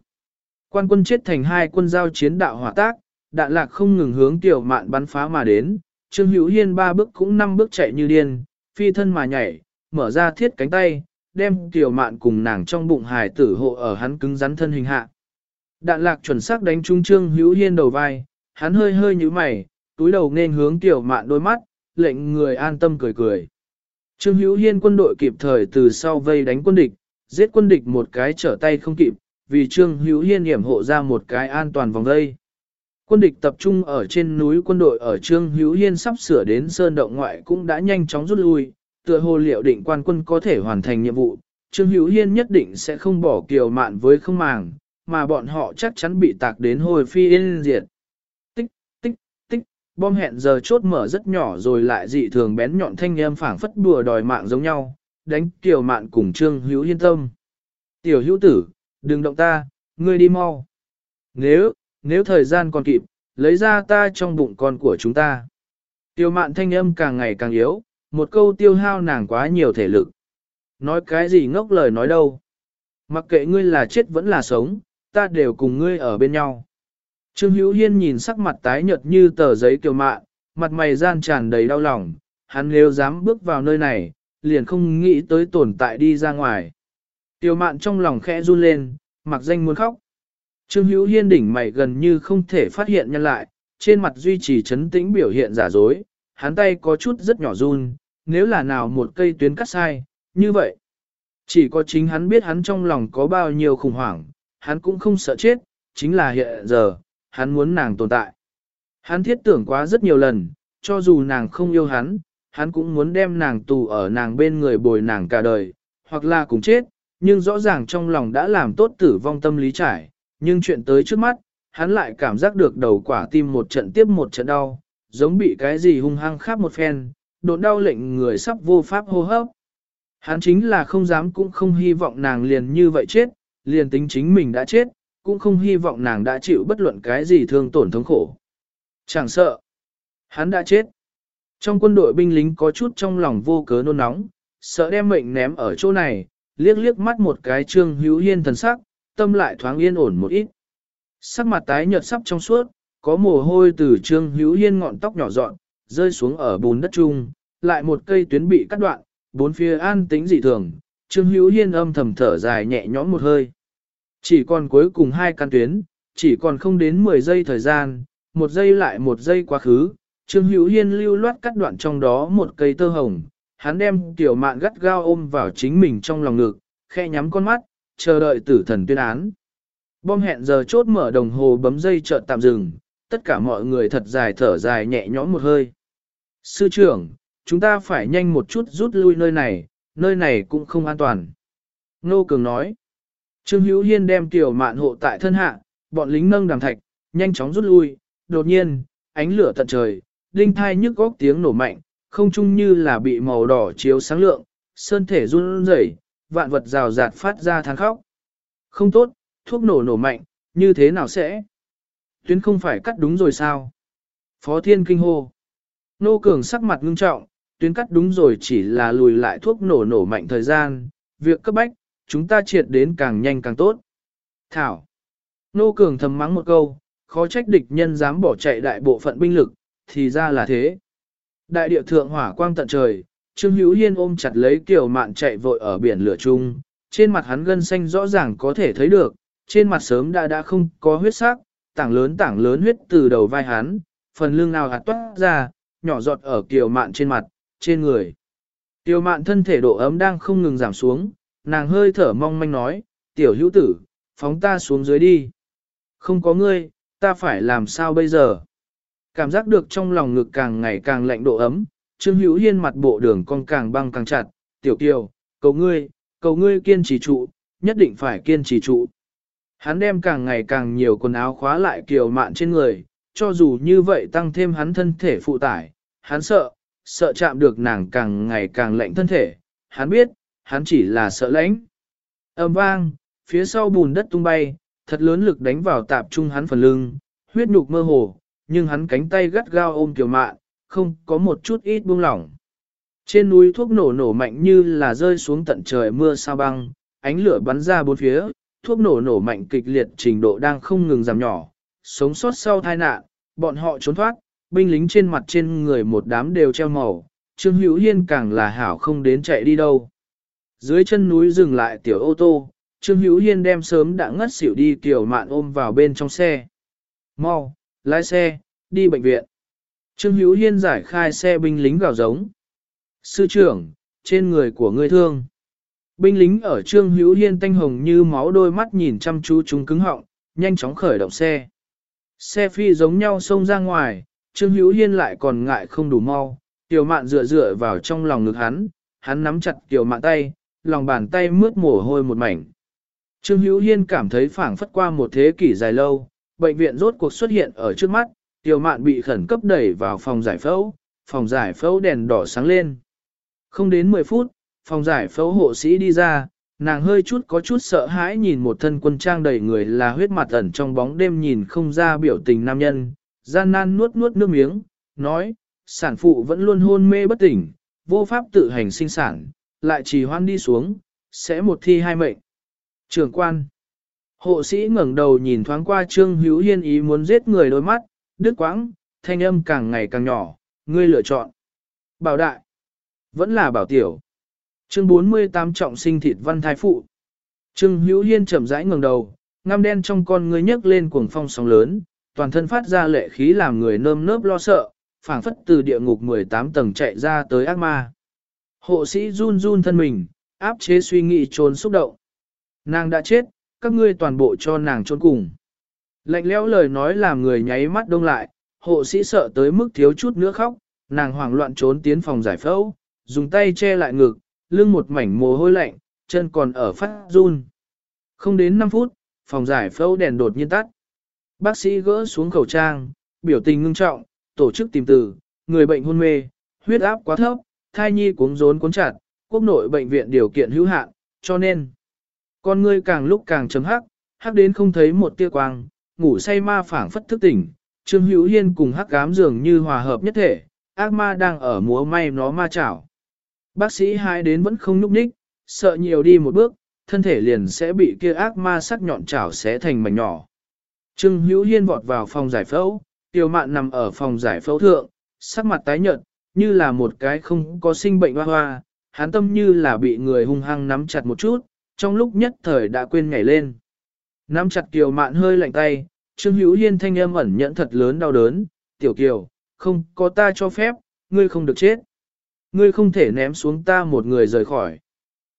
Quan quân chết thành hai quân giao chiến đạo hỏa tác, đạn lạc không ngừng hướng tiểu mạn bắn phá mà đến, Trương Hữu Hiên ba bước cũng năm bước chạy như điên, phi thân mà nhảy, mở ra thiết cánh tay, đem tiểu mạn cùng nàng trong bụng hài tử hộ ở hắn cứng rắn thân hình hạ. Đạn lạc chuẩn xác đánh trúng Trương Hữu Hiên đầu vai, hắn hơi hơi như mày, túi đầu nên hướng tiểu mạn đôi mắt, lệnh người an tâm cười cười. Trương Hữu Hiên quân đội kịp thời từ sau vây đánh quân địch, giết quân địch một cái trở tay không kịp, vì Trương Hữu Hiên hiểm hộ ra một cái an toàn vòng vây. Quân địch tập trung ở trên núi quân đội ở Trương Hữu Hiên sắp sửa đến sơn động ngoại cũng đã nhanh chóng rút lui, tựa hồ liệu định quan quân có thể hoàn thành nhiệm vụ, Trương Hữu Hiên nhất định sẽ không bỏ kiều mạn với không màng, mà bọn họ chắc chắn bị tạc đến hồi phi yên diệt. Bom hẹn giờ chốt mở rất nhỏ rồi lại dị thường bén nhọn thanh âm phảng phất đùa đòi mạng giống nhau, đánh kiều mạn cùng Trương Hữu Hiên tâm. Tiểu hữu tử, đừng động ta, ngươi đi mau. Nếu, nếu thời gian còn kịp, lấy ra ta trong bụng con của chúng ta. Tiêu mạn thanh âm càng ngày càng yếu, một câu tiêu hao nàng quá nhiều thể lực. Nói cái gì ngốc lời nói đâu. Mặc kệ ngươi là chết vẫn là sống, ta đều cùng ngươi ở bên nhau. Trương Hữu Hiên nhìn sắc mặt tái nhợt như tờ giấy kiều mạ, mặt mày gian tràn đầy đau lòng, hắn nếu dám bước vào nơi này, liền không nghĩ tới tồn tại đi ra ngoài. Tiểu mạn trong lòng khẽ run lên, mặc danh muốn khóc. Trương Hữu Hiên đỉnh mày gần như không thể phát hiện nhân lại, trên mặt duy trì chấn tĩnh biểu hiện giả dối, hắn tay có chút rất nhỏ run, nếu là nào một cây tuyến cắt sai, như vậy. Chỉ có chính hắn biết hắn trong lòng có bao nhiêu khủng hoảng, hắn cũng không sợ chết, chính là hiện giờ, hắn muốn nàng tồn tại. Hắn thiết tưởng quá rất nhiều lần, cho dù nàng không yêu hắn, hắn cũng muốn đem nàng tù ở nàng bên người bồi nàng cả đời, hoặc là cùng chết, nhưng rõ ràng trong lòng đã làm tốt tử vong tâm lý trải, nhưng chuyện tới trước mắt, hắn lại cảm giác được đầu quả tim một trận tiếp một trận đau, giống bị cái gì hung hăng khắp một phen, đột đau lệnh người sắp vô pháp hô hấp. Hắn chính là không dám cũng không hy vọng nàng liền như vậy chết, liền tính chính mình đã chết, cũng không hy vọng nàng đã chịu bất luận cái gì thương tổn thống khổ. Chẳng sợ, hắn đã chết. Trong quân đội binh lính có chút trong lòng vô cớ nôn nóng, sợ đem mệnh ném ở chỗ này, liếc liếc mắt một cái trương hữu hiên thần sắc, tâm lại thoáng yên ổn một ít. Sắc mặt tái nhợt sắp trong suốt, có mồ hôi từ trương hữu hiên ngọn tóc nhỏ dọn, rơi xuống ở bùn đất chung, lại một cây tuyến bị cắt đoạn, bốn phía an tĩnh dị thường, trương hữu hiên âm thầm thở dài nhẹ nhõm một hơi. Chỉ còn cuối cùng hai căn tuyến, chỉ còn không đến 10 giây thời gian, một giây lại một giây quá khứ, Trương Hữu Hiên lưu loát cắt đoạn trong đó một cây tơ hồng, hắn đem tiểu mạn gắt gao ôm vào chính mình trong lòng ngực, khe nhắm con mắt, chờ đợi tử thần tuyên án. Bom hẹn giờ chốt mở đồng hồ bấm dây chợt tạm dừng, tất cả mọi người thật dài thở dài nhẹ nhõm một hơi. Sư trưởng, chúng ta phải nhanh một chút rút lui nơi này, nơi này cũng không an toàn. Nô Cường nói. Trương Hữu Hiên đem tiểu mạn hộ tại thân hạ, bọn lính nâng đàm thạch, nhanh chóng rút lui, đột nhiên, ánh lửa tận trời, đinh thai nhức góc tiếng nổ mạnh, không chung như là bị màu đỏ chiếu sáng lượng, sơn thể run rẩy, vạn vật rào rạt phát ra than khóc. Không tốt, thuốc nổ nổ mạnh, như thế nào sẽ? Tuyến không phải cắt đúng rồi sao? Phó Thiên kinh hô. Nô Cường sắc mặt ngưng trọng, tuyến cắt đúng rồi chỉ là lùi lại thuốc nổ nổ mạnh thời gian, việc cấp bách, chúng ta triệt đến càng nhanh càng tốt. Thảo. Nô Cường thầm mắng một câu, khó trách địch nhân dám bỏ chạy đại bộ phận binh lực, thì ra là thế. Đại địa thượng hỏa quang tận trời, Trương Hữu Hiên ôm chặt lấy Kiều Mạn chạy vội ở biển lửa chung, trên mặt hắn gân xanh rõ ràng có thể thấy được, trên mặt sớm đã đã không có huyết sắc, tảng lớn tảng lớn huyết từ đầu vai hắn, phần lưng nào hạt toát ra, nhỏ giọt ở Kiều Mạn trên mặt, trên người. Kiều Mạn thân thể độ ấm đang không ngừng giảm xuống, nàng hơi thở mong manh nói, tiểu hữu tử, phóng ta xuống dưới đi. Không có ngươi, ta phải làm sao bây giờ? Cảm giác được trong lòng ngực càng ngày càng lạnh độ ấm, Trương Hữu Hiên mặt bộ đường con càng băng càng chặt, tiểu kiều, cầu ngươi, cầu ngươi kiên trì trụ, nhất định phải kiên trì trụ. Hắn đem càng ngày càng nhiều quần áo khóa lại kiều mạn trên người, cho dù như vậy tăng thêm hắn thân thể phụ tải, hắn sợ, sợ chạm được nàng càng ngày càng lạnh thân thể, hắn biết, hắn chỉ là sợ lãnh. Âm vang, phía sau bùn đất tung bay, thật lớn lực đánh vào tạp trung hắn phần lưng, huyết nhục mơ hồ, nhưng hắn cánh tay gắt gao ôm kiều mạn, không có một chút ít buông lỏng. Trên núi thuốc nổ nổ mạnh như là rơi xuống tận trời mưa sao băng, ánh lửa bắn ra bốn phía, thuốc nổ nổ mạnh kịch liệt trình độ đang không ngừng giảm nhỏ, sống sót sau tai nạn, bọn họ trốn thoát, binh lính trên mặt trên người một đám đều treo màu, Trương Hữu Hiên càng là hảo không đến chạy đi đâu. Dưới chân núi dừng lại tiểu ô tô, Trương Hữu Hiên đem sớm đã ngất xỉu đi kiểu mạn ôm vào bên trong xe. Mau, lái xe, đi bệnh viện. Trương Hữu Hiên giải khai xe binh lính gào giống. Sư trưởng, trên người của ngươi thương. Binh lính ở Trương Hữu Hiên tanh hồng như máu đôi mắt nhìn chăm chú chúng cứng họng, nhanh chóng khởi động xe. Xe phi giống nhau xông ra ngoài, Trương Hữu Hiên lại còn ngại không đủ mau, Tiểu Mạn dựa dựa vào trong lòng ngực hắn, hắn nắm chặt Tiểu Mạn tay, lòng bàn tay mướt mồ hôi một mảnh. Trương Hữu Hiên cảm thấy phảng phất qua một thế kỷ dài lâu, bệnh viện rốt cuộc xuất hiện ở trước mắt, Tiểu Mạn bị khẩn cấp đẩy vào phòng giải phẫu, phòng giải phẫu đèn đỏ sáng lên. Không đến 10 phút, phòng giải phẫu hộ sĩ đi ra, nàng hơi chút có chút sợ hãi nhìn một thân quân trang đầy người là huyết mặt ẩn trong bóng đêm nhìn không ra biểu tình nam nhân, gian nan nuốt nuốt nước miếng, nói, sản phụ vẫn luôn hôn mê bất tỉnh, vô pháp tự hành sinh sản, lại chỉ hoan đi xuống, sẽ một thi hai mệnh. Trưởng quan. Hộ sĩ ngẩng đầu nhìn thoáng qua Trương Hữu Hiên ý muốn giết người đôi mắt, đứt quãng, thanh âm càng ngày càng nhỏ, ngươi lựa chọn. Bảo đại. Vẫn là bảo tiểu. Chương 48 trọng sinh thịt văn thái phụ. Trương Hữu Hiên chậm rãi ngẩng đầu, ngăm đen trong con ngươi nhấc lên cuồng phong sóng lớn, toàn thân phát ra lệ khí làm người nơm nớp lo sợ, phảng phất từ địa ngục 18 tầng chạy ra tới ác ma. Hộ sĩ run run thân mình, áp chế suy nghĩ trốn xúc động. Nàng đã chết, các ngươi toàn bộ cho nàng trốn cùng. Lạnh lẽo lời nói làm người nháy mắt đông lại, hộ sĩ sợ tới mức thiếu chút nữa khóc, nàng hoảng loạn trốn tiến phòng giải phẫu, dùng tay che lại ngực, lưng một mảnh mồ hôi lạnh, chân còn ở phát run. Không đến 5 phút, phòng giải phẫu đèn đột nhiên tắt. Bác sĩ gỡ xuống khẩu trang, biểu tình ngưng trọng, tổ chức tìm từ, người bệnh hôn mê, huyết áp quá thấp, thai nhi cuống rốn cuốn chặt, quốc nội bệnh viện điều kiện hữu hạn, cho nên con ngươi càng lúc càng chấm hắc, hắc đến không thấy một tia quang, ngủ say ma phảng phất thức tỉnh, Trương Hữu Hiên cùng hắc cám dường như hòa hợp nhất thể, ác ma đang ở múa may nó ma chảo. Bác sĩ hai đến vẫn không nhúc nhích, sợ nhiều đi một bước, thân thể liền sẽ bị kia ác ma sắc nhọn chảo xé thành mảnh nhỏ. Trương Hữu Hiên vọt vào phòng giải phẫu, Tiêu Mạn nằm ở phòng giải phẫu thượng, sắc mặt tái nhợt, như là một cái không có sinh bệnh hoa hoa, hắn tâm như là bị người hung hăng nắm chặt một chút, trong lúc nhất thời đã quên nhảy lên. Nắm chặt Kiều Mạn hơi lạnh tay, Trương Hữu Hiên thanh âm ẩn nhẫn thật lớn đau đớn, "Tiểu Kiều, không có ta cho phép, ngươi không được chết. Ngươi không thể ném xuống ta một người rời khỏi."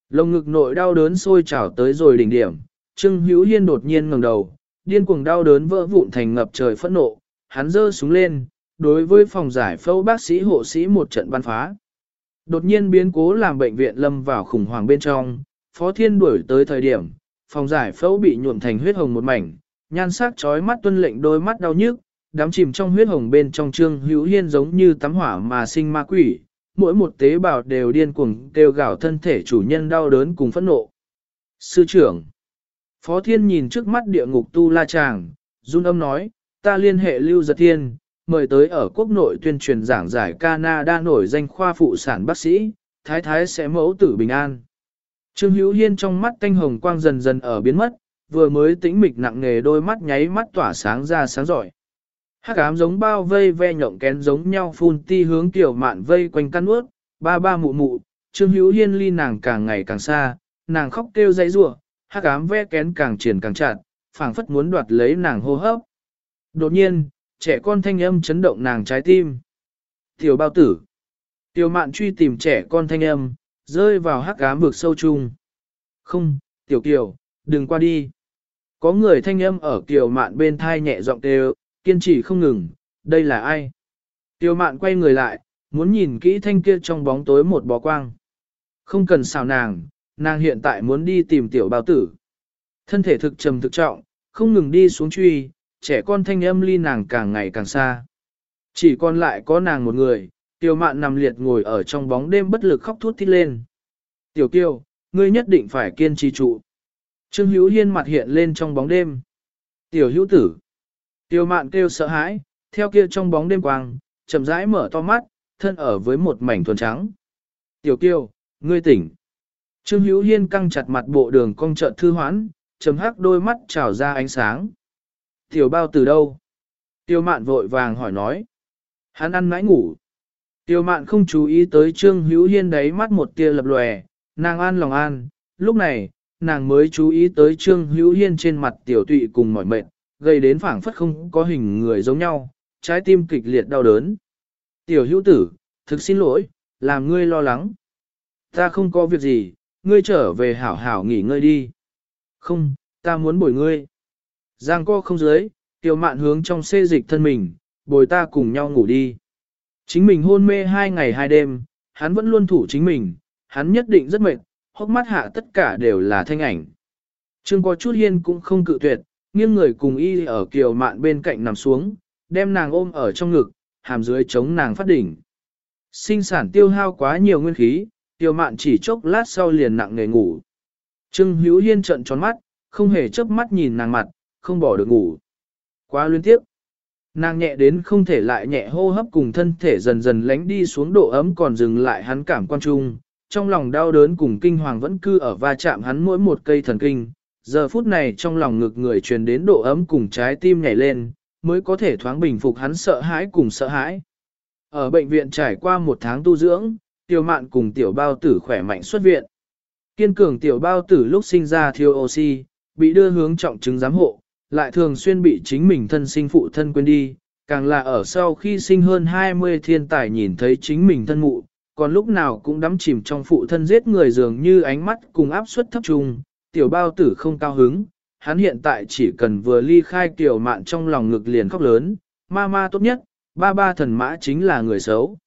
Lồng ngực nội đau đớn sôi trào tới rồi đỉnh điểm, Trương Hữu Hiên đột nhiên ngẩng đầu, điên cuồng đau đớn vỡ vụn thành ngập trời phẫn nộ, hắn giơ súng lên, đối với phòng giải phẫu bác sĩ hộ sĩ một trận bắn phá. Đột nhiên biến cố làm bệnh viện lâm vào khủng hoảng bên trong, Phó Thiên đuổi tới thời điểm, phòng giải phẫu bị nhuộm thành huyết hồng một mảnh, nhan sắc chói mắt tuân lệnh đôi mắt đau nhức, đám chìm trong huyết hồng bên trong trương hữu hiên giống như tắm hỏa mà sinh ma quỷ, mỗi một tế bào đều điên cuồng kêu gào thân thể chủ nhân đau đớn cùng phẫn nộ. Sư trưởng Phó Thiên nhìn trước mắt địa ngục tu la chàng, run âm nói, ta liên hệ Lưu Giật Thiên, mời tới ở quốc nội tuyên truyền giảng giải Canada nổi danh khoa phụ sản bác sĩ, thái thái sẽ mẫu tử bình an. Trương Hữu Hiên trong mắt canh hồng quang dần dần ở biến mất, vừa mới tĩnh mịch nặng nề đôi mắt nháy mắt tỏa sáng ra sáng giỏi. Hắc ám giống bao vây ve nhộng kén giống nhau phun ti hướng tiểu mạn vây quanh căn ướt, ba ba mụ mụ, Trương Hữu Hiên ly nàng càng ngày càng xa, nàng khóc kêu dãy rủa, hắc ám ve kén càng triển càng chặt, phảng phất muốn đoạt lấy nàng hô hấp. Đột nhiên, trẻ con thanh âm chấn động nàng trái tim. Tiểu bao tử. Tiểu mạn truy tìm trẻ con thanh âm, rơi vào hắc ám vực sâu chung. Không, tiểu kiều, đừng qua đi. Có người thanh âm ở tiểu mạn bên thai nhẹ giọng đều, kiên trì không ngừng, đây là ai? Tiểu mạn quay người lại, muốn nhìn kỹ thanh kia trong bóng tối một bó quang. Không cần xào nàng, nàng hiện tại muốn đi tìm tiểu bao tử. Thân thể thực trầm thực trọng, không ngừng đi xuống truy, trẻ con thanh âm ly nàng càng ngày càng xa. Chỉ còn lại có nàng một người, tiểu mạn nằm liệt ngồi ở trong bóng đêm bất lực khóc thút thít lên. Tiểu kiêu, ngươi nhất định phải kiên trì trụ. Trương Hữu Hiên mặt hiện lên trong bóng đêm. Tiểu hữu tử. Tiểu mạn kêu sợ hãi, theo kia trong bóng đêm quang, chậm rãi mở to mắt, thân ở với một mảnh thuần trắng. Tiểu kiêu, ngươi tỉnh. Trương Hữu Hiên căng chặt mặt bộ đường cong trợn thư hoãn, chấm hắc đôi mắt trào ra ánh sáng. Tiểu bao từ đâu? Tiêu mạn vội vàng hỏi nói. Hắn ăn mãi ngủ. Tiêu mạn không chú ý tới Trương Hữu Hiên đấy mắt một tia lập lòe, nàng an lòng an. Lúc này, nàng mới chú ý tới Trương Hữu Hiên trên mặt tiểu tụy cùng mỏi mệt, gây đến phảng phất không có hình người giống nhau, trái tim kịch liệt đau đớn. Tiểu hữu tử, thực xin lỗi, làm ngươi lo lắng. Ta không có việc gì, ngươi trở về hảo hảo nghỉ ngơi đi. Không, ta muốn bồi ngươi. Giang co không dưới, tiểu mạn hướng trong xê dịch thân mình, bồi ta cùng nhau ngủ đi. Chính mình hôn mê hai ngày hai đêm, hắn vẫn luôn thủ chính mình, hắn nhất định rất mệt, hốc mắt hạ tất cả đều là thanh ảnh. Trương có chút hiên cũng không cự tuyệt, nghiêng người cùng y ở kiều mạn bên cạnh nằm xuống, đem nàng ôm ở trong ngực, hàm dưới chống nàng phát đỉnh. Sinh sản tiêu hao quá nhiều nguyên khí, tiêu mạn chỉ chốc lát sau liền nặng nề ngủ. Trương Hữu Hiên trợn tròn mắt, không hề chớp mắt nhìn nàng mặt, không bỏ được ngủ. Quá luyến tiếp. Nàng nhẹ đến không thể lại nhẹ hô hấp cùng thân thể dần dần lánh đi xuống độ ấm còn dừng lại hắn cảm quan trung. trong lòng đau đớn cùng kinh hoàng vẫn cư ở va chạm hắn mỗi một cây thần kinh. Giờ phút này trong lòng ngực người truyền đến độ ấm cùng trái tim nhảy lên, mới có thể thoáng bình phục hắn sợ hãi cùng sợ hãi. Ở bệnh viện trải qua một tháng tu dưỡng, tiểu mạn cùng tiểu bao tử khỏe mạnh xuất viện. Kiên cường tiểu bao tử lúc sinh ra thiếu oxy, bị đưa hướng trọng chứng giám hộ, lại thường xuyên bị chính mình thân sinh phụ thân quên đi, càng là ở sau khi sinh hơn 20 thiên tài nhìn thấy chính mình thân mụ, còn lúc nào cũng đắm chìm trong phụ thân giết người dường như ánh mắt cùng áp suất thấp trùng, tiểu bao tử không cao hứng, hắn hiện tại chỉ cần vừa ly khai tiểu mạn trong lòng ngực liền khóc lớn, ma ma tốt nhất, ba ba thần mã chính là người xấu.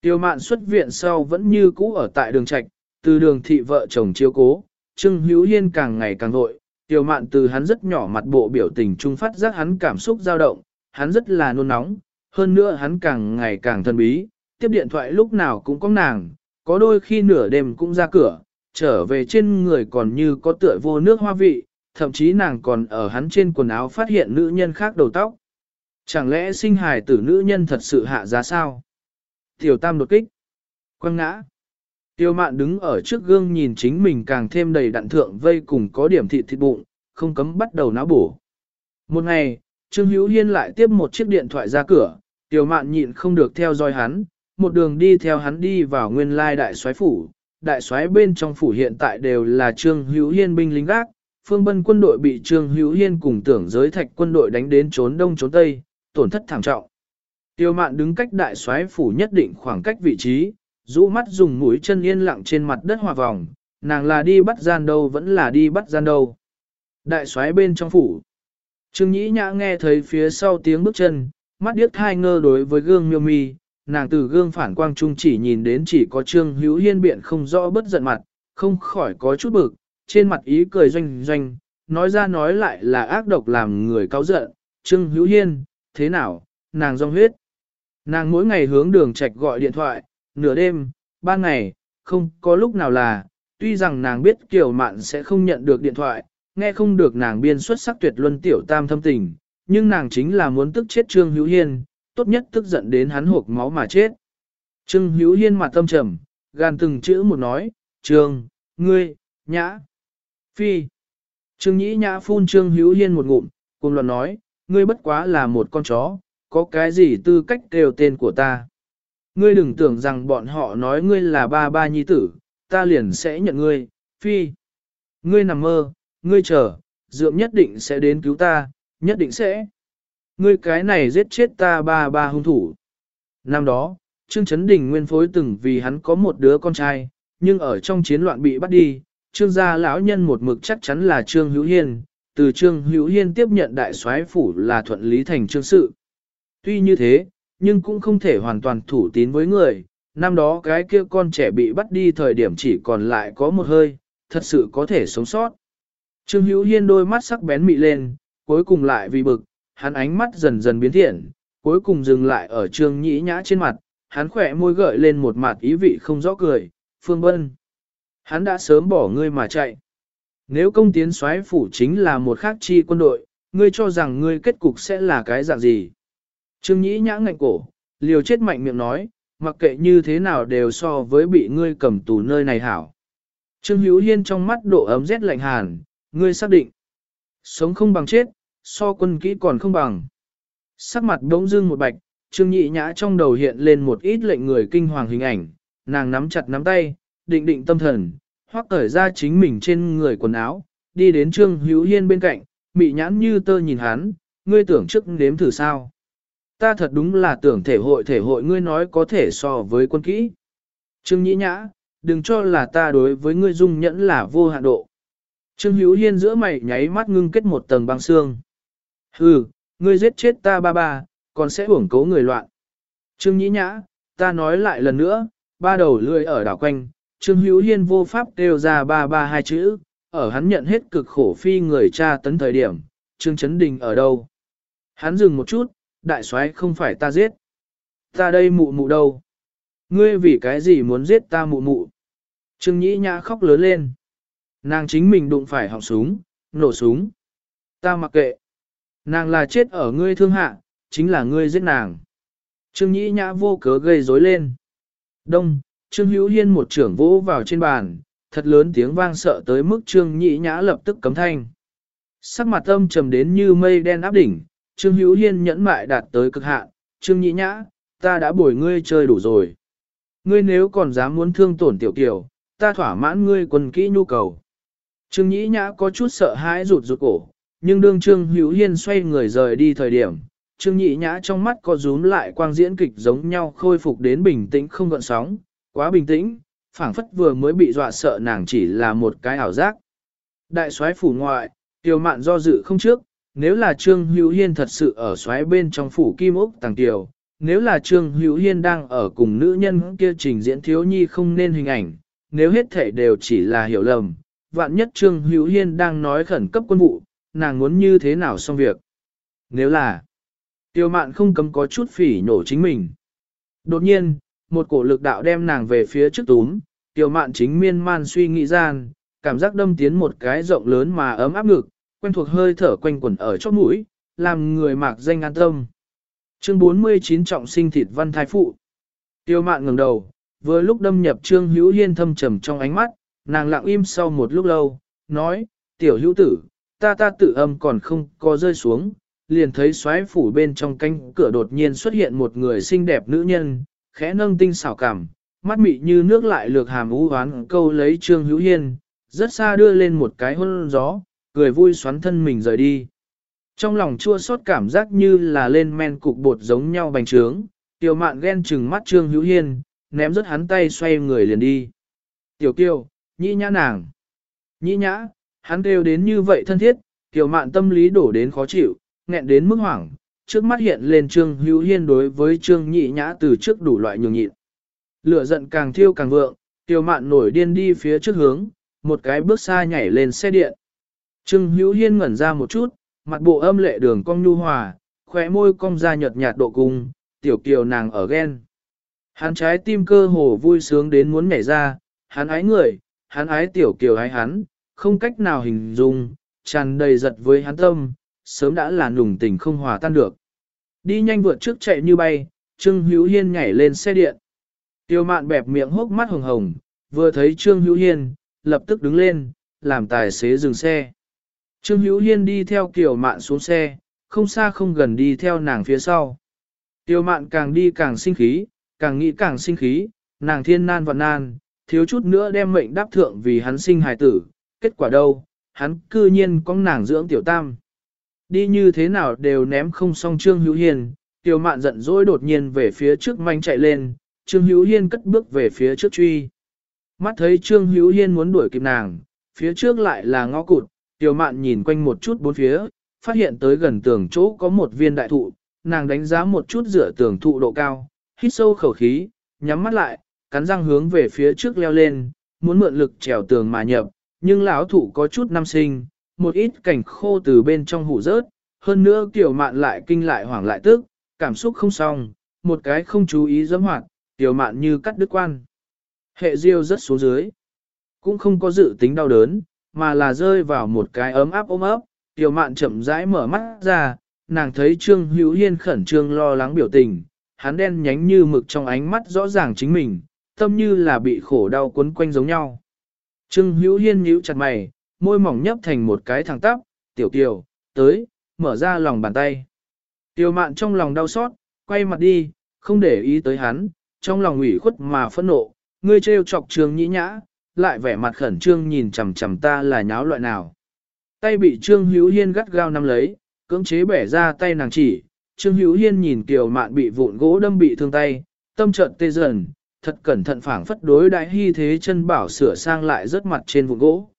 Tiểu mạn xuất viện sau vẫn như cũ ở tại đường trạch, từ đường thị vợ chồng chiếu cố, Trương Hữu Hiên càng ngày càng vội, tiểu mạn từ hắn rất nhỏ mặt bộ biểu tình trung phát giác hắn cảm xúc dao động, hắn rất là nôn nóng, hơn nữa hắn càng ngày càng thân bí, tiếp điện thoại lúc nào cũng có nàng, có đôi khi nửa đêm cũng ra cửa, trở về trên người còn như có tựa vô nước hoa vị, thậm chí nàng còn ở hắn trên quần áo phát hiện nữ nhân khác đầu tóc. Chẳng lẽ sinh hài tử nữ nhân thật sự hạ giá sao? Tiểu tam đột kích. Quăng ngã. Tiêu mạn đứng ở trước gương nhìn chính mình càng thêm đầy đặn thượng vây cùng có điểm thịt thịt bụng, không cấm bắt đầu náo bổ. Một ngày, Trương Hữu Hiên lại tiếp một chiếc điện thoại ra cửa, Tiêu mạn nhịn không được theo dõi hắn, một đường đi theo hắn đi vào nguyên lai đại soái phủ. Đại soái bên trong phủ hiện tại đều là Trương Hữu Hiên binh lính gác, phương bân quân đội bị Trương Hữu Hiên cùng tưởng giới thạch quân đội đánh đến trốn đông trốn tây, tổn thất thảm trọng. Tiêu mạn đứng cách đại soái phủ nhất định khoảng cách vị trí, rũ mắt dùng mũi chân yên lặng trên mặt đất hòa vòng, nàng là đi bắt gian đâu vẫn là đi bắt gian đâu. Đại soái bên trong phủ. Trương Nhĩ Nhã nghe thấy phía sau tiếng bước chân, mắt điếc thai ngơ đối với gương miêu mi, nàng từ gương phản quang trung chỉ nhìn đến chỉ có Trương Hữu Hiên biện không rõ bất giận mặt, không khỏi có chút bực, trên mặt ý cười doanh doanh, nói ra nói lại là ác độc làm người cáu giận, Trương Hữu Hiên, thế nào, nàng rong huyết. Nàng mỗi ngày hướng đường trạch gọi điện thoại, nửa đêm, ba ngày, không có lúc nào là, tuy rằng nàng biết Kiều Mạn sẽ không nhận được điện thoại, nghe không được nàng biên xuất sắc tuyệt luân tiểu tam thâm tình, nhưng nàng chính là muốn tức chết Trương Hữu Hiên, tốt nhất tức giận đến hắn hộp máu mà chết. Trương Hữu Hiên mặt tâm trầm, gan từng chữ một nói, Trương, ngươi, nhã, phi. Trương Nhĩ Nhã phun Trương Hữu Hiên một ngụm, cùng luận nói, ngươi bất quá là một con chó, có cái gì tư cách kêu tên của ta. Ngươi đừng tưởng rằng bọn họ nói ngươi là ba ba nhi tử, ta liền sẽ nhận ngươi, phi. Ngươi nằm mơ, ngươi chờ, dượng nhất định sẽ đến cứu ta, nhất định sẽ. Ngươi cái này giết chết ta ba ba hung thủ. Năm đó, Trương Trấn Đình nguyên phối từng vì hắn có một đứa con trai, nhưng ở trong chiến loạn bị bắt đi, Trương gia lão nhân một mực chắc chắn là Trương Hữu Hiên, từ Trương Hữu Hiên tiếp nhận đại soái phủ là thuận lý thành trương sự. Tuy như thế, nhưng cũng không thể hoàn toàn thủ tín với người, năm đó cái kia con trẻ bị bắt đi thời điểm chỉ còn lại có một hơi, thật sự có thể sống sót. Trương Hữu Hiên đôi mắt sắc bén mị lên, cuối cùng lại vì bực, hắn ánh mắt dần dần biến thiện, cuối cùng dừng lại ở Trương Nhĩ Nhã trên mặt, hắn khỏe môi gợi lên một mặt ý vị không rõ cười, Phương Bân. Hắn đã sớm bỏ ngươi mà chạy. Nếu công tiến soái phủ chính là một khác chi quân đội, ngươi cho rằng ngươi kết cục sẽ là cái dạng gì? Trương Nhĩ nhã ngạnh cổ, liều chết mạnh miệng nói, mặc kệ như thế nào đều so với bị ngươi cầm tù nơi này hảo. Trương Hữu Hiên trong mắt độ ấm rét lạnh hàn, ngươi xác định. Sống không bằng chết, so quân kỹ còn không bằng. Sắc mặt đống dưng một bạch, Trương Nhĩ Nhã trong đầu hiện lên một ít lệnh người kinh hoàng hình ảnh, nàng nắm chặt nắm tay, định định tâm thần, hoác cởi ra chính mình trên người quần áo, đi đến Trương Hữu Hiên bên cạnh, mị nhãn như tơ nhìn hắn, ngươi tưởng trước nếm thử sao. Ta thật đúng là tưởng thể hội thể hội ngươi nói có thể so với quân kỹ. Trương Nhĩ Nhã, đừng cho là ta đối với ngươi dung nhẫn là vô hạn độ. Trương Hữu Hiên giữa mày nháy mắt ngưng kết một tầng băng xương. Hừ, ngươi giết chết ta ba ba, còn sẽ uổng cố người loạn. Trương Nhĩ Nhã, ta nói lại lần nữa, ba đầu lưỡi ở đảo quanh, Trương Hữu Hiên vô pháp kêu ra ba ba hai chữ, ở hắn nhận hết cực khổ phi người cha tấn thời điểm, Trương Chấn Đình ở đâu? Hắn dừng một chút, đại soái không phải ta giết. Ta đây mụ mụ đâu? Ngươi vì cái gì muốn giết ta mụ mụ? Trương Nhĩ Nhã khóc lớn lên. Nàng chính mình đụng phải họng súng, nổ súng. Ta mặc kệ. Nàng là chết ở ngươi thương hạ, chính là ngươi giết nàng. Trương Nhĩ Nhã vô cớ gây rối lên. Đông, Trương Hữu Hiên một trưởng vỗ vào trên bàn, thật lớn tiếng vang sợ tới mức Trương Nhĩ Nhã lập tức cấm thanh. Sắc mặt âm trầm đến như mây đen áp đỉnh, Trương Hữu Hiên nhẫn mại đạt tới cực hạn, Trương Nhĩ Nhã, ta đã bồi ngươi chơi đủ rồi. Ngươi nếu còn dám muốn thương tổn tiểu kiểu, ta thỏa mãn ngươi quần kỹ nhu cầu. Trương Nhĩ Nhã có chút sợ hãi rụt rụt cổ, nhưng đương Trương Hữu Hiên xoay người rời đi thời điểm, Trương Nhĩ Nhã trong mắt có rúm lại quang diễn kịch giống nhau khôi phục đến bình tĩnh không gợn sóng, quá bình tĩnh, phảng phất vừa mới bị dọa sợ nàng chỉ là một cái ảo giác. Đại soái phủ ngoại, Tiêu Mạn do dự không trước, nếu là Trương Hữu Hiên thật sự ở xoáy bên trong phủ Kim Úc Tàng Tiểu, nếu là Trương Hữu Hiên đang ở cùng nữ nhân kia trình diễn thiếu nhi không nên hình ảnh, nếu hết thể đều chỉ là hiểu lầm, vạn nhất Trương Hữu Hiên đang nói khẩn cấp quân vụ, nàng muốn như thế nào xong việc. Nếu là, tiêu mạn không cấm có chút phỉ nổ chính mình. Đột nhiên, một cổ lực đạo đem nàng về phía trước túm, tiêu mạn chính miên man suy nghĩ gian, cảm giác đâm tiến một cái rộng lớn mà ấm áp ngực, quen thuộc hơi thở quanh quẩn ở chóp mũi, làm người mạc danh an tâm. Chương 49 trọng sinh thịt văn thái phụ. Tiêu mạn ngừng đầu, vừa lúc đâm nhập Trương Hữu Hiên thâm trầm trong ánh mắt, nàng lặng im sau một lúc lâu, nói, tiểu hữu tử, ta ta tự âm còn không có rơi xuống, liền thấy xoáy phủ bên trong cánh cửa đột nhiên xuất hiện một người xinh đẹp nữ nhân, khẽ nâng tinh xảo cảm, mắt mị như nước lại lược hàm ú hoán câu lấy Trương Hữu Hiên, rất xa đưa lên một cái hôn gió, cười vui xoắn thân mình rời đi. Trong lòng chua xót cảm giác như là lên men cục bột giống nhau bành trướng, tiểu mạn ghen chừng mắt Trương Hữu Hiên, ném rớt hắn tay xoay người liền đi. Tiểu kiều, nhĩ nhã nàng. Nhĩ nhã, hắn kêu đến như vậy thân thiết, tiểu mạn tâm lý đổ đến khó chịu, nghẹn đến mức hoảng, trước mắt hiện lên Trương Hữu Hiên đối với Trương Nhị Nhã từ trước đủ loại nhường nhịn. Lửa giận càng thiêu càng vượng, tiểu mạn nổi điên đi phía trước hướng, một cái bước xa nhảy lên xe điện. Trương Hữu Hiên ngẩn ra một chút, mặt bộ âm lệ đường cong nhu hòa, khóe môi cong ra nhợt nhạt độ cùng tiểu kiều nàng ở ghen. Hắn trái tim cơ hồ vui sướng đến muốn nhảy ra, hắn ái người, hắn ái tiểu kiều ái hắn, không cách nào hình dung, tràn đầy giật với hắn tâm, sớm đã là nùng tình không hòa tan được. Đi nhanh vượt trước chạy như bay, Trương Hữu Hiên nhảy lên xe điện. Tiêu mạn bẹp miệng hốc mắt hồng hồng, vừa thấy Trương Hữu Hiên, lập tức đứng lên, làm tài xế dừng xe. Trương Hữu Hiên đi theo Kiều Mạn xuống xe, không xa không gần đi theo nàng phía sau. Tiêu Mạn càng đi càng sinh khí, càng nghĩ càng sinh khí, nàng thiên nan và nan, thiếu chút nữa đem mệnh đáp thượng vì hắn sinh hài tử, kết quả đâu, hắn cư nhiên có nàng dưỡng tiểu tam. Đi như thế nào đều ném không xong Trương Hữu Hiên, Tiêu Mạn giận dỗi đột nhiên về phía trước manh chạy lên, Trương Hữu Hiên cất bước về phía trước truy. Mắt thấy Trương Hữu Hiên muốn đuổi kịp nàng, phía trước lại là ngõ cụt, Tiểu Mạn nhìn quanh một chút bốn phía, phát hiện tới gần tường chỗ có một viên đại thụ, nàng đánh giá một chút dựa tường thụ độ cao, hít sâu khẩu khí, nhắm mắt lại, cắn răng hướng về phía trước leo lên, muốn mượn lực trèo tường mà nhập, nhưng lão thụ có chút năm sinh, một ít cảnh khô từ bên trong hủ rớt, hơn nữa tiểu mạn lại kinh lại hoảng lại tức, cảm xúc không xong, một cái không chú ý dẫm hoạt, tiểu mạn như cắt đứt quan. Hệ diêu rất xuống dưới, cũng không có dự tính đau đớn, mà là rơi vào một cái ấm áp ôm ấp, tiểu mạn chậm rãi mở mắt ra, nàng thấy Trương Hữu Hiên khẩn trương lo lắng biểu tình, hắn đen nhánh như mực trong ánh mắt rõ ràng chính mình, tâm như là bị khổ đau quấn quanh giống nhau. Trương Hữu Hiên nhíu chặt mày, môi mỏng nhấp thành một cái thẳng tắp, tiểu Tiểu, tới, mở ra lòng bàn tay. Tiểu mạn trong lòng đau xót, quay mặt đi, không để ý tới hắn, trong lòng ủy khuất mà phẫn nộ, ngươi trêu chọc Trương Nhĩ Nhã, lại vẻ mặt khẩn trương nhìn chằm chằm ta là nháo loại nào. Tay bị Trương Hữu Hiên gắt gao nắm lấy, cưỡng chế bẻ ra tay nàng chỉ, Trương Hữu Hiên nhìn Kiều Mạn bị vụn gỗ đâm bị thương tay, tâm trận tê dần, thật cẩn thận phảng phất đối đại hy thế chân bảo sửa sang lại rớt mặt trên vụn gỗ.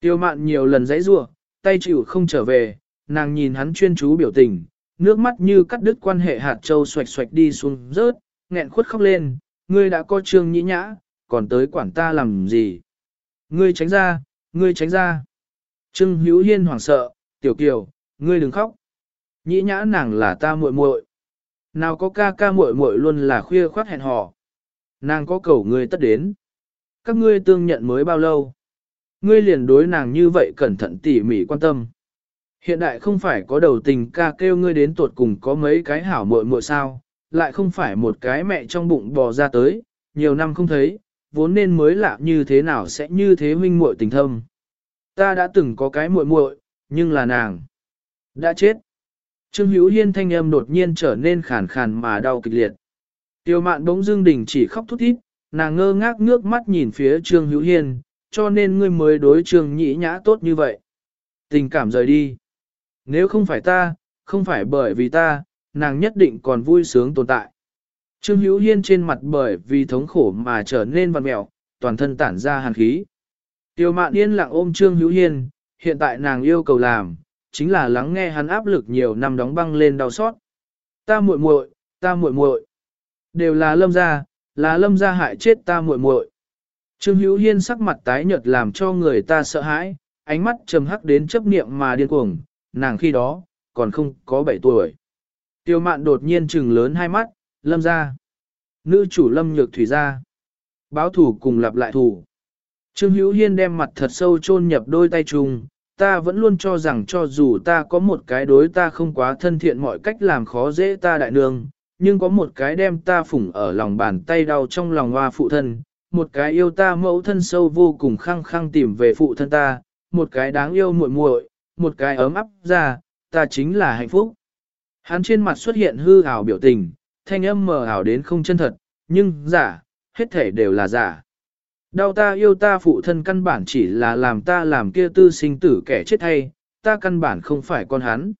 Kiều Mạn nhiều lần dãy rủa, tay chịu không trở về, nàng nhìn hắn chuyên chú biểu tình, nước mắt như cắt đứt quan hệ hạt châu xoạch xoạch đi xuống rớt, nghẹn khuất khóc lên, ngươi đã có trương nhĩ nhã, còn tới quản ta làm gì? Ngươi tránh ra, ngươi tránh ra. Trương Hữu Hiên hoảng sợ, tiểu kiều, ngươi đừng khóc. Nhĩ nhã nàng là ta muội muội. Nào có ca ca muội muội luôn là khuya khoát hẹn hò. Nàng có cầu ngươi tất đến. Các ngươi tương nhận mới bao lâu? Ngươi liền đối nàng như vậy cẩn thận tỉ mỉ quan tâm. Hiện đại không phải có đầu tình ca kêu ngươi đến tuột cùng có mấy cái hảo muội muội sao, lại không phải một cái mẹ trong bụng bò ra tới, nhiều năm không thấy, vốn nên mới lạ như thế nào sẽ như thế huynh muội tình thâm. Ta đã từng có cái muội muội, nhưng là nàng đã chết. Trương Hữu Hiên thanh âm đột nhiên trở nên khàn khàn mà đau kịch liệt. Tiêu mạn bỗng dưng đình chỉ khóc thút thít, nàng ngơ ngác nước mắt nhìn phía Trương Hữu Hiên, cho nên ngươi mới đối Trương Nhĩ Nhã tốt như vậy. Tình cảm rời đi. Nếu không phải ta, không phải bởi vì ta, nàng nhất định còn vui sướng tồn tại. Trương Hữu Hiên trên mặt bởi vì thống khổ mà trở nên vằn mẹo, toàn thân tản ra hàn khí. Tiêu mạn yên lặng ôm Trương Hữu Hiên, hiện tại nàng yêu cầu làm, chính là lắng nghe hắn áp lực nhiều năm đóng băng lên đau xót. Ta muội muội, ta muội muội, đều là lâm gia, là lâm gia hại chết ta muội muội. Trương Hữu Hiên sắc mặt tái nhợt làm cho người ta sợ hãi, ánh mắt trầm hắc đến chấp niệm mà điên cuồng, nàng khi đó, còn không có 7 tuổi. Tiêu mạn đột nhiên trừng lớn hai mắt, lâm gia, Nữ chủ lâm nhược thủy gia, Báo thủ cùng lặp lại thủ. Trương Hữu Hiên đem mặt thật sâu chôn nhập đôi tay chung, ta vẫn luôn cho rằng cho dù ta có một cái đối ta không quá thân thiện mọi cách làm khó dễ ta đại nương, nhưng có một cái đem ta phủng ở lòng bàn tay đau trong lòng hoa phụ thân, một cái yêu ta mẫu thân sâu vô cùng khăng khăng tìm về phụ thân ta, một cái đáng yêu muội muội, một cái ấm áp ra, ta chính là hạnh phúc. Hắn trên mặt xuất hiện hư ảo biểu tình, thanh âm mờ ảo đến không chân thật, nhưng giả, hết thể đều là giả. Đau ta yêu ta phụ thân căn bản chỉ là làm ta làm kia tư sinh tử kẻ chết hay, ta căn bản không phải con hắn.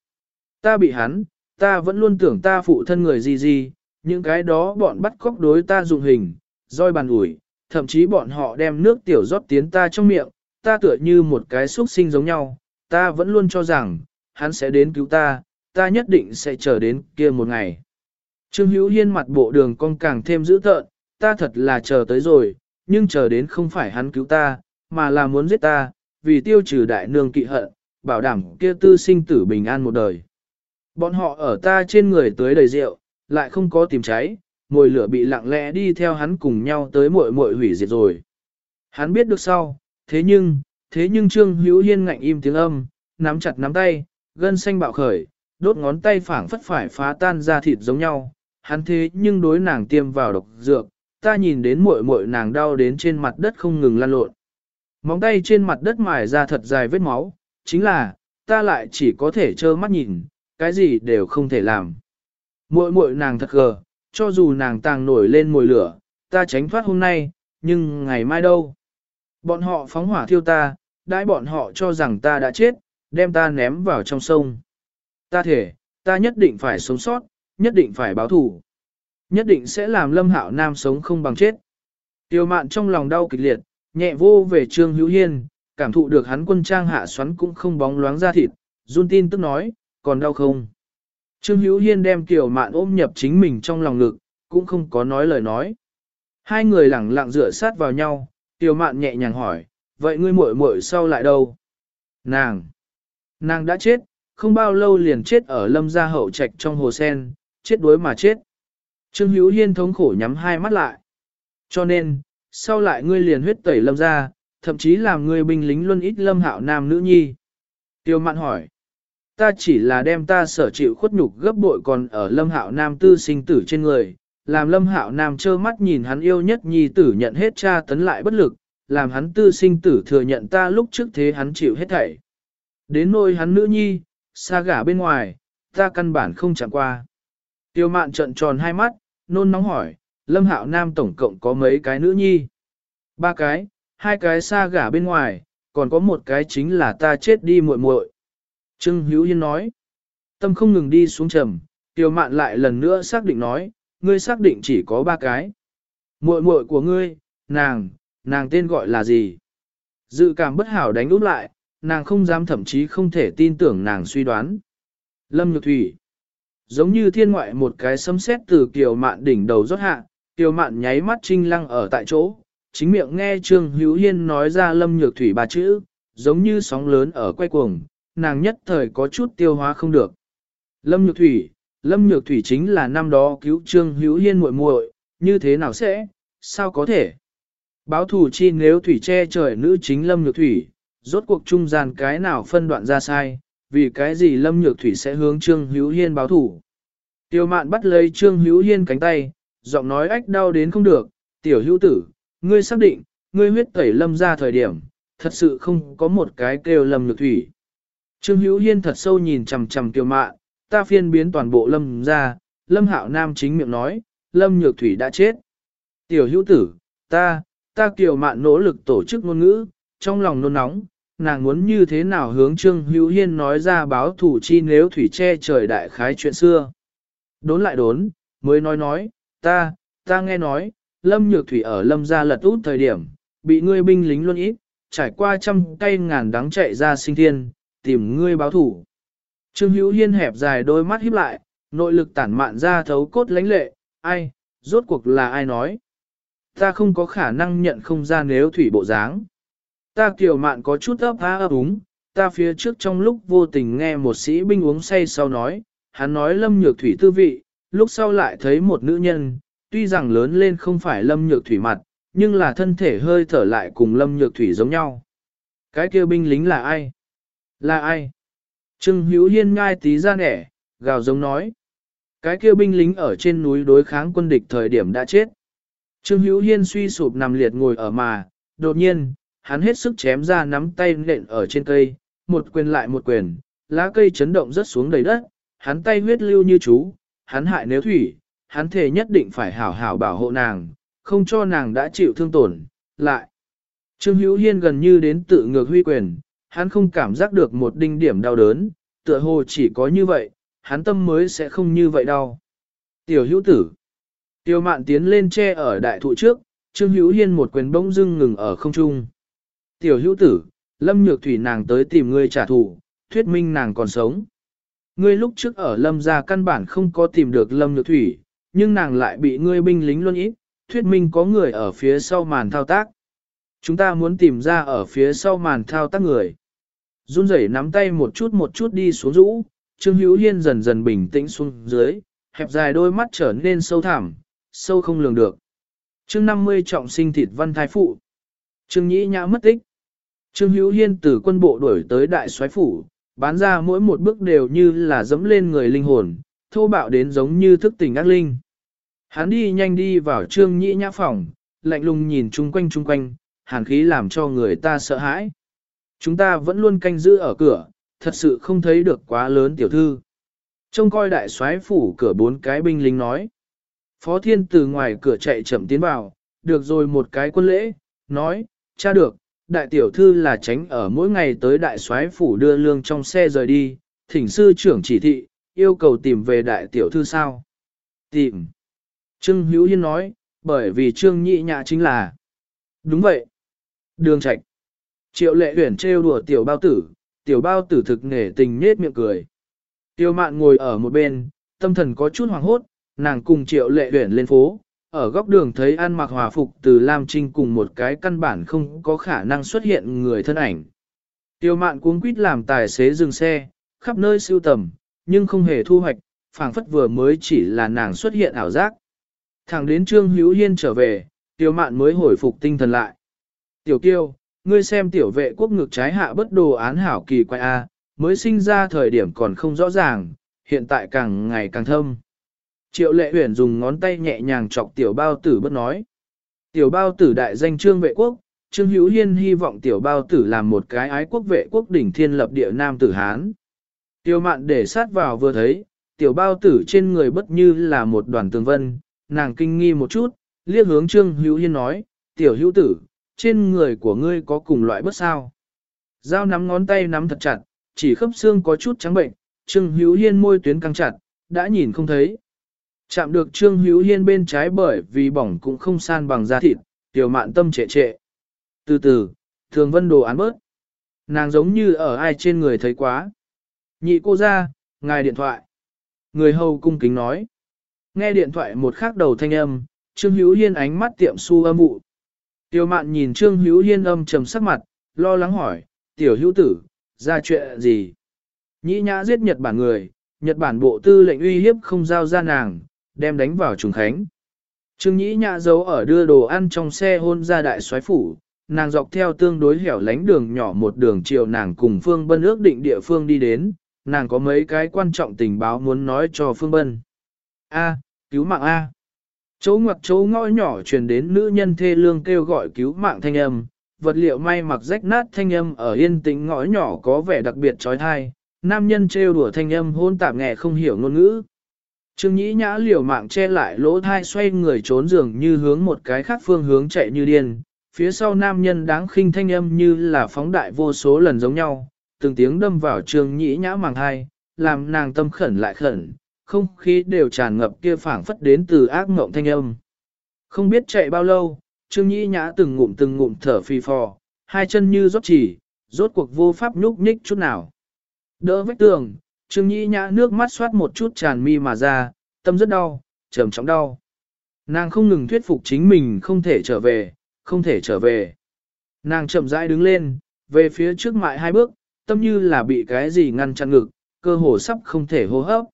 Ta bị hắn, ta vẫn luôn tưởng ta phụ thân người gì gì, những cái đó bọn bắt cóc đối ta dụng hình, roi bàn ủi, thậm chí bọn họ đem nước tiểu rót tiến ta trong miệng, ta tựa như một cái xuất sinh giống nhau, ta vẫn luôn cho rằng, hắn sẽ đến cứu ta, ta nhất định sẽ chờ đến kia một ngày. Trương Hữu Hiên mặt bộ đường con càng thêm dữ tợn, ta thật là chờ tới rồi, nhưng chờ đến không phải hắn cứu ta, mà là muốn giết ta, vì tiêu trừ đại nương kỵ hận, bảo đảm kia tư sinh tử bình an một đời. Bọn họ ở ta trên người tới đầy rượu, lại không có tìm cháy, mồi lửa bị lặng lẽ đi theo hắn cùng nhau tới muội muội hủy diệt rồi. Hắn biết được sau, thế nhưng, thế nhưng Trương Hữu Hiên ngạnh im tiếng âm, nắm chặt nắm tay, gân xanh bạo khởi, đốt ngón tay phảng phất phải phá tan ra thịt giống nhau. Hắn thế nhưng đối nàng tiêm vào độc dược, ta nhìn đến muội muội nàng đau đến trên mặt đất không ngừng lăn lộn. Móng tay trên mặt đất mài ra thật dài vết máu, chính là, ta lại chỉ có thể trơ mắt nhìn, cái gì đều không thể làm. Muội muội nàng thật gờ, cho dù nàng tàng nổi lên mồi lửa, ta tránh thoát hôm nay, nhưng ngày mai đâu. Bọn họ phóng hỏa thiêu ta, đãi bọn họ cho rằng ta đã chết, đem ta ném vào trong sông. Ta thể, ta nhất định phải sống sót, nhất định phải báo thù. Nhất định sẽ làm lâm hạo nam sống không bằng chết. Tiêu mạn trong lòng đau kịch liệt, nhẹ vô về trương hữu hiên, cảm thụ được hắn quân trang hạ xoắn cũng không bóng loáng ra thịt, run tin tức nói, còn đau không? Trương hữu hiên đem tiểu mạn ôm nhập chính mình trong lòng ngực, cũng không có nói lời nói. Hai người lẳng lặng dựa sát vào nhau, Tiêu mạn nhẹ nhàng hỏi, vậy ngươi muội muội sau lại đâu? Nàng! Nàng đã chết, không bao lâu liền chết ở lâm gia hậu trạch trong hồ sen, chết đuối mà chết. Trương Hữu Hiên thống khổ nhắm hai mắt lại. Cho nên, sau lại ngươi liền huyết tẩy lâm ra, thậm chí làm ngươi binh lính luân ít lâm hạo nam nữ nhi. Tiêu mạn hỏi, ta chỉ là đem ta sở chịu khuất nhục gấp bội còn ở lâm hạo nam tư sinh tử trên người, làm lâm hạo nam trơ mắt nhìn hắn yêu nhất nhi tử nhận hết cha tấn lại bất lực, làm hắn tư sinh tử thừa nhận ta lúc trước thế hắn chịu hết thảy. Đến nôi hắn nữ nhi, xa gả bên ngoài, ta căn bản không chẳng qua. Tiêu mạn trận tròn hai mắt, nôn nóng hỏi, Lâm Hạo Nam tổng cộng có mấy cái nữ nhi? Ba cái, hai cái xa gả bên ngoài, còn có một cái chính là ta chết đi muội muội. Trương Hữu Hiên nói, tâm không ngừng đi xuống trầm, Tiêu Mạn lại lần nữa xác định nói, ngươi xác định chỉ có ba cái. Muội muội của ngươi, nàng, nàng tên gọi là gì? Dự cảm bất hảo đánh úp lại, nàng không dám thậm chí không thể tin tưởng nàng suy đoán. Lâm Nhược Thủy giống như thiên ngoại một cái sấm sét từ kiều mạn đỉnh đầu rót hạ, kiều mạn nháy mắt trinh lăng ở tại chỗ, chính miệng nghe Trương Hữu Hiên nói ra lâm nhược thủy ba chữ, giống như sóng lớn ở quay cuồng, nàng nhất thời có chút tiêu hóa không được. Lâm nhược thủy, lâm nhược thủy chính là năm đó cứu Trương Hữu Hiên muội muội, như thế nào sẽ, sao có thể? Báo thủ chi nếu thủy che trời nữ chính lâm nhược thủy, rốt cuộc trung gian cái nào phân đoạn ra sai, vì cái gì Lâm Nhược Thủy sẽ hướng Trương Hữu Hiên báo thủ. Tiêu mạn bắt lấy Trương Hữu Hiên cánh tay, giọng nói ách đau đến không được, tiểu hữu tử, Ngươi xác định, ngươi huyết tẩy lâm ra thời điểm, thật sự không có một cái kêu lâm nhược thủy. Trương Hữu Hiên thật sâu nhìn chằm chằm tiêu Mạn, ta phiên biến toàn bộ lâm ra, lâm hạo nam chính miệng nói, lâm nhược thủy đã chết. Tiểu hữu tử, ta, ta Kiều Mạn nỗ lực tổ chức ngôn ngữ, trong lòng nôn nóng, nàng muốn như thế nào hướng Trương Hữu Hiên nói ra báo thủ chi nếu thủy che trời đại khái chuyện xưa. Đốn lại đốn, mới nói nói, ta, ta nghe nói, lâm nhược thủy ở lâm gia lật út thời điểm, bị ngươi binh lính luôn ít, trải qua trăm cây ngàn đắng chạy ra sinh thiên, tìm ngươi báo thủ. Trương Hữu Hiên hẹp dài đôi mắt híp lại, nội lực tản mạn ra thấu cốt lãnh lệ, ai, rốt cuộc là ai nói. Ta không có khả năng nhận không ra nếu thủy bộ dáng. Ta kiểu mạn có chút ấp á ấp úng, ta phía trước trong lúc vô tình nghe một sĩ binh uống say sau nói, hắn nói lâm nhược thủy tư vị, lúc sau lại thấy một nữ nhân, tuy rằng lớn lên không phải lâm nhược thủy mặt, nhưng là thân thể hơi thở lại cùng lâm nhược thủy giống nhau. Cái kia binh lính là ai? Là ai? Trương Hữu Hiên ngai tí ra nẻ, gào giống nói. Cái kia binh lính ở trên núi đối kháng quân địch thời điểm đã chết. Trương Hữu Hiên suy sụp nằm liệt ngồi ở mà, đột nhiên, hắn hết sức chém ra nắm tay nện ở trên cây, một quyền lại một quyền, lá cây chấn động rất xuống đầy đất, hắn tay huyết lưu như chú, hắn hại nếu thủy, hắn thề nhất định phải hảo hảo bảo hộ nàng, không cho nàng đã chịu thương tổn, lại. Trương Hữu Hiên gần như đến tự ngược huy quyền, hắn không cảm giác được một đinh điểm đau đớn, tựa hồ chỉ có như vậy, hắn tâm mới sẽ không như vậy đau Tiểu hữu tử. Tiêu mạn tiến lên che ở đại thụ trước, Trương Hữu Hiên một quyền bỗng dưng ngừng ở không trung. Tiểu hữu tử, Lâm Nhược Thủy nàng tới tìm ngươi trả thù, thuyết minh nàng còn sống. Ngươi lúc trước ở Lâm gia căn bản không có tìm được Lâm Nhược Thủy, nhưng nàng lại bị ngươi binh lính luôn ít, thuyết minh có người ở phía sau màn thao tác. Chúng ta muốn tìm ra ở phía sau màn thao tác người. Run rẩy nắm tay một chút một chút đi xuống rũ, Trương Hữu Hiên dần dần bình tĩnh xuống dưới, hẹp dài đôi mắt trở nên sâu thẳm, sâu không lường được. Chương 50 trọng sinh thịt văn thái phụ. Trương Nhĩ Nhã mất tích. Trương Hữu Hiên từ quân bộ đuổi tới đại soái phủ, bán ra mỗi một bước đều như là dẫm lên người linh hồn, thô bạo đến giống như thức tỉnh ác linh. Hắn đi nhanh đi vào Trương Nhĩ Nhã phòng, lạnh lùng nhìn chung quanh chung quanh, hàn khí làm cho người ta sợ hãi. Chúng ta vẫn luôn canh giữ ở cửa, thật sự không thấy được quá lớn tiểu thư. Trông coi đại soái phủ cửa bốn cái binh lính nói. Phó Thiên từ ngoài cửa chạy chậm tiến vào, được rồi một cái quân lễ, nói, cha được, đại tiểu thư là tránh ở mỗi ngày tới đại soái phủ đưa lương trong xe rời đi, thỉnh sư trưởng chỉ thị, yêu cầu tìm về đại tiểu thư sao? Tìm. Trương Hữu Hiên nói, bởi vì Trương Nhị Nhã chính là. Đúng vậy. Đường Trạch. Triệu lệ huyển trêu đùa tiểu bao tử, tiểu bao tử thực nể tình nết miệng cười. Tiêu mạn ngồi ở một bên, tâm thần có chút hoàng hốt, nàng cùng triệu lệ huyển lên phố, ở góc đường thấy ăn mặc hòa phục từ Lam Trinh cùng một cái căn bản không có khả năng xuất hiện người thân ảnh. Tiêu mạn cuống quýt làm tài xế dừng xe, khắp nơi siêu tầm, nhưng không hề thu hoạch, phảng phất vừa mới chỉ là nàng xuất hiện ảo giác. Thẳng đến Trương Hữu Hiên trở về, Tiêu mạn mới hồi phục tinh thần lại. Tiểu kiêu, ngươi xem tiểu vệ quốc ngược trái hạ bất đồ án hảo kỳ quay A, mới sinh ra thời điểm còn không rõ ràng, hiện tại càng ngày càng thâm. Triệu lệ huyền dùng ngón tay nhẹ nhàng chọc tiểu bao tử bất nói. Tiểu bao tử đại danh trương vệ quốc, trương hữu hiên hy vọng tiểu bao tử làm một cái ái quốc vệ quốc đỉnh thiên lập địa nam tử Hán. Tiểu mạn để sát vào vừa thấy, tiểu bao tử trên người bất như là một đoàn tường vân, nàng kinh nghi một chút, liếc hướng trương hữu hiên nói, tiểu hữu tử, trên người của ngươi có cùng loại bất sao. Dao nắm ngón tay nắm thật chặt, chỉ khớp xương có chút trắng bệnh, Trương Hữu Hiên môi tuyến căng chặt, đã nhìn không thấy. Chạm được Trương Hữu Hiên bên trái bởi vì bỏng cũng không san bằng da thịt, tiểu mạn tâm trệ trệ. Từ từ, thường vân đồ án bớt. Nàng giống như ở ai trên người thấy quá. Nhị cô ra, ngài điện thoại. Người hầu cung kính nói. Nghe điện thoại một khắc đầu thanh âm, Trương Hữu Hiên ánh mắt tiệm su âm vụ. Tiểu mạn nhìn Trương Hữu Hiên âm trầm sắc mặt, lo lắng hỏi, tiểu hữu tử, ra chuyện gì? Nhĩ nhã giết Nhật Bản người, Nhật Bản bộ tư lệnh uy hiếp không giao ra nàng, đem đánh vào trùng khánh. Trương Nhĩ nhã giấu ở đưa đồ ăn trong xe hôn ra đại soái phủ, nàng dọc theo tương đối hẻo lánh đường nhỏ một đường chiều nàng cùng Phương Bân ước định địa phương đi đến, nàng có mấy cái quan trọng tình báo muốn nói cho Phương Bân. A, cứu mạng A. Chỗ ngoặc chỗ ngõ nhỏ truyền đến nữ nhân thê lương kêu gọi cứu mạng thanh âm, vật liệu may mặc rách nát thanh âm ở yên tĩnh ngõ nhỏ có vẻ đặc biệt trói thai, nam nhân trêu đùa thanh âm hôn tạp nghe không hiểu ngôn ngữ. Trương Nhĩ Nhã liều mạng che lại lỗ thai xoay người trốn giường như hướng một cái khác phương hướng chạy như điên, phía sau nam nhân đáng khinh thanh âm như là phóng đại vô số lần giống nhau, từng tiếng đâm vào Trương Nhĩ Nhã màng thai, làm nàng tâm khẩn lại khẩn, không khí đều tràn ngập kia phảng phất đến từ ác ngộng thanh âm. Không biết chạy bao lâu, Trương Nhĩ Nhã từng ngụm từng ngụm thở phì phò, hai chân như rót chỉ, rốt cuộc vô pháp nhúc nhích chút nào. Đỡ vết tường, Trương Nhĩ Nhã nước mắt xoát một chút tràn mi mà ra, tâm rất đau, trầm trọng đau. Nàng không ngừng thuyết phục chính mình không thể trở về, không thể trở về. Nàng chậm rãi đứng lên, về phía trước mại hai bước, tâm như là bị cái gì ngăn chặn ngực, cơ hồ sắp không thể hô hấp.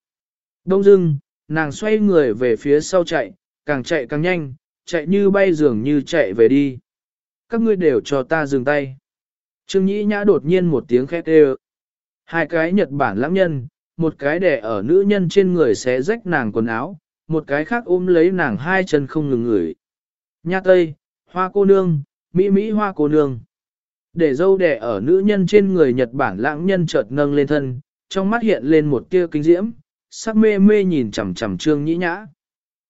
Đông dưng, nàng xoay người về phía sau chạy, càng chạy càng nhanh, chạy như bay dường như chạy về đi. Các ngươi đều cho ta dừng tay. Trương Nhĩ Nhã đột nhiên một tiếng khét đều. Hai cái Nhật Bản lãng nhân, một cái đè ở nữ nhân trên người xé rách nàng quần áo, một cái khác ôm lấy nàng hai chân không ngừng ngửi. Nha Tây, hoa cô nương, Mỹ Mỹ hoa cô nương. Để dâu đẻ ở nữ nhân trên người Nhật Bản lãng nhân chợt nâng lên thân, trong mắt hiện lên một tia kinh diễm, sắc mê mê nhìn chằm chằm trương nhĩ nhã.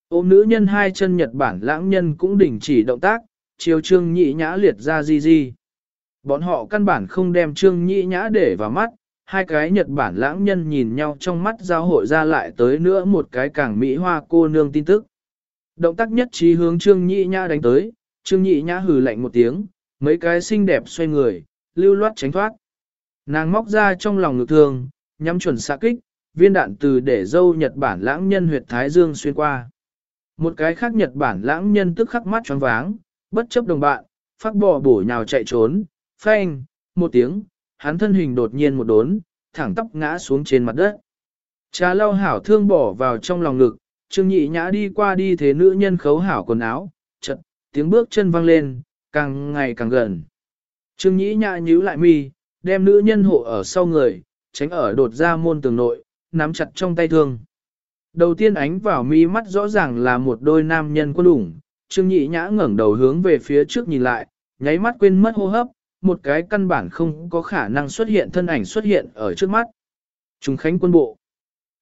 Ôm nữ nhân hai chân Nhật Bản lãng nhân cũng đình chỉ động tác, chiều trương nhĩ nhã liệt ra di di. Bọn họ căn bản không đem trương nhĩ nhã để vào mắt, hai cái Nhật Bản lãng nhân nhìn nhau trong mắt giao hội ra lại tới nữa một cái càng Mỹ hoa cô nương tin tức. Động tác nhất trí hướng trương nhị nhã đánh tới, trương nhị nhã hừ lạnh một tiếng, mấy cái xinh đẹp xoay người, lưu loát tránh thoát. Nàng móc ra trong lòng ngực thường, nhắm chuẩn xạ kích, viên đạn từ để dâu Nhật Bản lãng nhân huyệt Thái Dương xuyên qua. Một cái khác Nhật Bản lãng nhân tức khắc mắt choáng váng, bất chấp đồng bạn, phát bò bổ nhào chạy trốn, phanh, một tiếng, hắn thân hình đột nhiên một đốn, thẳng tóc ngã xuống trên mặt đất. Trà lau hảo thương bỏ vào trong lòng ngực, Trương Nhị Nhã đi qua đi thế nữ nhân khấu hảo quần áo, chật, tiếng bước chân vang lên, càng ngày càng gần. Trương nhị Nhã nhíu lại mi, đem nữ nhân hộ ở sau người, tránh ở đột ra môn tường nội, nắm chặt trong tay thương. Đầu tiên ánh vào mi mắt rõ ràng là một đôi nam nhân quân ủng, Trương Nhị Nhã ngẩng đầu hướng về phía trước nhìn lại, nháy mắt quên mất hô hấp, một cái căn bản không có khả năng xuất hiện thân ảnh xuất hiện ở trước mắt. Trung Khánh quân bộ.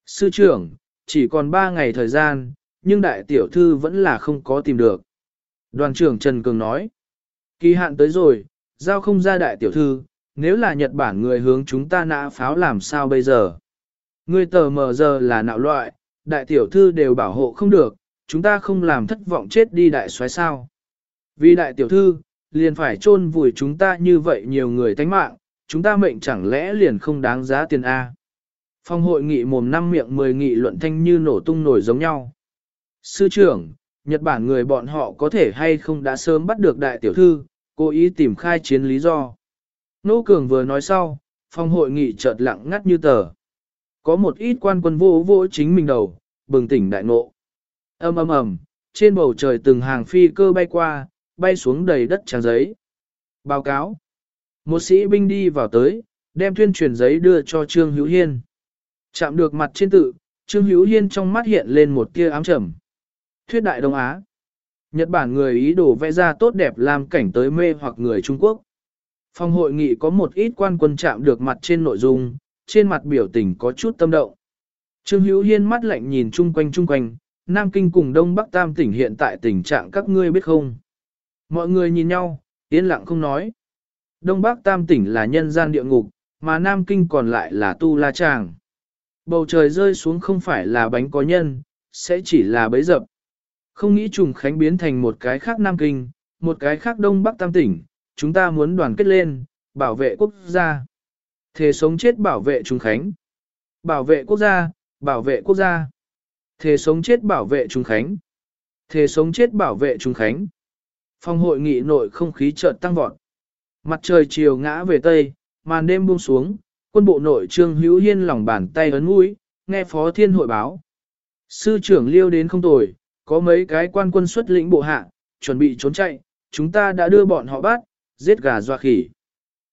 Sư trưởng, chỉ còn 3 ngày thời gian, nhưng đại tiểu thư vẫn là không có tìm được. Đoàn trưởng Trần Cường nói, kỳ hạn tới rồi, giao không ra đại tiểu thư, nếu là Nhật Bản người hướng chúng ta nã pháo làm sao bây giờ? Ngươi tờ mờ giờ là nạo loại, đại tiểu thư đều bảo hộ không được, chúng ta không làm thất vọng chết đi đại soái sao. Vì đại tiểu thư, liền phải chôn vùi chúng ta như vậy nhiều người tánh mạng, chúng ta mệnh chẳng lẽ liền không đáng giá tiền A. Phong hội nghị mồm năm miệng mười nghị luận thanh như nổ tung nổi giống nhau. Sư trưởng, Nhật Bản người bọn họ có thể hay không đã sớm bắt được đại tiểu thư, cố ý tìm khai chiến lý do. Nô Cường vừa nói sau, phong hội nghị chợt lặng ngắt như tờ. Có một ít quan quân vô vô chính mình đầu, bừng tỉnh đại ngộ. ầm ầm ầm, trên bầu trời từng hàng phi cơ bay qua, bay xuống đầy đất trang giấy. Báo cáo. Một sĩ binh đi vào tới, đem tuyên truyền giấy đưa cho Trương Hữu Hiên. Chạm được mặt trên tự, Trương Hữu Hiên trong mắt hiện lên một tia ám trầm. Thuyết Đại Đông Á. Nhật Bản người ý đồ vẽ ra tốt đẹp làm cảnh tới mê hoặc người Trung Quốc. Phòng hội nghị có một ít quan quân chạm được mặt trên nội dung, trên mặt biểu tình có chút tâm động. Trương Hữu Hiên mắt lạnh nhìn chung quanh chung quanh, Nam Kinh cùng Đông Bắc Tam tỉnh hiện tại tình trạng các ngươi biết không? Mọi người nhìn nhau, yên lặng không nói. Đông Bắc Tam tỉnh là nhân gian địa ngục, mà Nam Kinh còn lại là tu la tràng. Bầu trời rơi xuống không phải là bánh có nhân, sẽ chỉ là bấy dập. Không nghĩ trùng khánh biến thành một cái khác Nam Kinh, một cái khác Đông Bắc Tam tỉnh, chúng ta muốn đoàn kết lên, bảo vệ quốc gia. Thề sống chết bảo vệ Trung Khánh. Bảo vệ quốc gia, bảo vệ quốc gia. Thề sống chết bảo vệ Trung Khánh. Thề sống chết bảo vệ Trung Khánh. Phòng hội nghị nội không khí chợt tăng vọt. Mặt trời chiều ngã về Tây, màn đêm buông xuống, quân bộ nội trương hữu hiên lòng bàn tay ấn mũi, nghe phó thiên hội báo. Sư trưởng liêu đến không tồi, có mấy cái quan quân xuất lĩnh bộ hạ, chuẩn bị trốn chạy, chúng ta đã đưa bọn họ bắt, giết gà doa khỉ.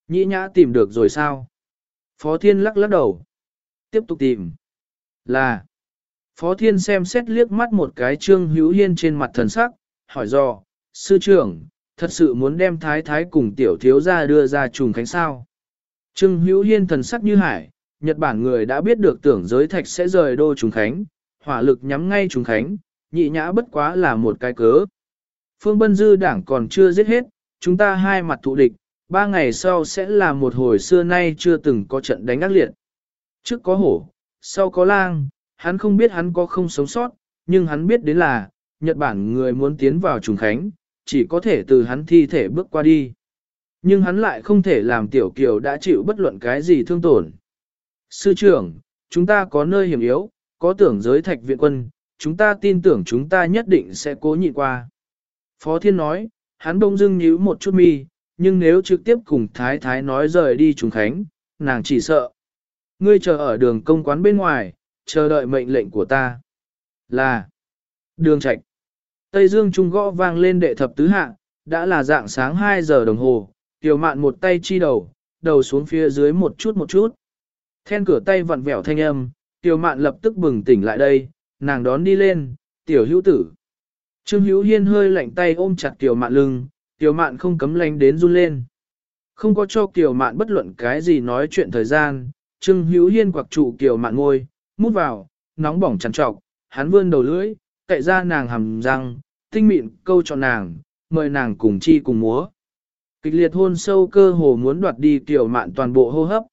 Nhĩ nhã tìm được rồi sao? Phó Thiên lắc lắc đầu. Tiếp tục tìm. Là. Phó Thiên xem xét liếc mắt một cái Trương Hữu Hiên trên mặt thần sắc, hỏi dò, sư trưởng, thật sự muốn đem thái thái cùng tiểu thiếu ra đưa ra trùng khánh sao. Trương Hữu Hiên thần sắc như hải, Nhật Bản người đã biết được tưởng giới thạch sẽ rời đô trùng khánh, hỏa lực nhắm ngay trùng khánh, nhị nhã bất quá là một cái cớ. Phương Bân Dư đảng còn chưa giết hết, chúng ta hai mặt thụ địch, ba ngày sau sẽ là một hồi xưa nay chưa từng có trận đánh ác liệt. Trước có hổ, sau có lang, hắn không biết hắn có không sống sót, nhưng hắn biết đến là, Nhật Bản người muốn tiến vào trùng khánh, chỉ có thể từ hắn thi thể bước qua đi. Nhưng hắn lại không thể làm tiểu kiều đã chịu bất luận cái gì thương tổn. Sư trưởng, chúng ta có nơi hiểm yếu, có tưởng giới thạch viện quân, chúng ta tin tưởng chúng ta nhất định sẽ cố nhịn qua. Phó Thiên nói, hắn bông dưng nhíu một chút mi, nhưng nếu trực tiếp cùng Thái Thái nói rời đi trùng khánh, nàng chỉ sợ. Ngươi chờ ở đường công quán bên ngoài, chờ đợi mệnh lệnh của ta. Là đường trạch. Tây Dương Trung gõ vang lên đệ thập tứ hạ, đã là dạng sáng 2 giờ đồng hồ, tiểu mạn một tay chi đầu, đầu xuống phía dưới một chút một chút. Then cửa tay vặn vẹo thanh âm, tiểu mạn lập tức bừng tỉnh lại đây, nàng đón đi lên, tiểu hữu tử. Trương hữu hiên hơi lạnh tay ôm chặt tiểu mạn lưng, tiểu mạn không cấm lánh đến run lên. Không có cho tiểu mạn bất luận cái gì nói chuyện thời gian, Trương hữu hiên quặc trụ tiểu mạn ngôi, mút vào, nóng bỏng chăn trọc, hắn vươn đầu lưỡi, cậy ra nàng hầm răng, tinh mịn câu cho nàng, mời nàng cùng chi cùng múa. Kịch liệt hôn sâu cơ hồ muốn đoạt đi tiểu mạn toàn bộ hô hấp.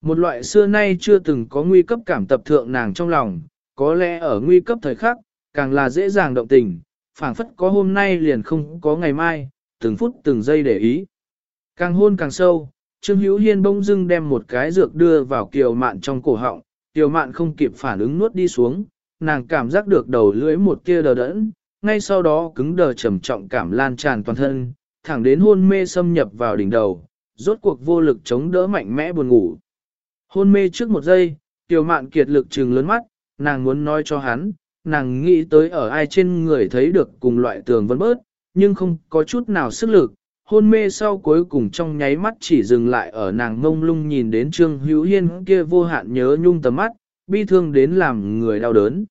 Một loại xưa nay chưa từng có nguy cấp cảm tập thượng nàng trong lòng, có lẽ ở nguy cấp thời khắc, càng là dễ dàng động tình, phảng phất có hôm nay liền không có ngày mai, từng phút từng giây để ý. Càng hôn càng sâu, Trương Hữu Hiên bỗng dưng đem một cái dược đưa vào kiều mạn trong cổ họng, kiều mạn không kịp phản ứng nuốt đi xuống, nàng cảm giác được đầu lưỡi một kia đờ đẫn, ngay sau đó cứng đờ trầm trọng cảm lan tràn toàn thân, thẳng đến hôn mê xâm nhập vào đỉnh đầu, rốt cuộc vô lực chống đỡ mạnh mẽ buồn ngủ. Hôn mê trước một giây, tiểu mạn kiệt lực trừng lớn mắt, nàng muốn nói cho hắn, nàng nghĩ tới ở ai trên người thấy được cùng loại tường vân bớt, nhưng không có chút nào sức lực. Hôn mê sau cuối cùng trong nháy mắt chỉ dừng lại ở nàng ngông lung nhìn đến Trương Hữu Hiên kia vô hạn nhớ nhung tầm mắt, bi thương đến làm người đau đớn.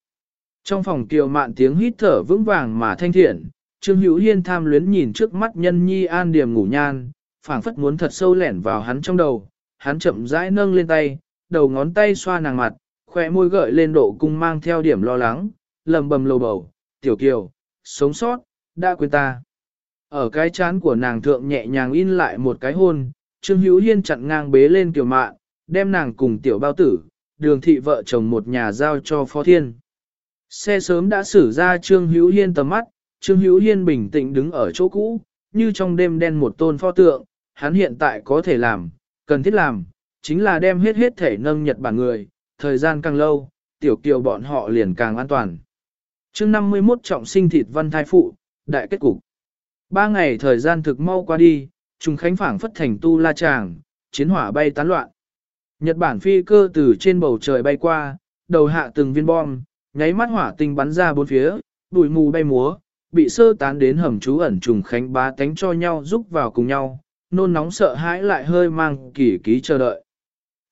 Trong phòng kiều mạn tiếng hít thở vững vàng mà thanh thiện, Trương Hữu Hiên tham luyến nhìn trước mắt nhân nhi an điểm ngủ nhan, phảng phất muốn thật sâu lẻn vào hắn trong đầu, hắn chậm rãi nâng lên tay, đầu ngón tay xoa nàng mặt, khỏe môi gợi lên độ cung mang theo điểm lo lắng, lầm bầm lầu bầu, tiểu kiều, sống sót, đã quên ta. Ở cái chán của nàng thượng nhẹ nhàng in lại một cái hôn, Trương Hữu Hiên chặn ngang bế lên kiều mạn, đem nàng cùng tiểu bao tử, đường thị vợ chồng một nhà giao cho Phó Thiên. Xe sớm đã xử ra Trương Hữu Hiên tầm mắt, Trương Hữu Hiên bình tĩnh đứng ở chỗ cũ, như trong đêm đen một tôn pho tượng, hắn hiện tại có thể làm, cần thiết làm, chính là đem hết hết thể nâng Nhật Bản người, thời gian càng lâu, tiểu kiều bọn họ liền càng an toàn. chương 51 trọng sinh thịt văn thai phụ, đại kết cục. Ba ngày thời gian thực mau qua đi, trùng khánh phảng phất thành tu la tràng, chiến hỏa bay tán loạn. Nhật Bản phi cơ từ trên bầu trời bay qua, đầu hạ từng viên bom, nháy mắt hỏa tinh bắn ra bốn phía, bụi mù bay múa, bị sơ tán đến hầm trú ẩn trùng khánh bá tánh cho nhau giúp vào cùng nhau, nôn nóng sợ hãi lại hơi mang kỳ ký chờ đợi.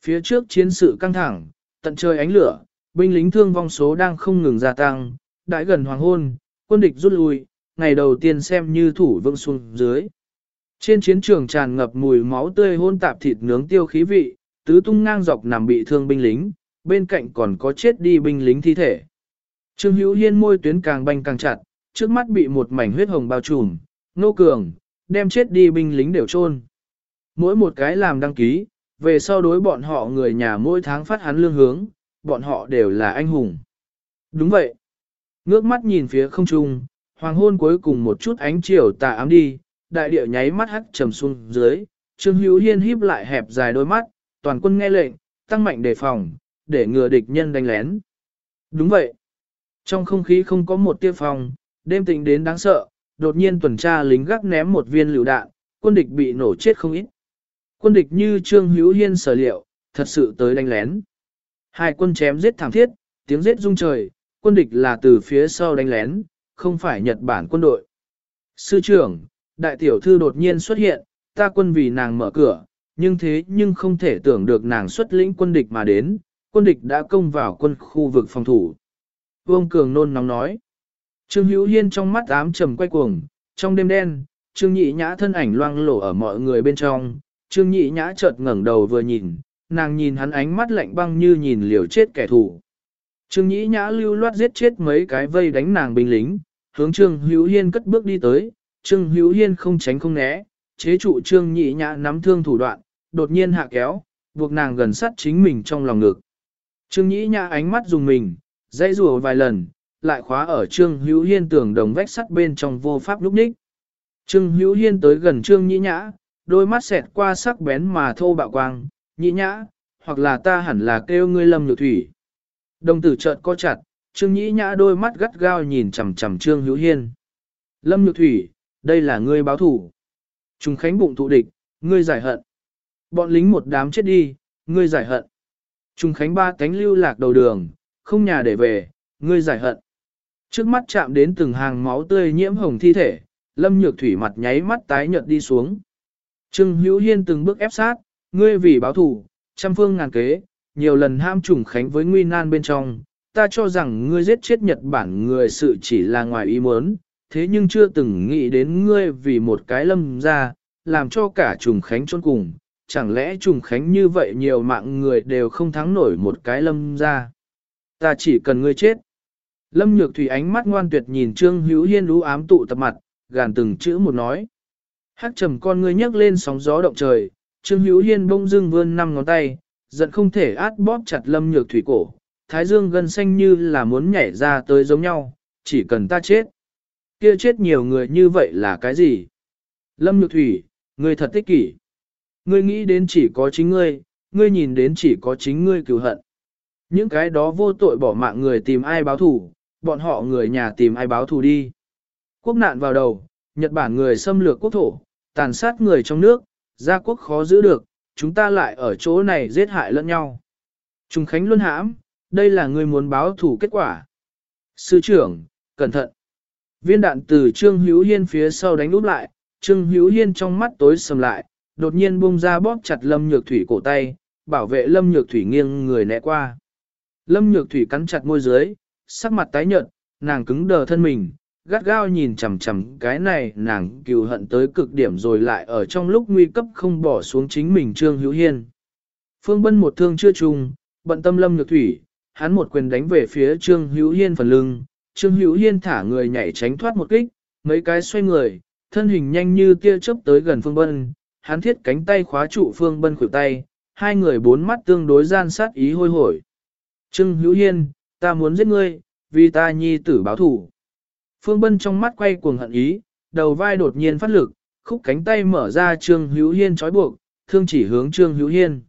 Phía trước chiến sự căng thẳng, tận trời ánh lửa, binh lính thương vong số đang không ngừng gia tăng, đại gần hoàng hôn, quân địch rút lui, ngày đầu tiên xem như thủ vững xuống dưới. Trên chiến trường tràn ngập mùi máu tươi hôn tạp thịt nướng tiêu khí vị, tứ tung ngang dọc nằm bị thương binh lính, bên cạnh còn có chết đi binh lính thi thể. Trương Hữu Hiên môi tuyến càng banh càng chặt, trước mắt bị một mảnh huyết hồng bao trùm, nô cường, đem chết đi binh lính đều chôn. Mỗi một cái làm đăng ký, về sau đối bọn họ người nhà mỗi tháng phát hắn lương hướng, bọn họ đều là anh hùng. Đúng vậy. Ngước mắt nhìn phía không trung, hoàng hôn cuối cùng một chút ánh chiều tà ám đi, đại địa nháy mắt hắt trầm xuống dưới, Trương Hữu Hiên híp lại hẹp dài đôi mắt, toàn quân nghe lệnh, tăng mạnh đề phòng, để ngừa địch nhân đánh lén. Đúng vậy. Trong không khí không có một tia phòng, đêm tĩnh đến đáng sợ, đột nhiên tuần tra lính gác ném một viên lựu đạn, quân địch bị nổ chết không ít. Quân địch như Trương Hữu Hiên sở liệu, thật sự tới đánh lén. Hai quân chém giết thảm thiết, tiếng giết rung trời, quân địch là từ phía sau đánh lén, không phải Nhật Bản quân đội. Sư trưởng, đại tiểu thư đột nhiên xuất hiện, ta quân vì nàng mở cửa, nhưng thế nhưng không thể tưởng được nàng xuất lĩnh quân địch mà đến, quân địch đã công vào quân khu vực phòng thủ. Vương Cường nôn nóng nói. Trương Hữu Hiên trong mắt ám trầm quay cuồng, trong đêm đen, Trương Nhị Nhã thân ảnh loang lổ ở mọi người bên trong, Trương Nhị Nhã chợt ngẩng đầu vừa nhìn, nàng nhìn hắn ánh mắt lạnh băng như nhìn liều chết kẻ thù. Trương Nhị Nhã lưu loát giết chết mấy cái vây đánh nàng binh lính, hướng Trương Hữu Hiên cất bước đi tới, Trương Hữu Hiên không tránh không né, chế trụ Trương Nhị Nhã nắm thương thủ đoạn, đột nhiên hạ kéo, buộc nàng gần sát chính mình trong lòng ngực. Trương Nhị Nhã ánh mắt dùng mình, dãy rùa vài lần, lại khóa ở Trương Hữu Hiên tường đồng vách sắt bên trong vô pháp lúc ních. Trương Hữu Hiên tới gần Trương Nhĩ Nhã, đôi mắt xẹt qua sắc bén mà thô bạo quang, Nhĩ Nhã, hoặc là ta hẳn là kêu ngươi lâm nhược thủy. Đồng tử chợt co chặt, Trương Nhĩ Nhã đôi mắt gắt gao nhìn chằm chằm Trương Hữu Hiên. Lâm nhược thủy, đây là ngươi báo thủ. Trung Khánh bụng thụ địch, ngươi giải hận. Bọn lính một đám chết đi, ngươi giải hận. Trung Khánh ba cánh lưu lạc đầu đường, không nhà để về, ngươi giải hận. Trước mắt chạm đến từng hàng máu tươi nhiễm hồng thi thể, Lâm Nhược Thủy mặt nháy mắt tái nhợt đi xuống. Trương Hữu Hiên từng bước ép sát, ngươi vì báo thủ, trăm phương ngàn kế, nhiều lần ham trùng khánh với nguy nan bên trong, ta cho rằng ngươi giết chết Nhật Bản người sự chỉ là ngoài ý muốn, thế nhưng chưa từng nghĩ đến ngươi vì một cái lâm ra, làm cho cả trùng khánh chôn cùng, chẳng lẽ trùng khánh như vậy nhiều mạng người đều không thắng nổi một cái lâm ra. Ta chỉ cần ngươi chết. Lâm Nhược Thủy ánh mắt ngoan tuyệt nhìn Trương Hữu Hiên lú ám tụ tập mặt, gàn từng chữ một nói. Hắc trầm con ngươi nhấc lên sóng gió động trời, Trương Hữu Hiên bông dưng vươn năm ngón tay, giận không thể át bóp chặt Lâm Nhược Thủy cổ, thái dương gần xanh như là muốn nhảy ra tới giống nhau, chỉ cần ta chết. Kia chết nhiều người như vậy là cái gì? Lâm Nhược Thủy, ngươi thật tích kỷ. Ngươi nghĩ đến chỉ có chính ngươi, ngươi nhìn đến chỉ có chính ngươi cứu hận. Những cái đó vô tội bỏ mạng người tìm ai báo thù, bọn họ người nhà tìm ai báo thù đi. Quốc nạn vào đầu, Nhật Bản người xâm lược quốc thổ, tàn sát người trong nước, gia quốc khó giữ được, chúng ta lại ở chỗ này giết hại lẫn nhau. Trung Khánh luôn hãm, đây là người muốn báo thù kết quả. Sư trưởng, cẩn thận. Viên đạn từ Trương Hữu Hiên phía sau đánh úp lại, Trương Hữu Hiên trong mắt tối sầm lại, đột nhiên bung ra bóp chặt Lâm Nhược Thủy cổ tay, bảo vệ Lâm Nhược Thủy nghiêng người né qua. Lâm Nhược Thủy cắn chặt môi dưới, sắc mặt tái nhợt, nàng cứng đờ thân mình, gắt gao nhìn chằm chằm cái này nàng cừu hận tới cực điểm rồi lại ở trong lúc nguy cấp không bỏ xuống chính mình Trương Hữu Hiên. Phương Bân một thương chưa trùng, bận tâm Lâm Nhược Thủy, hắn một quyền đánh về phía Trương Hữu Hiên phần lưng, Trương Hữu Hiên thả người nhảy tránh thoát một kích, mấy cái xoay người, thân hình nhanh như tia chớp tới gần Phương Bân, hắn thiết cánh tay khóa trụ Phương Bân khuỷu tay, hai người bốn mắt tương đối gian sát ý hôi hổi. Trương Hữu Hiên, ta muốn giết ngươi, vì ta nhi tử báo thủ. Phương Bân trong mắt quay cuồng hận ý, đầu vai đột nhiên phát lực, khúc cánh tay mở ra Trương Hữu Hiên trói buộc, thương chỉ hướng Trương Hữu Hiên.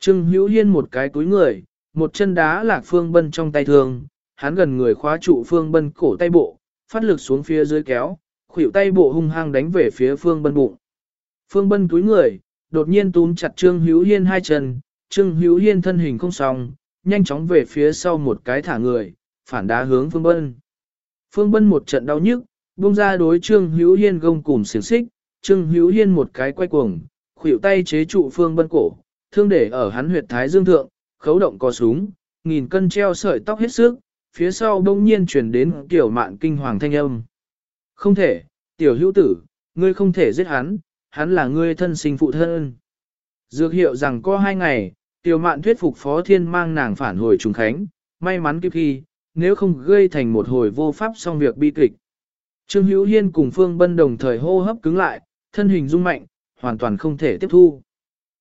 Trương Hữu Hiên một cái túi người, một chân đá lạc Phương Bân trong tay thương, hắn gần người khóa trụ Phương Bân cổ tay bộ, phát lực xuống phía dưới kéo, khuỷu tay bộ hung hăng đánh về phía Phương Bân bụng. Phương Bân túi người, đột nhiên túm chặt Trương Hữu Hiên hai chân, Trương Hữu Hiên thân hình không xong, nhanh chóng về phía sau một cái thả người, phản đá hướng Phương Bân. Phương Bân một trận đau nhức, buông ra đối Trương Hữu Hiên gông cùm xiềng xích, Trương Hữu Hiên một cái quay cuồng, khuỷu tay chế trụ Phương Bân cổ, thương để ở hắn huyệt thái dương thượng, khấu động có súng, nghìn cân treo sợi tóc hết sức, phía sau đông nhiên chuyển đến tiểu mạn kinh hoàng thanh âm. Không thể, tiểu hữu tử, ngươi không thể giết hắn, hắn là ngươi thân sinh phụ thân. Dược hiệu rằng có hai ngày, tiểu mạn thuyết phục phó thiên mang nàng phản hồi trùng khánh, may mắn kịp khi, nếu không gây thành một hồi vô pháp xong việc bi kịch. Trương Hữu Hiên cùng Phương Bân đồng thời hô hấp cứng lại, thân hình rung mạnh, hoàn toàn không thể tiếp thu.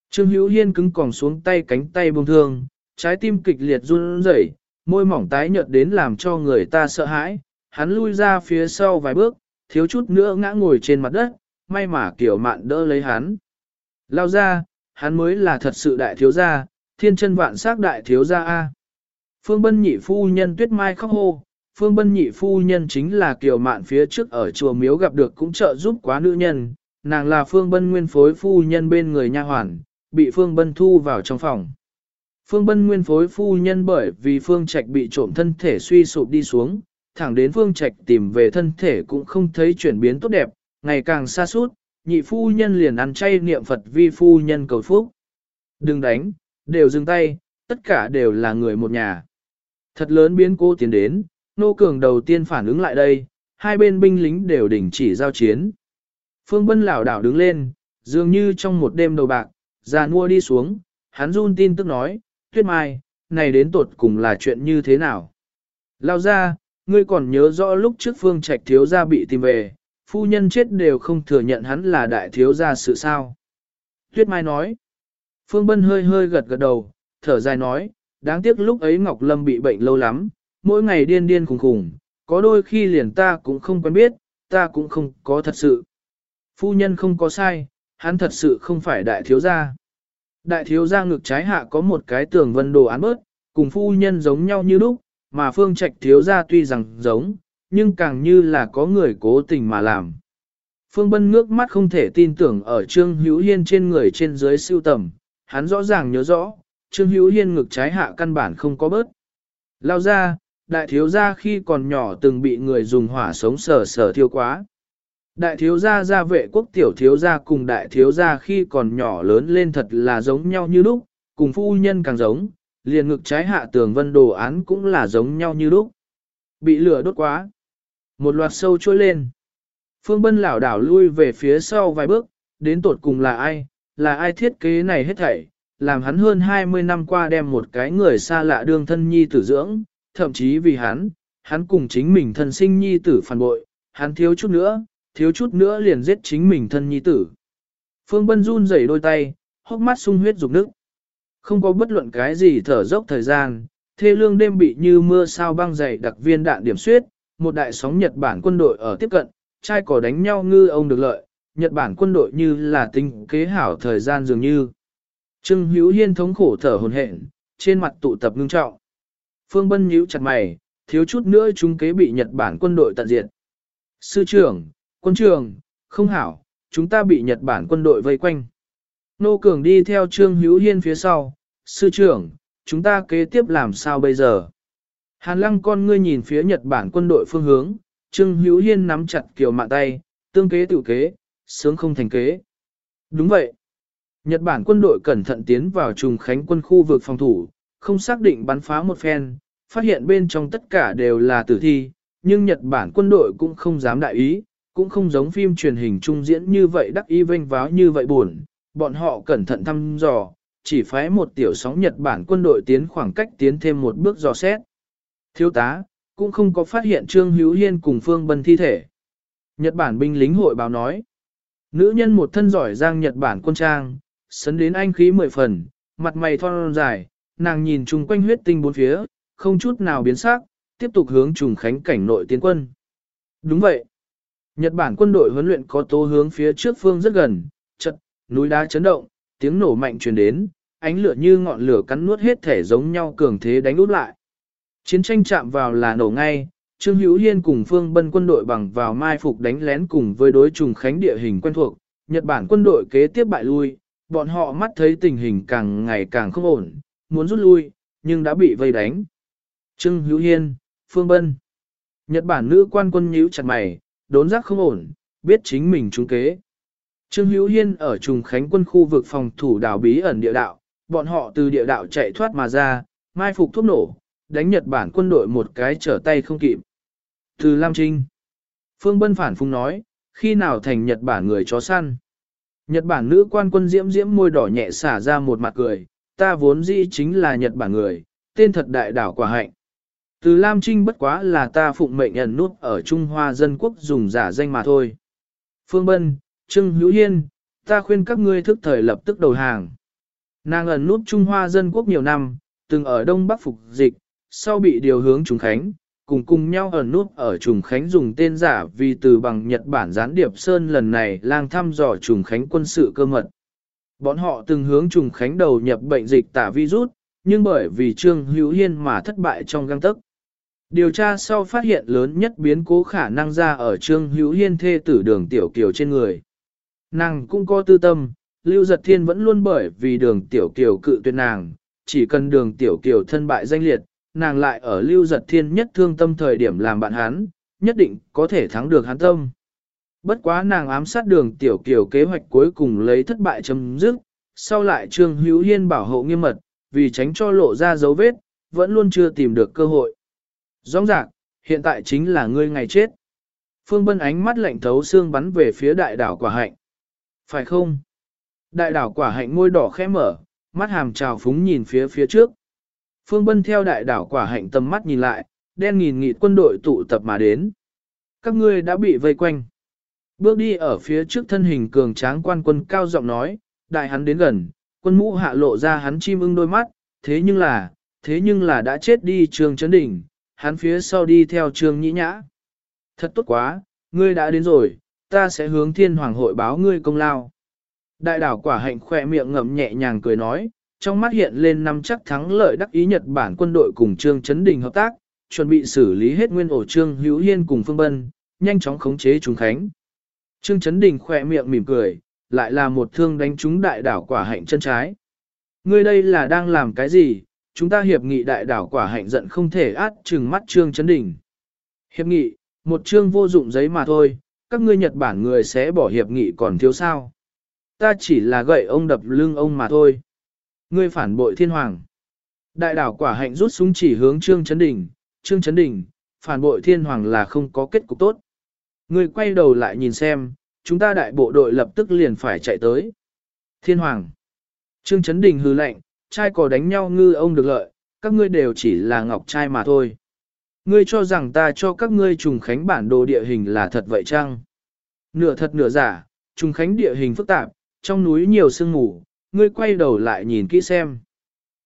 Trương Hữu Hiên cứng còng xuống tay cánh tay bông thương, trái tim kịch liệt run rẩy, môi mỏng tái nhợt đến làm cho người ta sợ hãi, hắn lui ra phía sau vài bước, thiếu chút nữa ngã ngồi trên mặt đất, may mà kiểu mạn đỡ lấy hắn. Lao ra, hắn mới là thật sự đại thiếu gia, thiên chân vạn sắc đại thiếu gia A. Phương Bân nhị phu nhân tuyết mai khóc hô, Phương Bân nhị phu nhân chính là kiều mạn phía trước ở chùa miếu gặp được cũng trợ giúp quá nữ nhân, nàng là Phương Bân nguyên phối phu nhân bên người nha hoàn, bị Phương Bân thu vào trong phòng. Phương Bân nguyên phối phu nhân bởi vì Phương Trạch bị trộm thân thể suy sụp đi xuống, thẳng đến Phương Trạch tìm về thân thể cũng không thấy chuyển biến tốt đẹp, ngày càng xa suốt, nhị phu nhân liền ăn chay niệm Phật vi phu nhân cầu phúc. Đừng đánh, đều dừng tay, tất cả đều là người một nhà. Thật lớn biến cố tiến đến, nô cường đầu tiên phản ứng lại đây, hai bên binh lính đều đình chỉ giao chiến. Phương Bân lảo đảo đứng lên, dường như trong một đêm đầu bạc, già nua đi xuống, hắn run tin tức nói, tuyết mai, này đến tột cùng là chuyện như thế nào? Lao ra, ngươi còn nhớ rõ lúc trước phương trạch thiếu gia bị tìm về, phu nhân chết đều không thừa nhận hắn là đại thiếu gia sự sao. Tuyết mai nói, phương bân hơi hơi gật gật đầu, thở dài nói, đáng tiếc lúc ấy Ngọc Lâm bị bệnh lâu lắm, mỗi ngày điên điên khùng khùng, có đôi khi liền ta cũng không quen biết, ta cũng không có thật sự. Phu nhân không có sai, hắn thật sự không phải đại thiếu gia. Đại thiếu gia ngực trái hạ có một cái tường vân đồ án bớt, cùng phu nhân giống nhau như lúc, mà phương trạch thiếu gia tuy rằng giống, nhưng càng như là có người cố tình mà làm. Phương Bân ngước mắt không thể tin tưởng ở Trương Hữu Hiên trên người trên dưới siêu tầm, hắn rõ ràng nhớ rõ, Trương Hữu Hiên ngực trái hạ căn bản không có bớt. Lao ra, đại thiếu gia khi còn nhỏ từng bị người dùng hỏa sống sờ sờ thiêu quá. Đại thiếu gia gia vệ quốc tiểu thiếu gia cùng đại thiếu gia khi còn nhỏ lớn lên thật là giống nhau như lúc, cùng phu nhân càng giống, liền ngực trái hạ tường vân đồ án cũng là giống nhau như lúc. Bị lửa đốt quá. Một loạt sâu trôi lên. Phương Bân lảo đảo lui về phía sau vài bước, đến tột cùng là ai, là ai thiết kế này hết thảy, làm hắn hơn 20 năm qua đem một cái người xa lạ đương thân nhi tử dưỡng, thậm chí vì hắn, hắn cùng chính mình thân sinh nhi tử phản bội, hắn thiếu chút nữa, thiếu chút nữa liền giết chính mình thân nhi tử. Phương Bân run rẩy đôi tay, hốc mắt sung huyết rục nước. Không có bất luận cái gì thở dốc thời gian, thê lương đêm bị như mưa sao băng dày đặc viên đạn điểm suyết, một đại sóng Nhật Bản quân đội ở tiếp cận, trai cỏ đánh nhau ngư ông được lợi, Nhật Bản quân đội như là tinh kế hảo thời gian dường như. Trưng Hữu Hiên thống khổ thở hồn hển, trên mặt tụ tập ngưng trọng. Phương Bân nhíu chặt mày, thiếu chút nữa chúng kế bị Nhật Bản quân đội tận diệt. Sư trưởng, quân trưởng, không hảo, chúng ta bị Nhật Bản quân đội vây quanh. Nô Cường đi theo Trương Hữu Hiên phía sau, sư trưởng, chúng ta kế tiếp làm sao bây giờ? Hàn lăng con ngươi nhìn phía Nhật Bản quân đội phương hướng, Trương Hữu Hiên nắm chặt kiều mạng tay, tương kế tự kế, sướng không thành kế. Đúng vậy. Nhật Bản quân đội cẩn thận tiến vào trùng khánh quân khu vực phòng thủ, không xác định bắn phá một phen, phát hiện bên trong tất cả đều là tử thi, nhưng Nhật Bản quân đội cũng không dám đại ý, cũng không giống phim truyền hình trung diễn như vậy đắc ý vênh váo như vậy buồn, bọn họ cẩn thận thăm dò, chỉ phái một tiểu sóng Nhật Bản quân đội tiến khoảng cách tiến thêm một bước dò xét. Thiếu tá, cũng không có phát hiện Trương Hữu Hiên cùng Phương Bân thi thể. Nhật Bản binh lính hội báo nói, nữ nhân một thân giỏi giang Nhật Bản quân trang, sấn đến anh khí mười phần, mặt mày thon dài, nàng nhìn chung quanh huyết tinh bốn phía, không chút nào biến sắc, tiếp tục hướng trùng khánh cảnh nội tiến quân. Đúng vậy. Nhật Bản quân đội huấn luyện có tố hướng phía trước phương rất gần, chật, núi đá chấn động, tiếng nổ mạnh truyền đến, ánh lửa như ngọn lửa cắn nuốt hết thể giống nhau cường thế đánh út lại. Chiến tranh chạm vào là nổ ngay, Trương Hữu Hiên cùng Phương Bân quân đội bằng vào mai phục đánh lén cùng với đối trùng khánh địa hình quen thuộc, Nhật Bản quân đội kế tiếp bại lui, bọn họ mắt thấy tình hình càng ngày càng không ổn, muốn rút lui, nhưng đã bị vây đánh. Trương Hữu Hiên, Phương Bân. Nhật Bản nữ quan quân nhíu chặt mày, đốn giác không ổn, biết chính mình trúng kế. Trương Hữu Hiên ở trùng khánh quân khu vực phòng thủ đảo bí ẩn địa đạo, bọn họ từ địa đạo chạy thoát mà ra, mai phục thuốc nổ, đánh Nhật Bản quân đội một cái trở tay không kịp. Từ Lam Trinh, Phương Bân phản phung nói, khi nào thành Nhật Bản người chó săn. Nhật Bản nữ quan quân diễm diễm môi đỏ nhẹ xả ra một mặt cười, ta vốn dĩ chính là Nhật Bản người, tên thật đại đảo quả hạnh. Từ Lam Trinh bất quá là ta phụng mệnh ẩn nút ở Trung Hoa dân quốc dùng giả danh mà thôi. Phương Bân, Trương Hữu Hiên, ta khuyên các ngươi thức thời lập tức đầu hàng. Nàng ẩn nút Trung Hoa dân quốc nhiều năm, từng ở Đông Bắc phục dịch, sau bị điều hướng Trùng Khánh, cùng cùng nhau ở nút ở Trùng Khánh dùng tên giả vì từ bằng Nhật Bản gián điệp Sơn lần này lang thăm dò Trùng Khánh quân sự cơ mật. Bọn họ từng hướng Trùng Khánh đầu nhập bệnh dịch tả virus, nhưng bởi vì Trương Hữu Hiên mà thất bại trong găng tức. Điều tra sau phát hiện lớn nhất biến cố khả năng ra ở Trương Hữu Hiên thê tử đường tiểu kiều trên người. Nàng cũng có tư tâm, Lưu Giật Thiên vẫn luôn bởi vì đường tiểu kiều cự tuyệt nàng, chỉ cần đường tiểu kiều thân bại danh liệt, nàng lại ở Lưu Giật Thiên nhất thương tâm thời điểm làm bạn hắn, nhất định có thể thắng được hắn tâm. Bất quá nàng ám sát đường tiểu kiều kế hoạch cuối cùng lấy thất bại chấm dứt, sau lại Trương Hữu Hiên bảo hộ nghiêm mật, vì tránh cho lộ ra dấu vết, vẫn luôn chưa tìm được cơ hội. Rõ ràng, hiện tại chính là ngươi ngày chết. Phương Bân ánh mắt lạnh thấu xương bắn về phía đại đảo quả hạnh. Phải không? Đại đảo quả hạnh môi đỏ khẽ mở, mắt hàm trào phúng nhìn phía phía trước. Phương Bân theo đại đảo quả hạnh tầm mắt nhìn lại, đen nghìn nghị quân đội tụ tập mà đến. Các ngươi đã bị vây quanh. Bước đi ở phía trước thân hình cường tráng quan quân cao giọng nói, đại hắn đến gần, quân mũ hạ lộ ra hắn chim ưng đôi mắt, thế nhưng là, thế nhưng là đã chết đi trường chấn đỉnh, hắn phía sau đi theo trường nhĩ nhã. Thật tốt quá, ngươi đã đến rồi, ta sẽ hướng thiên hoàng hội báo ngươi công lao. Đại đảo quả hạnh khỏe miệng ngậm nhẹ nhàng cười nói, trong mắt hiện lên năm chắc thắng lợi đắc ý Nhật Bản quân đội cùng Trương Chấn Đình hợp tác, chuẩn bị xử lý hết nguyên ổ Trương Hữu Hiên cùng Phương Bân, nhanh chóng khống chế chúng khánh. Trương Chấn Đình khỏe miệng mỉm cười, lại là một thương đánh trúng đại đảo quả hạnh chân trái. Ngươi đây là đang làm cái gì? Chúng ta hiệp nghị đại đảo quả hạnh giận không thể át trừng mắt Trương Chấn Đình. Hiệp nghị, một chương vô dụng giấy mà thôi, các ngươi Nhật Bản người sẽ bỏ hiệp nghị còn thiếu sao. Ta chỉ là gậy ông đập lưng ông mà thôi. Ngươi phản bội thiên hoàng. Đại đảo quả hạnh rút súng chỉ hướng Trương Chấn Đình, Trương Chấn Đình, phản bội thiên hoàng là không có kết cục tốt. Ngươi quay đầu lại nhìn xem, chúng ta đại bộ đội lập tức liền phải chạy tới. Thiên hoàng. Trương Chấn Đình hư lệnh, trai cò đánh nhau ngư ông được lợi, các ngươi đều chỉ là ngọc trai mà thôi. Ngươi cho rằng ta cho các ngươi trùng khánh bản đồ địa hình là thật vậy chăng? Nửa thật nửa giả, trùng khánh địa hình phức tạp, trong núi nhiều sương ngủ ngươi quay đầu lại nhìn kỹ xem.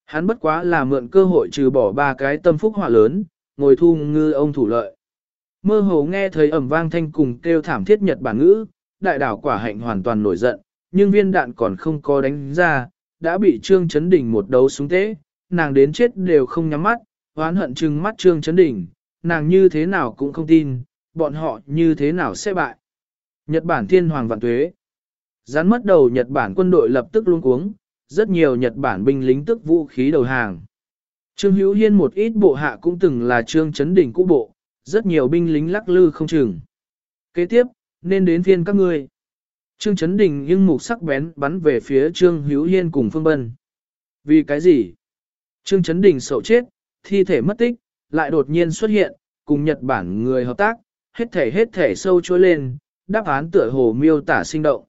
Hắn bất quá là mượn cơ hội trừ bỏ ba cái tâm phúc hỏa lớn, ngồi thu ngư ông thủ lợi. Mơ hồ nghe thấy ẩm vang thanh cùng kêu thảm thiết Nhật Bản ngữ, đại đảo quả hạnh hoàn toàn nổi giận, nhưng viên đạn còn không có đánh ra, đã bị Trương Chấn Đình một đấu súng tế, nàng đến chết đều không nhắm mắt, oán hận trừng mắt Trương Chấn Đình, nàng như thế nào cũng không tin, bọn họ như thế nào sẽ bại. Nhật Bản thiên hoàng vạn tuế. Gián mất đầu Nhật Bản quân đội lập tức luôn cuống, rất nhiều Nhật Bản binh lính tức vũ khí đầu hàng. Trương Hữu Hiên một ít bộ hạ cũng từng là Trương Chấn Đỉnh cũ bộ, rất nhiều binh lính lắc lư không chừng. Kế tiếp, nên đến phiên các ngươi. Trương Chấn Đình nhưng mục sắc bén bắn về phía Trương Hữu Hiên cùng Phương Bân. Vì cái gì? Trương Chấn Đình sậu chết, thi thể mất tích, lại đột nhiên xuất hiện, cùng Nhật Bản người hợp tác, hết thể hết thể sâu trôi lên, đáp án tựa hồ miêu tả sinh động.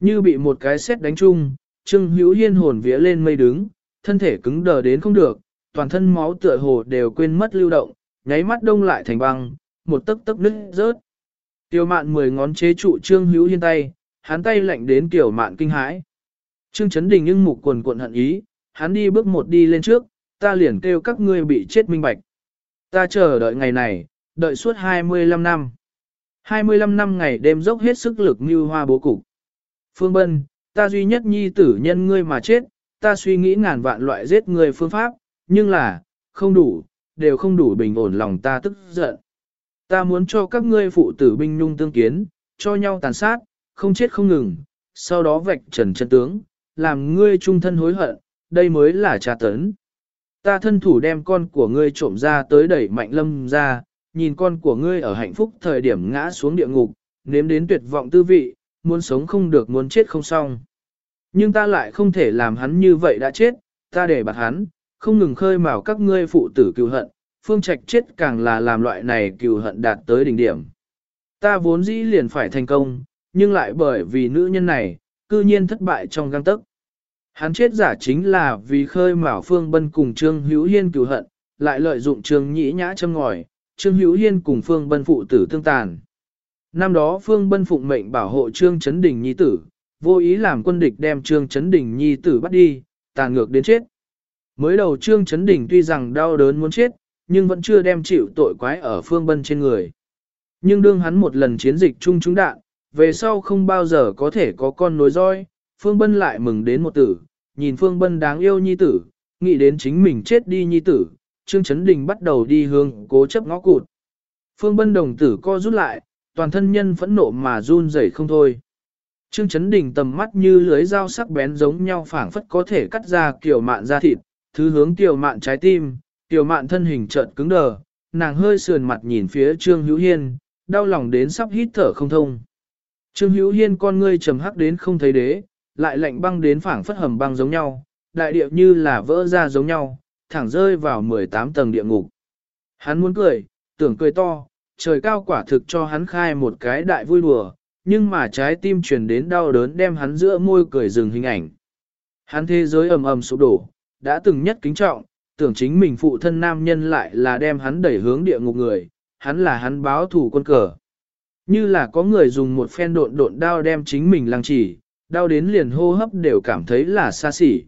Như bị một cái sét đánh chung, Trương Hữu Hiên hồn vía lên mây đứng, thân thể cứng đờ đến không được, toàn thân máu tựa hồ đều quên mất lưu động, nháy mắt đông lại thành băng, một tấc tấc nứt rớt. Tiểu mạn mười ngón chế trụ Trương Hữu Hiên tay, hắn tay lạnh đến tiểu mạn kinh hãi. Trương Chấn Đình nhưng mục quần cuộn hận ý, hắn đi bước một đi lên trước, ta liền kêu các ngươi bị chết minh bạch. Ta chờ đợi ngày này, đợi suốt 25 năm. 25 năm ngày đêm dốc hết sức lực như hoa bố cục. Phương Bân, ta duy nhất nhi tử nhân ngươi mà chết, ta suy nghĩ ngàn vạn loại giết ngươi phương pháp, nhưng là, không đủ, đều không đủ bình ổn lòng ta tức giận. Ta muốn cho các ngươi phụ tử binh nhung tương kiến, cho nhau tàn sát, không chết không ngừng, sau đó vạch trần chân tướng, làm ngươi trung thân hối hận, đây mới là trà tấn. Ta thân thủ đem con của ngươi trộm ra tới đẩy mạnh lâm ra, nhìn con của ngươi ở hạnh phúc thời điểm ngã xuống địa ngục, nếm đến tuyệt vọng tư vị, muốn sống không được muốn chết không xong. Nhưng ta lại không thể làm hắn như vậy đã chết, ta để bạt hắn, không ngừng khơi mào các ngươi phụ tử cừu hận, phương trạch chết càng là làm loại này cừu hận đạt tới đỉnh điểm. Ta vốn dĩ liền phải thành công, nhưng lại bởi vì nữ nhân này, cư nhiên thất bại trong găng tấc. Hắn chết giả chính là vì khơi mào Phương Bân cùng Trương Hữu Hiên cừu hận, lại lợi dụng Trương Nhĩ Nhã châm ngòi, Trương Hữu Hiên cùng Phương Bân phụ tử tương tàn. Năm đó Phương Bân phụng mệnh bảo hộ Trương Chấn Đình Nhi tử, vô ý làm quân địch đem Trương Chấn Đình Nhi tử bắt đi, tàn ngược đến chết. Mới đầu Trương Chấn Đình tuy rằng đau đớn muốn chết, nhưng vẫn chưa đem chịu tội quái ở Phương Bân trên người. Nhưng đương hắn một lần chiến dịch chung trúng đạn, về sau không bao giờ có thể có con nối roi, Phương Bân lại mừng đến một tử, nhìn Phương Bân đáng yêu nhi tử, nghĩ đến chính mình chết đi nhi tử, Trương Chấn Đình bắt đầu đi hướng cố chấp ngõ cụt. Phương Bân đồng tử co rút lại, toàn thân nhân phẫn nộ mà run rẩy không thôi. Trương Chấn Đình tầm mắt như lưới dao sắc bén giống nhau phảng phất có thể cắt ra kiểu mạn da thịt, thứ hướng tiểu mạn trái tim, tiểu mạn thân hình chợt cứng đờ, nàng hơi sườn mặt nhìn phía Trương Hữu Hiên, đau lòng đến sắp hít thở không thông. Trương Hữu Hiên con ngươi trầm hắc đến không thấy đế, lại lạnh băng đến phảng phất hầm băng giống nhau, đại địa như là vỡ ra giống nhau, thẳng rơi vào 18 tầng địa ngục. Hắn muốn cười, tưởng cười to, trời cao quả thực cho hắn khai một cái đại vui đùa, nhưng mà trái tim truyền đến đau đớn đem hắn giữa môi cười dừng hình ảnh. Hắn thế giới ầm ầm sụp đổ, đã từng nhất kính trọng, tưởng chính mình phụ thân nam nhân lại là đem hắn đẩy hướng địa ngục người, hắn là hắn báo thủ quân cờ. Như là có người dùng một phen độn độn đao đem chính mình lăng chỉ, đau đến liền hô hấp đều cảm thấy là xa xỉ.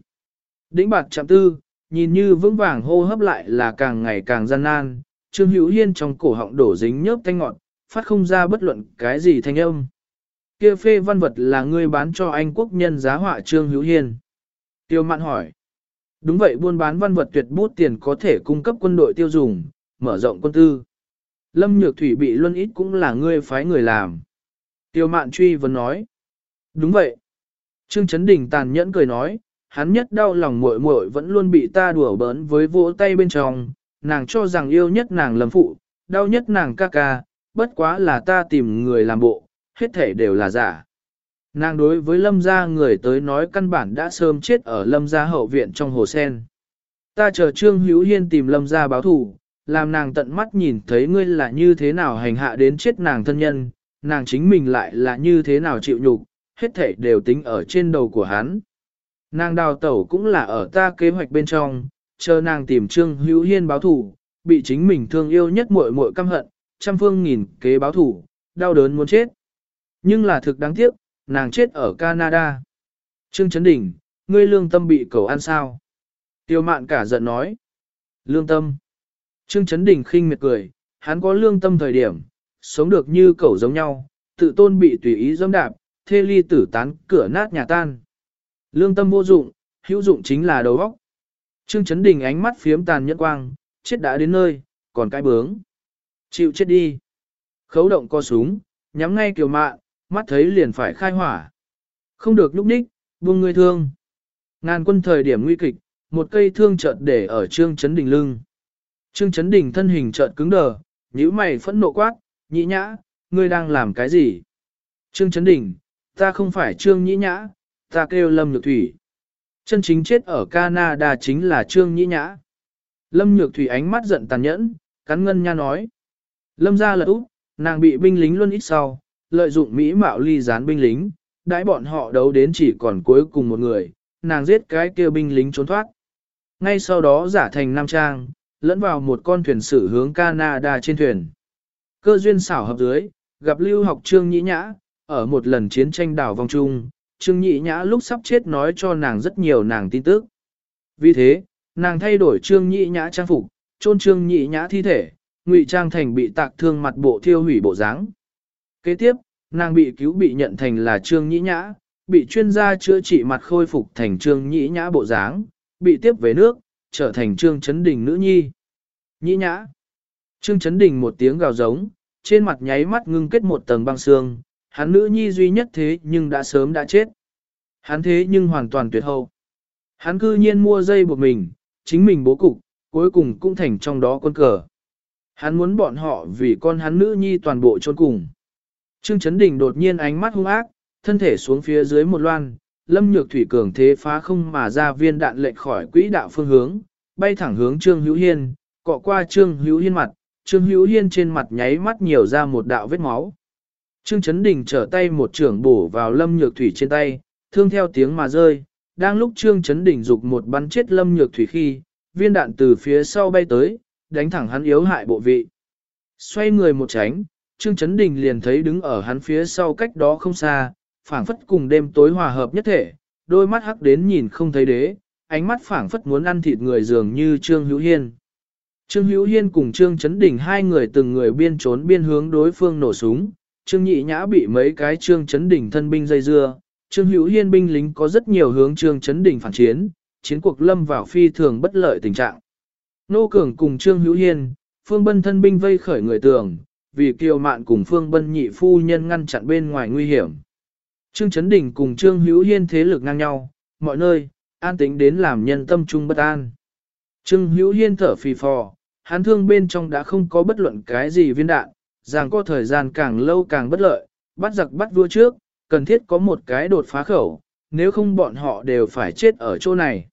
Đĩnh bạc chạm tư, nhìn như vững vàng hô hấp lại là càng ngày càng gian nan, Trương Hữu Hiên trong cổ họng đổ dính nhớp thanh ngọn, phát không ra bất luận cái gì thanh âm. Kia phê văn vật là ngươi bán cho anh quốc nhân giá họa Trương Hữu Hiên. Tiêu mạn hỏi. Đúng vậy buôn bán văn vật tuyệt bút tiền có thể cung cấp quân đội tiêu dùng, mở rộng quân tư. Lâm Nhược Thủy bị luân ít cũng là ngươi phái người làm. Tiêu mạn truy vấn nói. Đúng vậy. Trương Trấn Đình tàn nhẫn cười nói, hắn nhất đau lòng muội muội vẫn luôn bị ta đùa bỡn với vỗ tay bên trong, nàng cho rằng yêu nhất nàng lâm phụ, đau nhất nàng ca ca, bất quá là ta tìm người làm bộ, hết thể đều là giả. Nàng đối với lâm gia người tới nói căn bản đã sớm chết ở lâm gia hậu viện trong hồ sen. Ta chờ Trương Hữu Hiên tìm lâm gia báo thù, làm nàng tận mắt nhìn thấy ngươi là như thế nào hành hạ đến chết nàng thân nhân, nàng chính mình lại là như thế nào chịu nhục, hết thể đều tính ở trên đầu của hắn. Nàng đào tẩu cũng là ở ta kế hoạch bên trong, chờ nàng tìm Trương Hữu Hiên báo thủ, bị chính mình thương yêu nhất muội muội căm hận, trăm phương nghìn kế báo thủ, đau đớn muốn chết. Nhưng là thực đáng tiếc, nàng chết ở Canada. Trương Trấn Đình, ngươi lương tâm bị cầu ăn sao? Tiêu mạn cả giận nói. Lương tâm. Trương Trấn Đình khinh miệt cười, hắn có lương tâm thời điểm, sống được như cẩu giống nhau, tự tôn bị tùy ý dâm đạp, thê ly tử tán, cửa nát nhà tan. Lương tâm vô dụng, hữu dụng chính là đầu óc. Trương Chấn Đình ánh mắt phiếm tàn nhẫn quang, chết đã đến nơi, còn cái bướng. Chịu chết đi. Khấu động co súng, nhắm ngay kiều mạ, mắt thấy liền phải khai hỏa. Không được lúc ních, buông người thương. Ngàn quân thời điểm nguy kịch, một cây thương chợt để ở Trương Chấn Đình lưng. Trương Chấn Đình thân hình chợt cứng đờ, nhíu mày phẫn nộ quát, nhĩ nhã, ngươi đang làm cái gì? Trương Chấn Đình, ta không phải Trương nhĩ nhã, ta kêu Lâm Nhược Thủy. Chân chính chết ở Canada chính là Trương Nhĩ Nhã. Lâm Nhược Thủy ánh mắt giận tàn nhẫn, cắn ngân nha nói. Lâm ra lật úp, nàng bị binh lính luôn ít sau, lợi dụng Mỹ mạo ly gián binh lính, đãi bọn họ đấu đến chỉ còn cuối cùng một người, nàng giết cái kia binh lính trốn thoát. Ngay sau đó giả thành Nam Trang, lẫn vào một con thuyền sử hướng Canada trên thuyền. Cơ duyên xảo hợp dưới, gặp lưu học Trương Nhĩ Nhã, ở một lần chiến tranh đảo vòng trung, Trương Nhị Nhã lúc sắp chết nói cho nàng rất nhiều nàng tin tức. Vì thế, nàng thay đổi Trương Nhị Nhã trang phục, chôn Trương Nhị Nhã thi thể, ngụy trang thành bị tạc thương mặt bộ thiêu hủy bộ dáng. Kế tiếp, nàng bị cứu bị nhận thành là Trương Nhị Nhã, bị chuyên gia chữa trị mặt khôi phục thành Trương Nhị Nhã bộ dáng, bị tiếp về nước, trở thành Trương Chấn Đình nữ nhi. Nhị Nhã. Trương Chấn Đình một tiếng gào giống, trên mặt nháy mắt ngưng kết một tầng băng xương, hắn nữ nhi duy nhất thế nhưng đã sớm đã chết. Hắn thế nhưng hoàn toàn tuyệt hậu. Hắn cư nhiên mua dây buộc mình, chính mình bố cục, cuối cùng cũng thành trong đó con cờ. Hắn muốn bọn họ vì con hắn nữ nhi toàn bộ chôn cùng. Trương Chấn Đình đột nhiên ánh mắt hung ác, thân thể xuống phía dưới một loan, lâm nhược thủy cường thế phá không mà ra viên đạn lệch khỏi quỹ đạo phương hướng, bay thẳng hướng Trương Hữu Hiên, cọ qua Trương Hữu Hiên mặt, Trương Hữu Hiên trên mặt nháy mắt nhiều ra một đạo vết máu. Trương Chấn Đình trở tay một trưởng bổ vào Lâm Nhược Thủy trên tay, thương theo tiếng mà rơi. Đang lúc Trương Chấn Đình dục một bắn chết Lâm Nhược Thủy khi, viên đạn từ phía sau bay tới, đánh thẳng hắn yếu hại bộ vị. Xoay người một tránh, Trương Chấn Đình liền thấy đứng ở hắn phía sau cách đó không xa, phảng phất cùng đêm tối hòa hợp nhất thể, đôi mắt hắc đến nhìn không thấy đế, ánh mắt phảng phất muốn ăn thịt người dường như Trương Hữu Hiên. Trương Hữu Hiên cùng Trương Chấn Đình hai người từng người biên trốn biên hướng đối phương nổ súng, Trương Nhị Nhã bị mấy cái Trương Chấn Đỉnh thân binh dây dưa, Trương Hữu Hiên binh lính có rất nhiều hướng Trương Chấn Đỉnh phản chiến, chiến cuộc lâm vào phi thường bất lợi tình trạng. Nô Cường cùng Trương Hữu Hiên, Phương Bân thân binh vây khởi người tường, vì Kiều Mạn cùng Phương Bân nhị phu nhân ngăn chặn bên ngoài nguy hiểm. Trương Chấn Đỉnh cùng Trương Hữu Hiên thế lực ngang nhau, mọi nơi, an tính đến làm nhân tâm trung bất an. Trương Hữu Hiên thở phì phò, hắn thương bên trong đã không có bất luận cái gì viên đạn, rằng có thời gian càng lâu càng bất lợi, bắt giặc bắt vua trước, cần thiết có một cái đột phá khẩu, nếu không bọn họ đều phải chết ở chỗ này.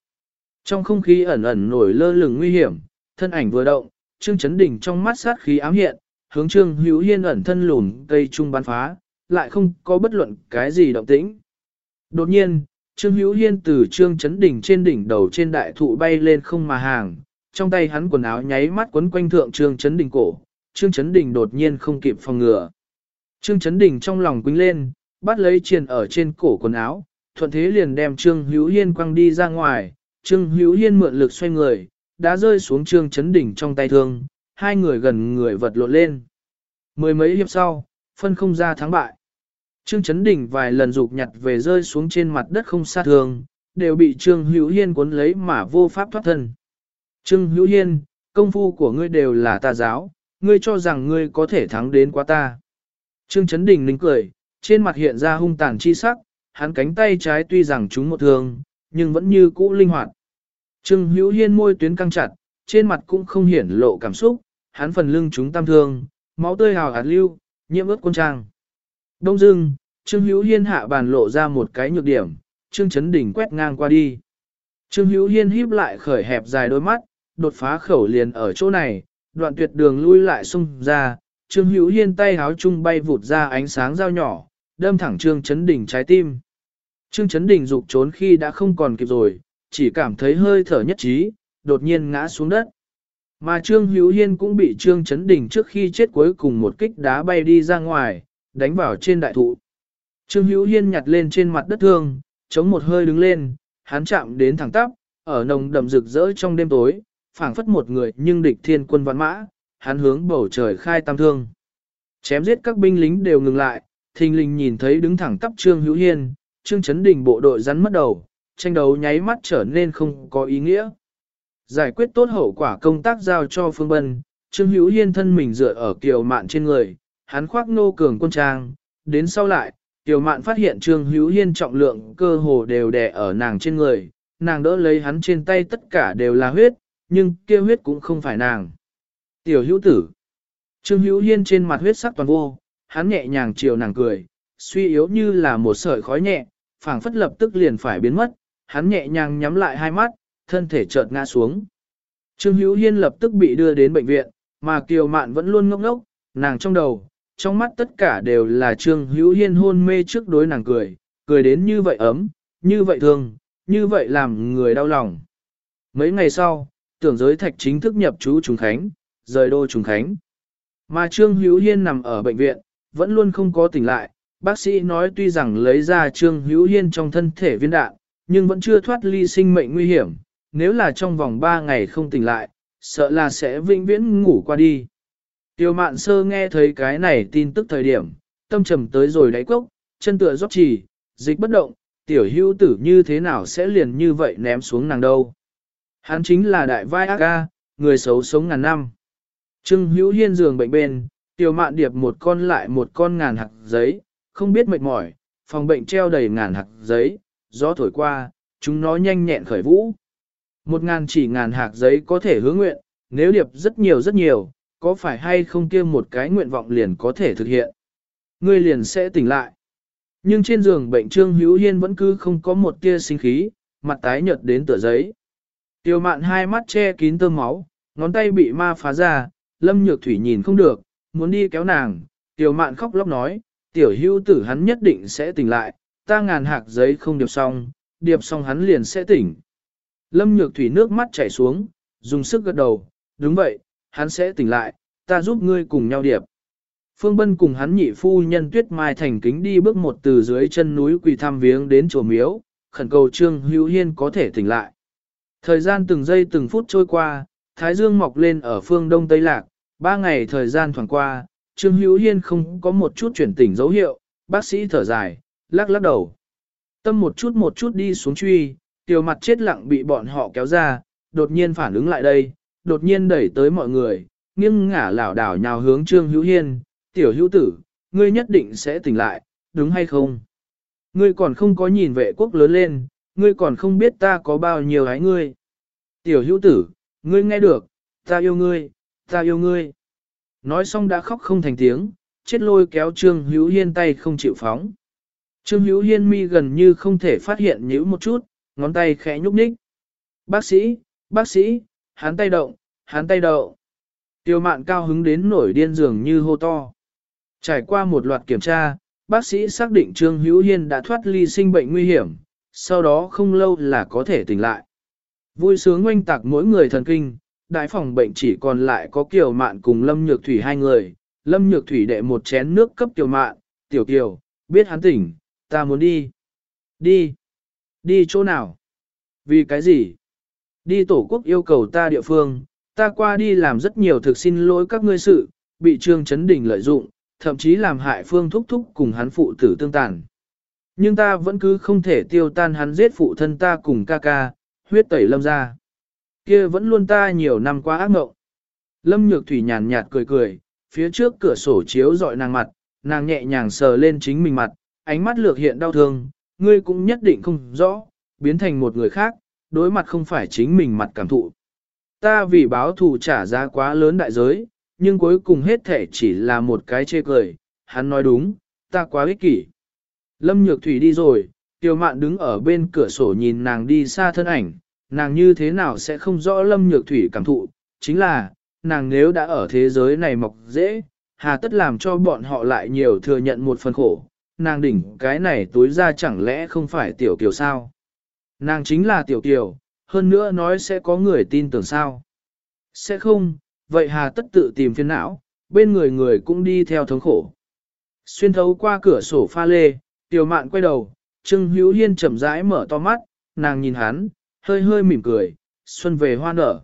Trong không khí ẩn ẩn nổi lơ lửng nguy hiểm, thân ảnh vừa động, Trương Chấn Đình trong mắt sát khí ám hiện, hướng Trương Hữu Hiên ẩn thân lùn cây trung bắn phá, lại không có bất luận cái gì động tĩnh. Đột nhiên, Trương Hữu Hiên từ Trương Chấn Đình trên đỉnh đầu trên đại thụ bay lên không mà hàng, trong tay hắn quần áo nháy mắt quấn quanh thượng Trương Chấn Đình cổ, Trương Chấn Đình đột nhiên không kịp phòng ngừa. Trương Chấn Đình trong lòng quính lên, bắt lấy triền ở trên cổ quần áo, thuận thế liền đem Trương Hữu Hiên quăng đi ra ngoài, Trương Hữu Hiên mượn lực xoay người, đã rơi xuống Trương Chấn Đình trong tay thương, hai người gần người vật lộn lên. Mười mấy hiệp sau, phân không ra thắng bại. Trương Chấn Đình vài lần rụt nhặt về rơi xuống trên mặt đất không xa thường, đều bị Trương Hữu Hiên cuốn lấy mà vô pháp thoát thân. Trương Hữu Hiên, công phu của ngươi đều là ta giáo, ngươi cho rằng ngươi có thể thắng đến quá ta. Trương Chấn Đình nín cười, trên mặt hiện ra hung tàn chi sắc, hắn cánh tay trái tuy rằng chúng một thương, nhưng vẫn như cũ linh hoạt. Trương Hữu Hiên môi tuyến căng chặt, trên mặt cũng không hiển lộ cảm xúc, hắn phần lưng chúng tam thương, máu tươi hào hạt lưu, nhiễm ướt quân trang. Đông dưng, Trương Hữu Hiên hạ bàn lộ ra một cái nhược điểm, Trương Chấn Đình quét ngang qua đi. Trương Hữu Hiên híp lại khởi hẹp dài đôi mắt, đột phá khẩu liền ở chỗ này, đoạn tuyệt đường lui lại xung ra, Trương Hữu Hiên tay háo chung bay vụt ra ánh sáng dao nhỏ, đâm thẳng Trương Chấn Đình trái tim. Trương Chấn Đình dục trốn khi đã không còn kịp rồi, chỉ cảm thấy hơi thở nhất trí, đột nhiên ngã xuống đất. Mà Trương Hữu Hiên cũng bị Trương Chấn Đình trước khi chết cuối cùng một kích đá bay đi ra ngoài, đánh vào trên đại thụ. Trương Hữu Hiên nhặt lên trên mặt đất thương, chống một hơi đứng lên, hắn chạm đến thẳng tắp, ở nồng đậm rực rỡ trong đêm tối, phảng phất một người nhưng địch thiên quân vạn mã, hắn hướng bầu trời khai tam thương. Chém giết các binh lính đều ngừng lại, thình lình nhìn thấy đứng thẳng tắp Trương Hữu Hiên, Trương Chấn Đình bộ đội rắn mất đầu, tranh đấu nháy mắt trở nên không có ý nghĩa. Giải quyết tốt hậu quả công tác giao cho Phương Bân, Trương Hữu Hiên thân mình dựa ở kiều mạn trên người, hắn khoác nô cường quân trang, đến sau lại, kiều mạn phát hiện Trương Hữu Hiên trọng lượng cơ hồ đều đè ở nàng trên người, nàng đỡ lấy hắn trên tay tất cả đều là huyết, nhưng kia huyết cũng không phải nàng. Tiểu hữu tử. Trương Hữu Hiên trên mặt huyết sắc toàn vô, hắn nhẹ nhàng chiều nàng cười, suy yếu như là một sợi khói nhẹ, phảng phất lập tức liền phải biến mất, hắn nhẹ nhàng nhắm lại hai mắt, thân thể chợt ngã xuống. Trương Hữu Hiên lập tức bị đưa đến bệnh viện, mà Kiều Mạn vẫn luôn ngốc ngốc, nàng trong đầu, trong mắt tất cả đều là Trương Hữu Hiên hôn mê trước đối nàng cười, cười đến như vậy ấm, như vậy thương, như vậy làm người đau lòng. Mấy ngày sau, tưởng giới thạch chính thức nhập trú Trùng Khánh, rời đô Trùng Khánh. Mà Trương Hữu Hiên nằm ở bệnh viện, vẫn luôn không có tỉnh lại, bác sĩ nói tuy rằng lấy ra Trương Hữu Hiên trong thân thể viên đạn, nhưng vẫn chưa thoát ly sinh mệnh nguy hiểm, nếu là trong vòng 3 ngày không tỉnh lại, sợ là sẽ vĩnh viễn ngủ qua đi. Tiêu mạn sơ nghe thấy cái này tin tức thời điểm, tâm trầm tới rồi đáy cốc, chân tựa rót trì, dịch bất động, tiểu hưu tử như thế nào sẽ liền như vậy ném xuống nàng đâu. Hắn chính là đại vai ác ca, người xấu sống ngàn năm. Trương hữu hiên giường bệnh bên, tiểu mạn điệp một con lại một con ngàn hạt giấy, không biết mệt mỏi, phòng bệnh treo đầy ngàn hạt giấy, gió thổi qua, chúng nó nhanh nhẹn khởi vũ. Một ngàn chỉ ngàn hạt giấy có thể hứa nguyện, nếu điệp rất nhiều rất nhiều, có phải hay không kia một cái nguyện vọng liền có thể thực hiện. Ngươi liền sẽ tỉnh lại. Nhưng trên giường bệnh Trương Hữu Hiên vẫn cứ không có một tia sinh khí, mặt tái nhợt đến tựa giấy. Tiêu mạn hai mắt che kín tơ máu, ngón tay bị ma phá ra, lâm nhược thủy nhìn không được, muốn đi kéo nàng. Tiêu mạn khóc lóc nói, tiểu hưu tử hắn nhất định sẽ tỉnh lại, ta ngàn hạt giấy không điệp xong, điệp xong hắn liền sẽ tỉnh. Lâm nhược thủy nước mắt chảy xuống, dùng sức gật đầu, đúng vậy, hắn sẽ tỉnh lại, ta giúp ngươi cùng nhau điệp. Phương Bân cùng hắn nhị phu nhân tuyết mai thành kính đi bước một từ dưới chân núi quỳ thăm viếng đến chùa miếu, khẩn cầu Trương Hữu Hiên có thể tỉnh lại. Thời gian từng giây từng phút trôi qua, Thái Dương mọc lên ở phương Đông Tây Lạc, ba ngày thời gian thoảng qua, Trương Hữu Hiên không có một chút chuyển tỉnh dấu hiệu, bác sĩ thở dài, lắc lắc đầu. Tâm một chút một chút đi xuống truy, tiểu mặt chết lặng bị bọn họ kéo ra, đột nhiên phản ứng lại đây, đột nhiên đẩy tới mọi người, nghiêng ngả lảo đảo nhào hướng Trương Hữu Hiên, tiểu hữu tử, ngươi nhất định sẽ tỉnh lại, đúng hay không? Ngươi còn không có nhìn vệ quốc lớn lên, ngươi còn không biết ta có bao nhiêu hái ngươi. Tiểu hữu tử, ngươi nghe được, ta yêu ngươi, ta yêu ngươi. Nói xong đã khóc không thành tiếng, chết lôi kéo Trương Hữu Hiên tay không chịu phóng. Trương Hữu Hiên mi gần như không thể phát hiện nhíu một chút, ngón tay khẽ nhúc nhích. Bác sĩ, bác sĩ, hắn tay động, hắn tay đậu. Tiêu mạn cao hứng đến nổi điên dường như hô to. Trải qua một loạt kiểm tra, bác sĩ xác định Trương Hữu Hiên đã thoát ly sinh bệnh nguy hiểm, sau đó không lâu là có thể tỉnh lại. Vui sướng oanh tạc mỗi người thần kinh, đại phòng bệnh chỉ còn lại có Kiều Mạn cùng Lâm Nhược Thủy hai người. Lâm Nhược Thủy đệ một chén nước cấp Kiều Mạn, Tiểu Kiều, biết hắn tỉnh, ta muốn đi. Đi. Đi chỗ nào? Vì cái gì? Đi tổ quốc yêu cầu ta địa phương, ta qua đi làm rất nhiều thực xin lỗi các ngươi sự, bị Trương Chấn Đình lợi dụng, thậm chí làm hại phương thúc thúc cùng hắn phụ tử tương tàn. Nhưng ta vẫn cứ không thể tiêu tan hắn giết phụ thân ta cùng ca ca, huyết tẩy lâm ra. Kia vẫn luôn ta nhiều năm qua ác mộng. Lâm Nhược Thủy nhàn nhạt cười cười, phía trước cửa sổ chiếu dọi nàng mặt, nàng nhẹ nhàng sờ lên chính mình mặt, ánh mắt lược hiện đau thương, ngươi cũng nhất định không rõ, biến thành một người khác, đối mặt không phải chính mình mặt cảm thụ. Ta vì báo thù trả giá quá lớn đại giới, nhưng cuối cùng hết thể chỉ là một cái chê cười, hắn nói đúng, ta quá ích kỷ. Lâm Nhược Thủy đi rồi, Tiêu Mạn đứng ở bên cửa sổ nhìn nàng đi xa thân ảnh, nàng như thế nào sẽ không rõ Lâm Nhược Thủy cảm thụ, chính là, nàng nếu đã ở thế giới này mọc dễ, hà tất làm cho bọn họ lại nhiều thừa nhận một phần khổ, nàng đỉnh cái này tối ra chẳng lẽ không phải tiểu kiều sao? Nàng chính là tiểu kiều, hơn nữa nói sẽ có người tin tưởng sao? Sẽ không, vậy hà tất tự tìm phiền não, bên người người cũng đi theo thống khổ. Xuyên thấu qua cửa sổ pha lê, tiểu mạn quay đầu, Trương Hữu Hiên chậm rãi mở to mắt, nàng nhìn hắn, hơi hơi mỉm cười, xuân về hoa nở.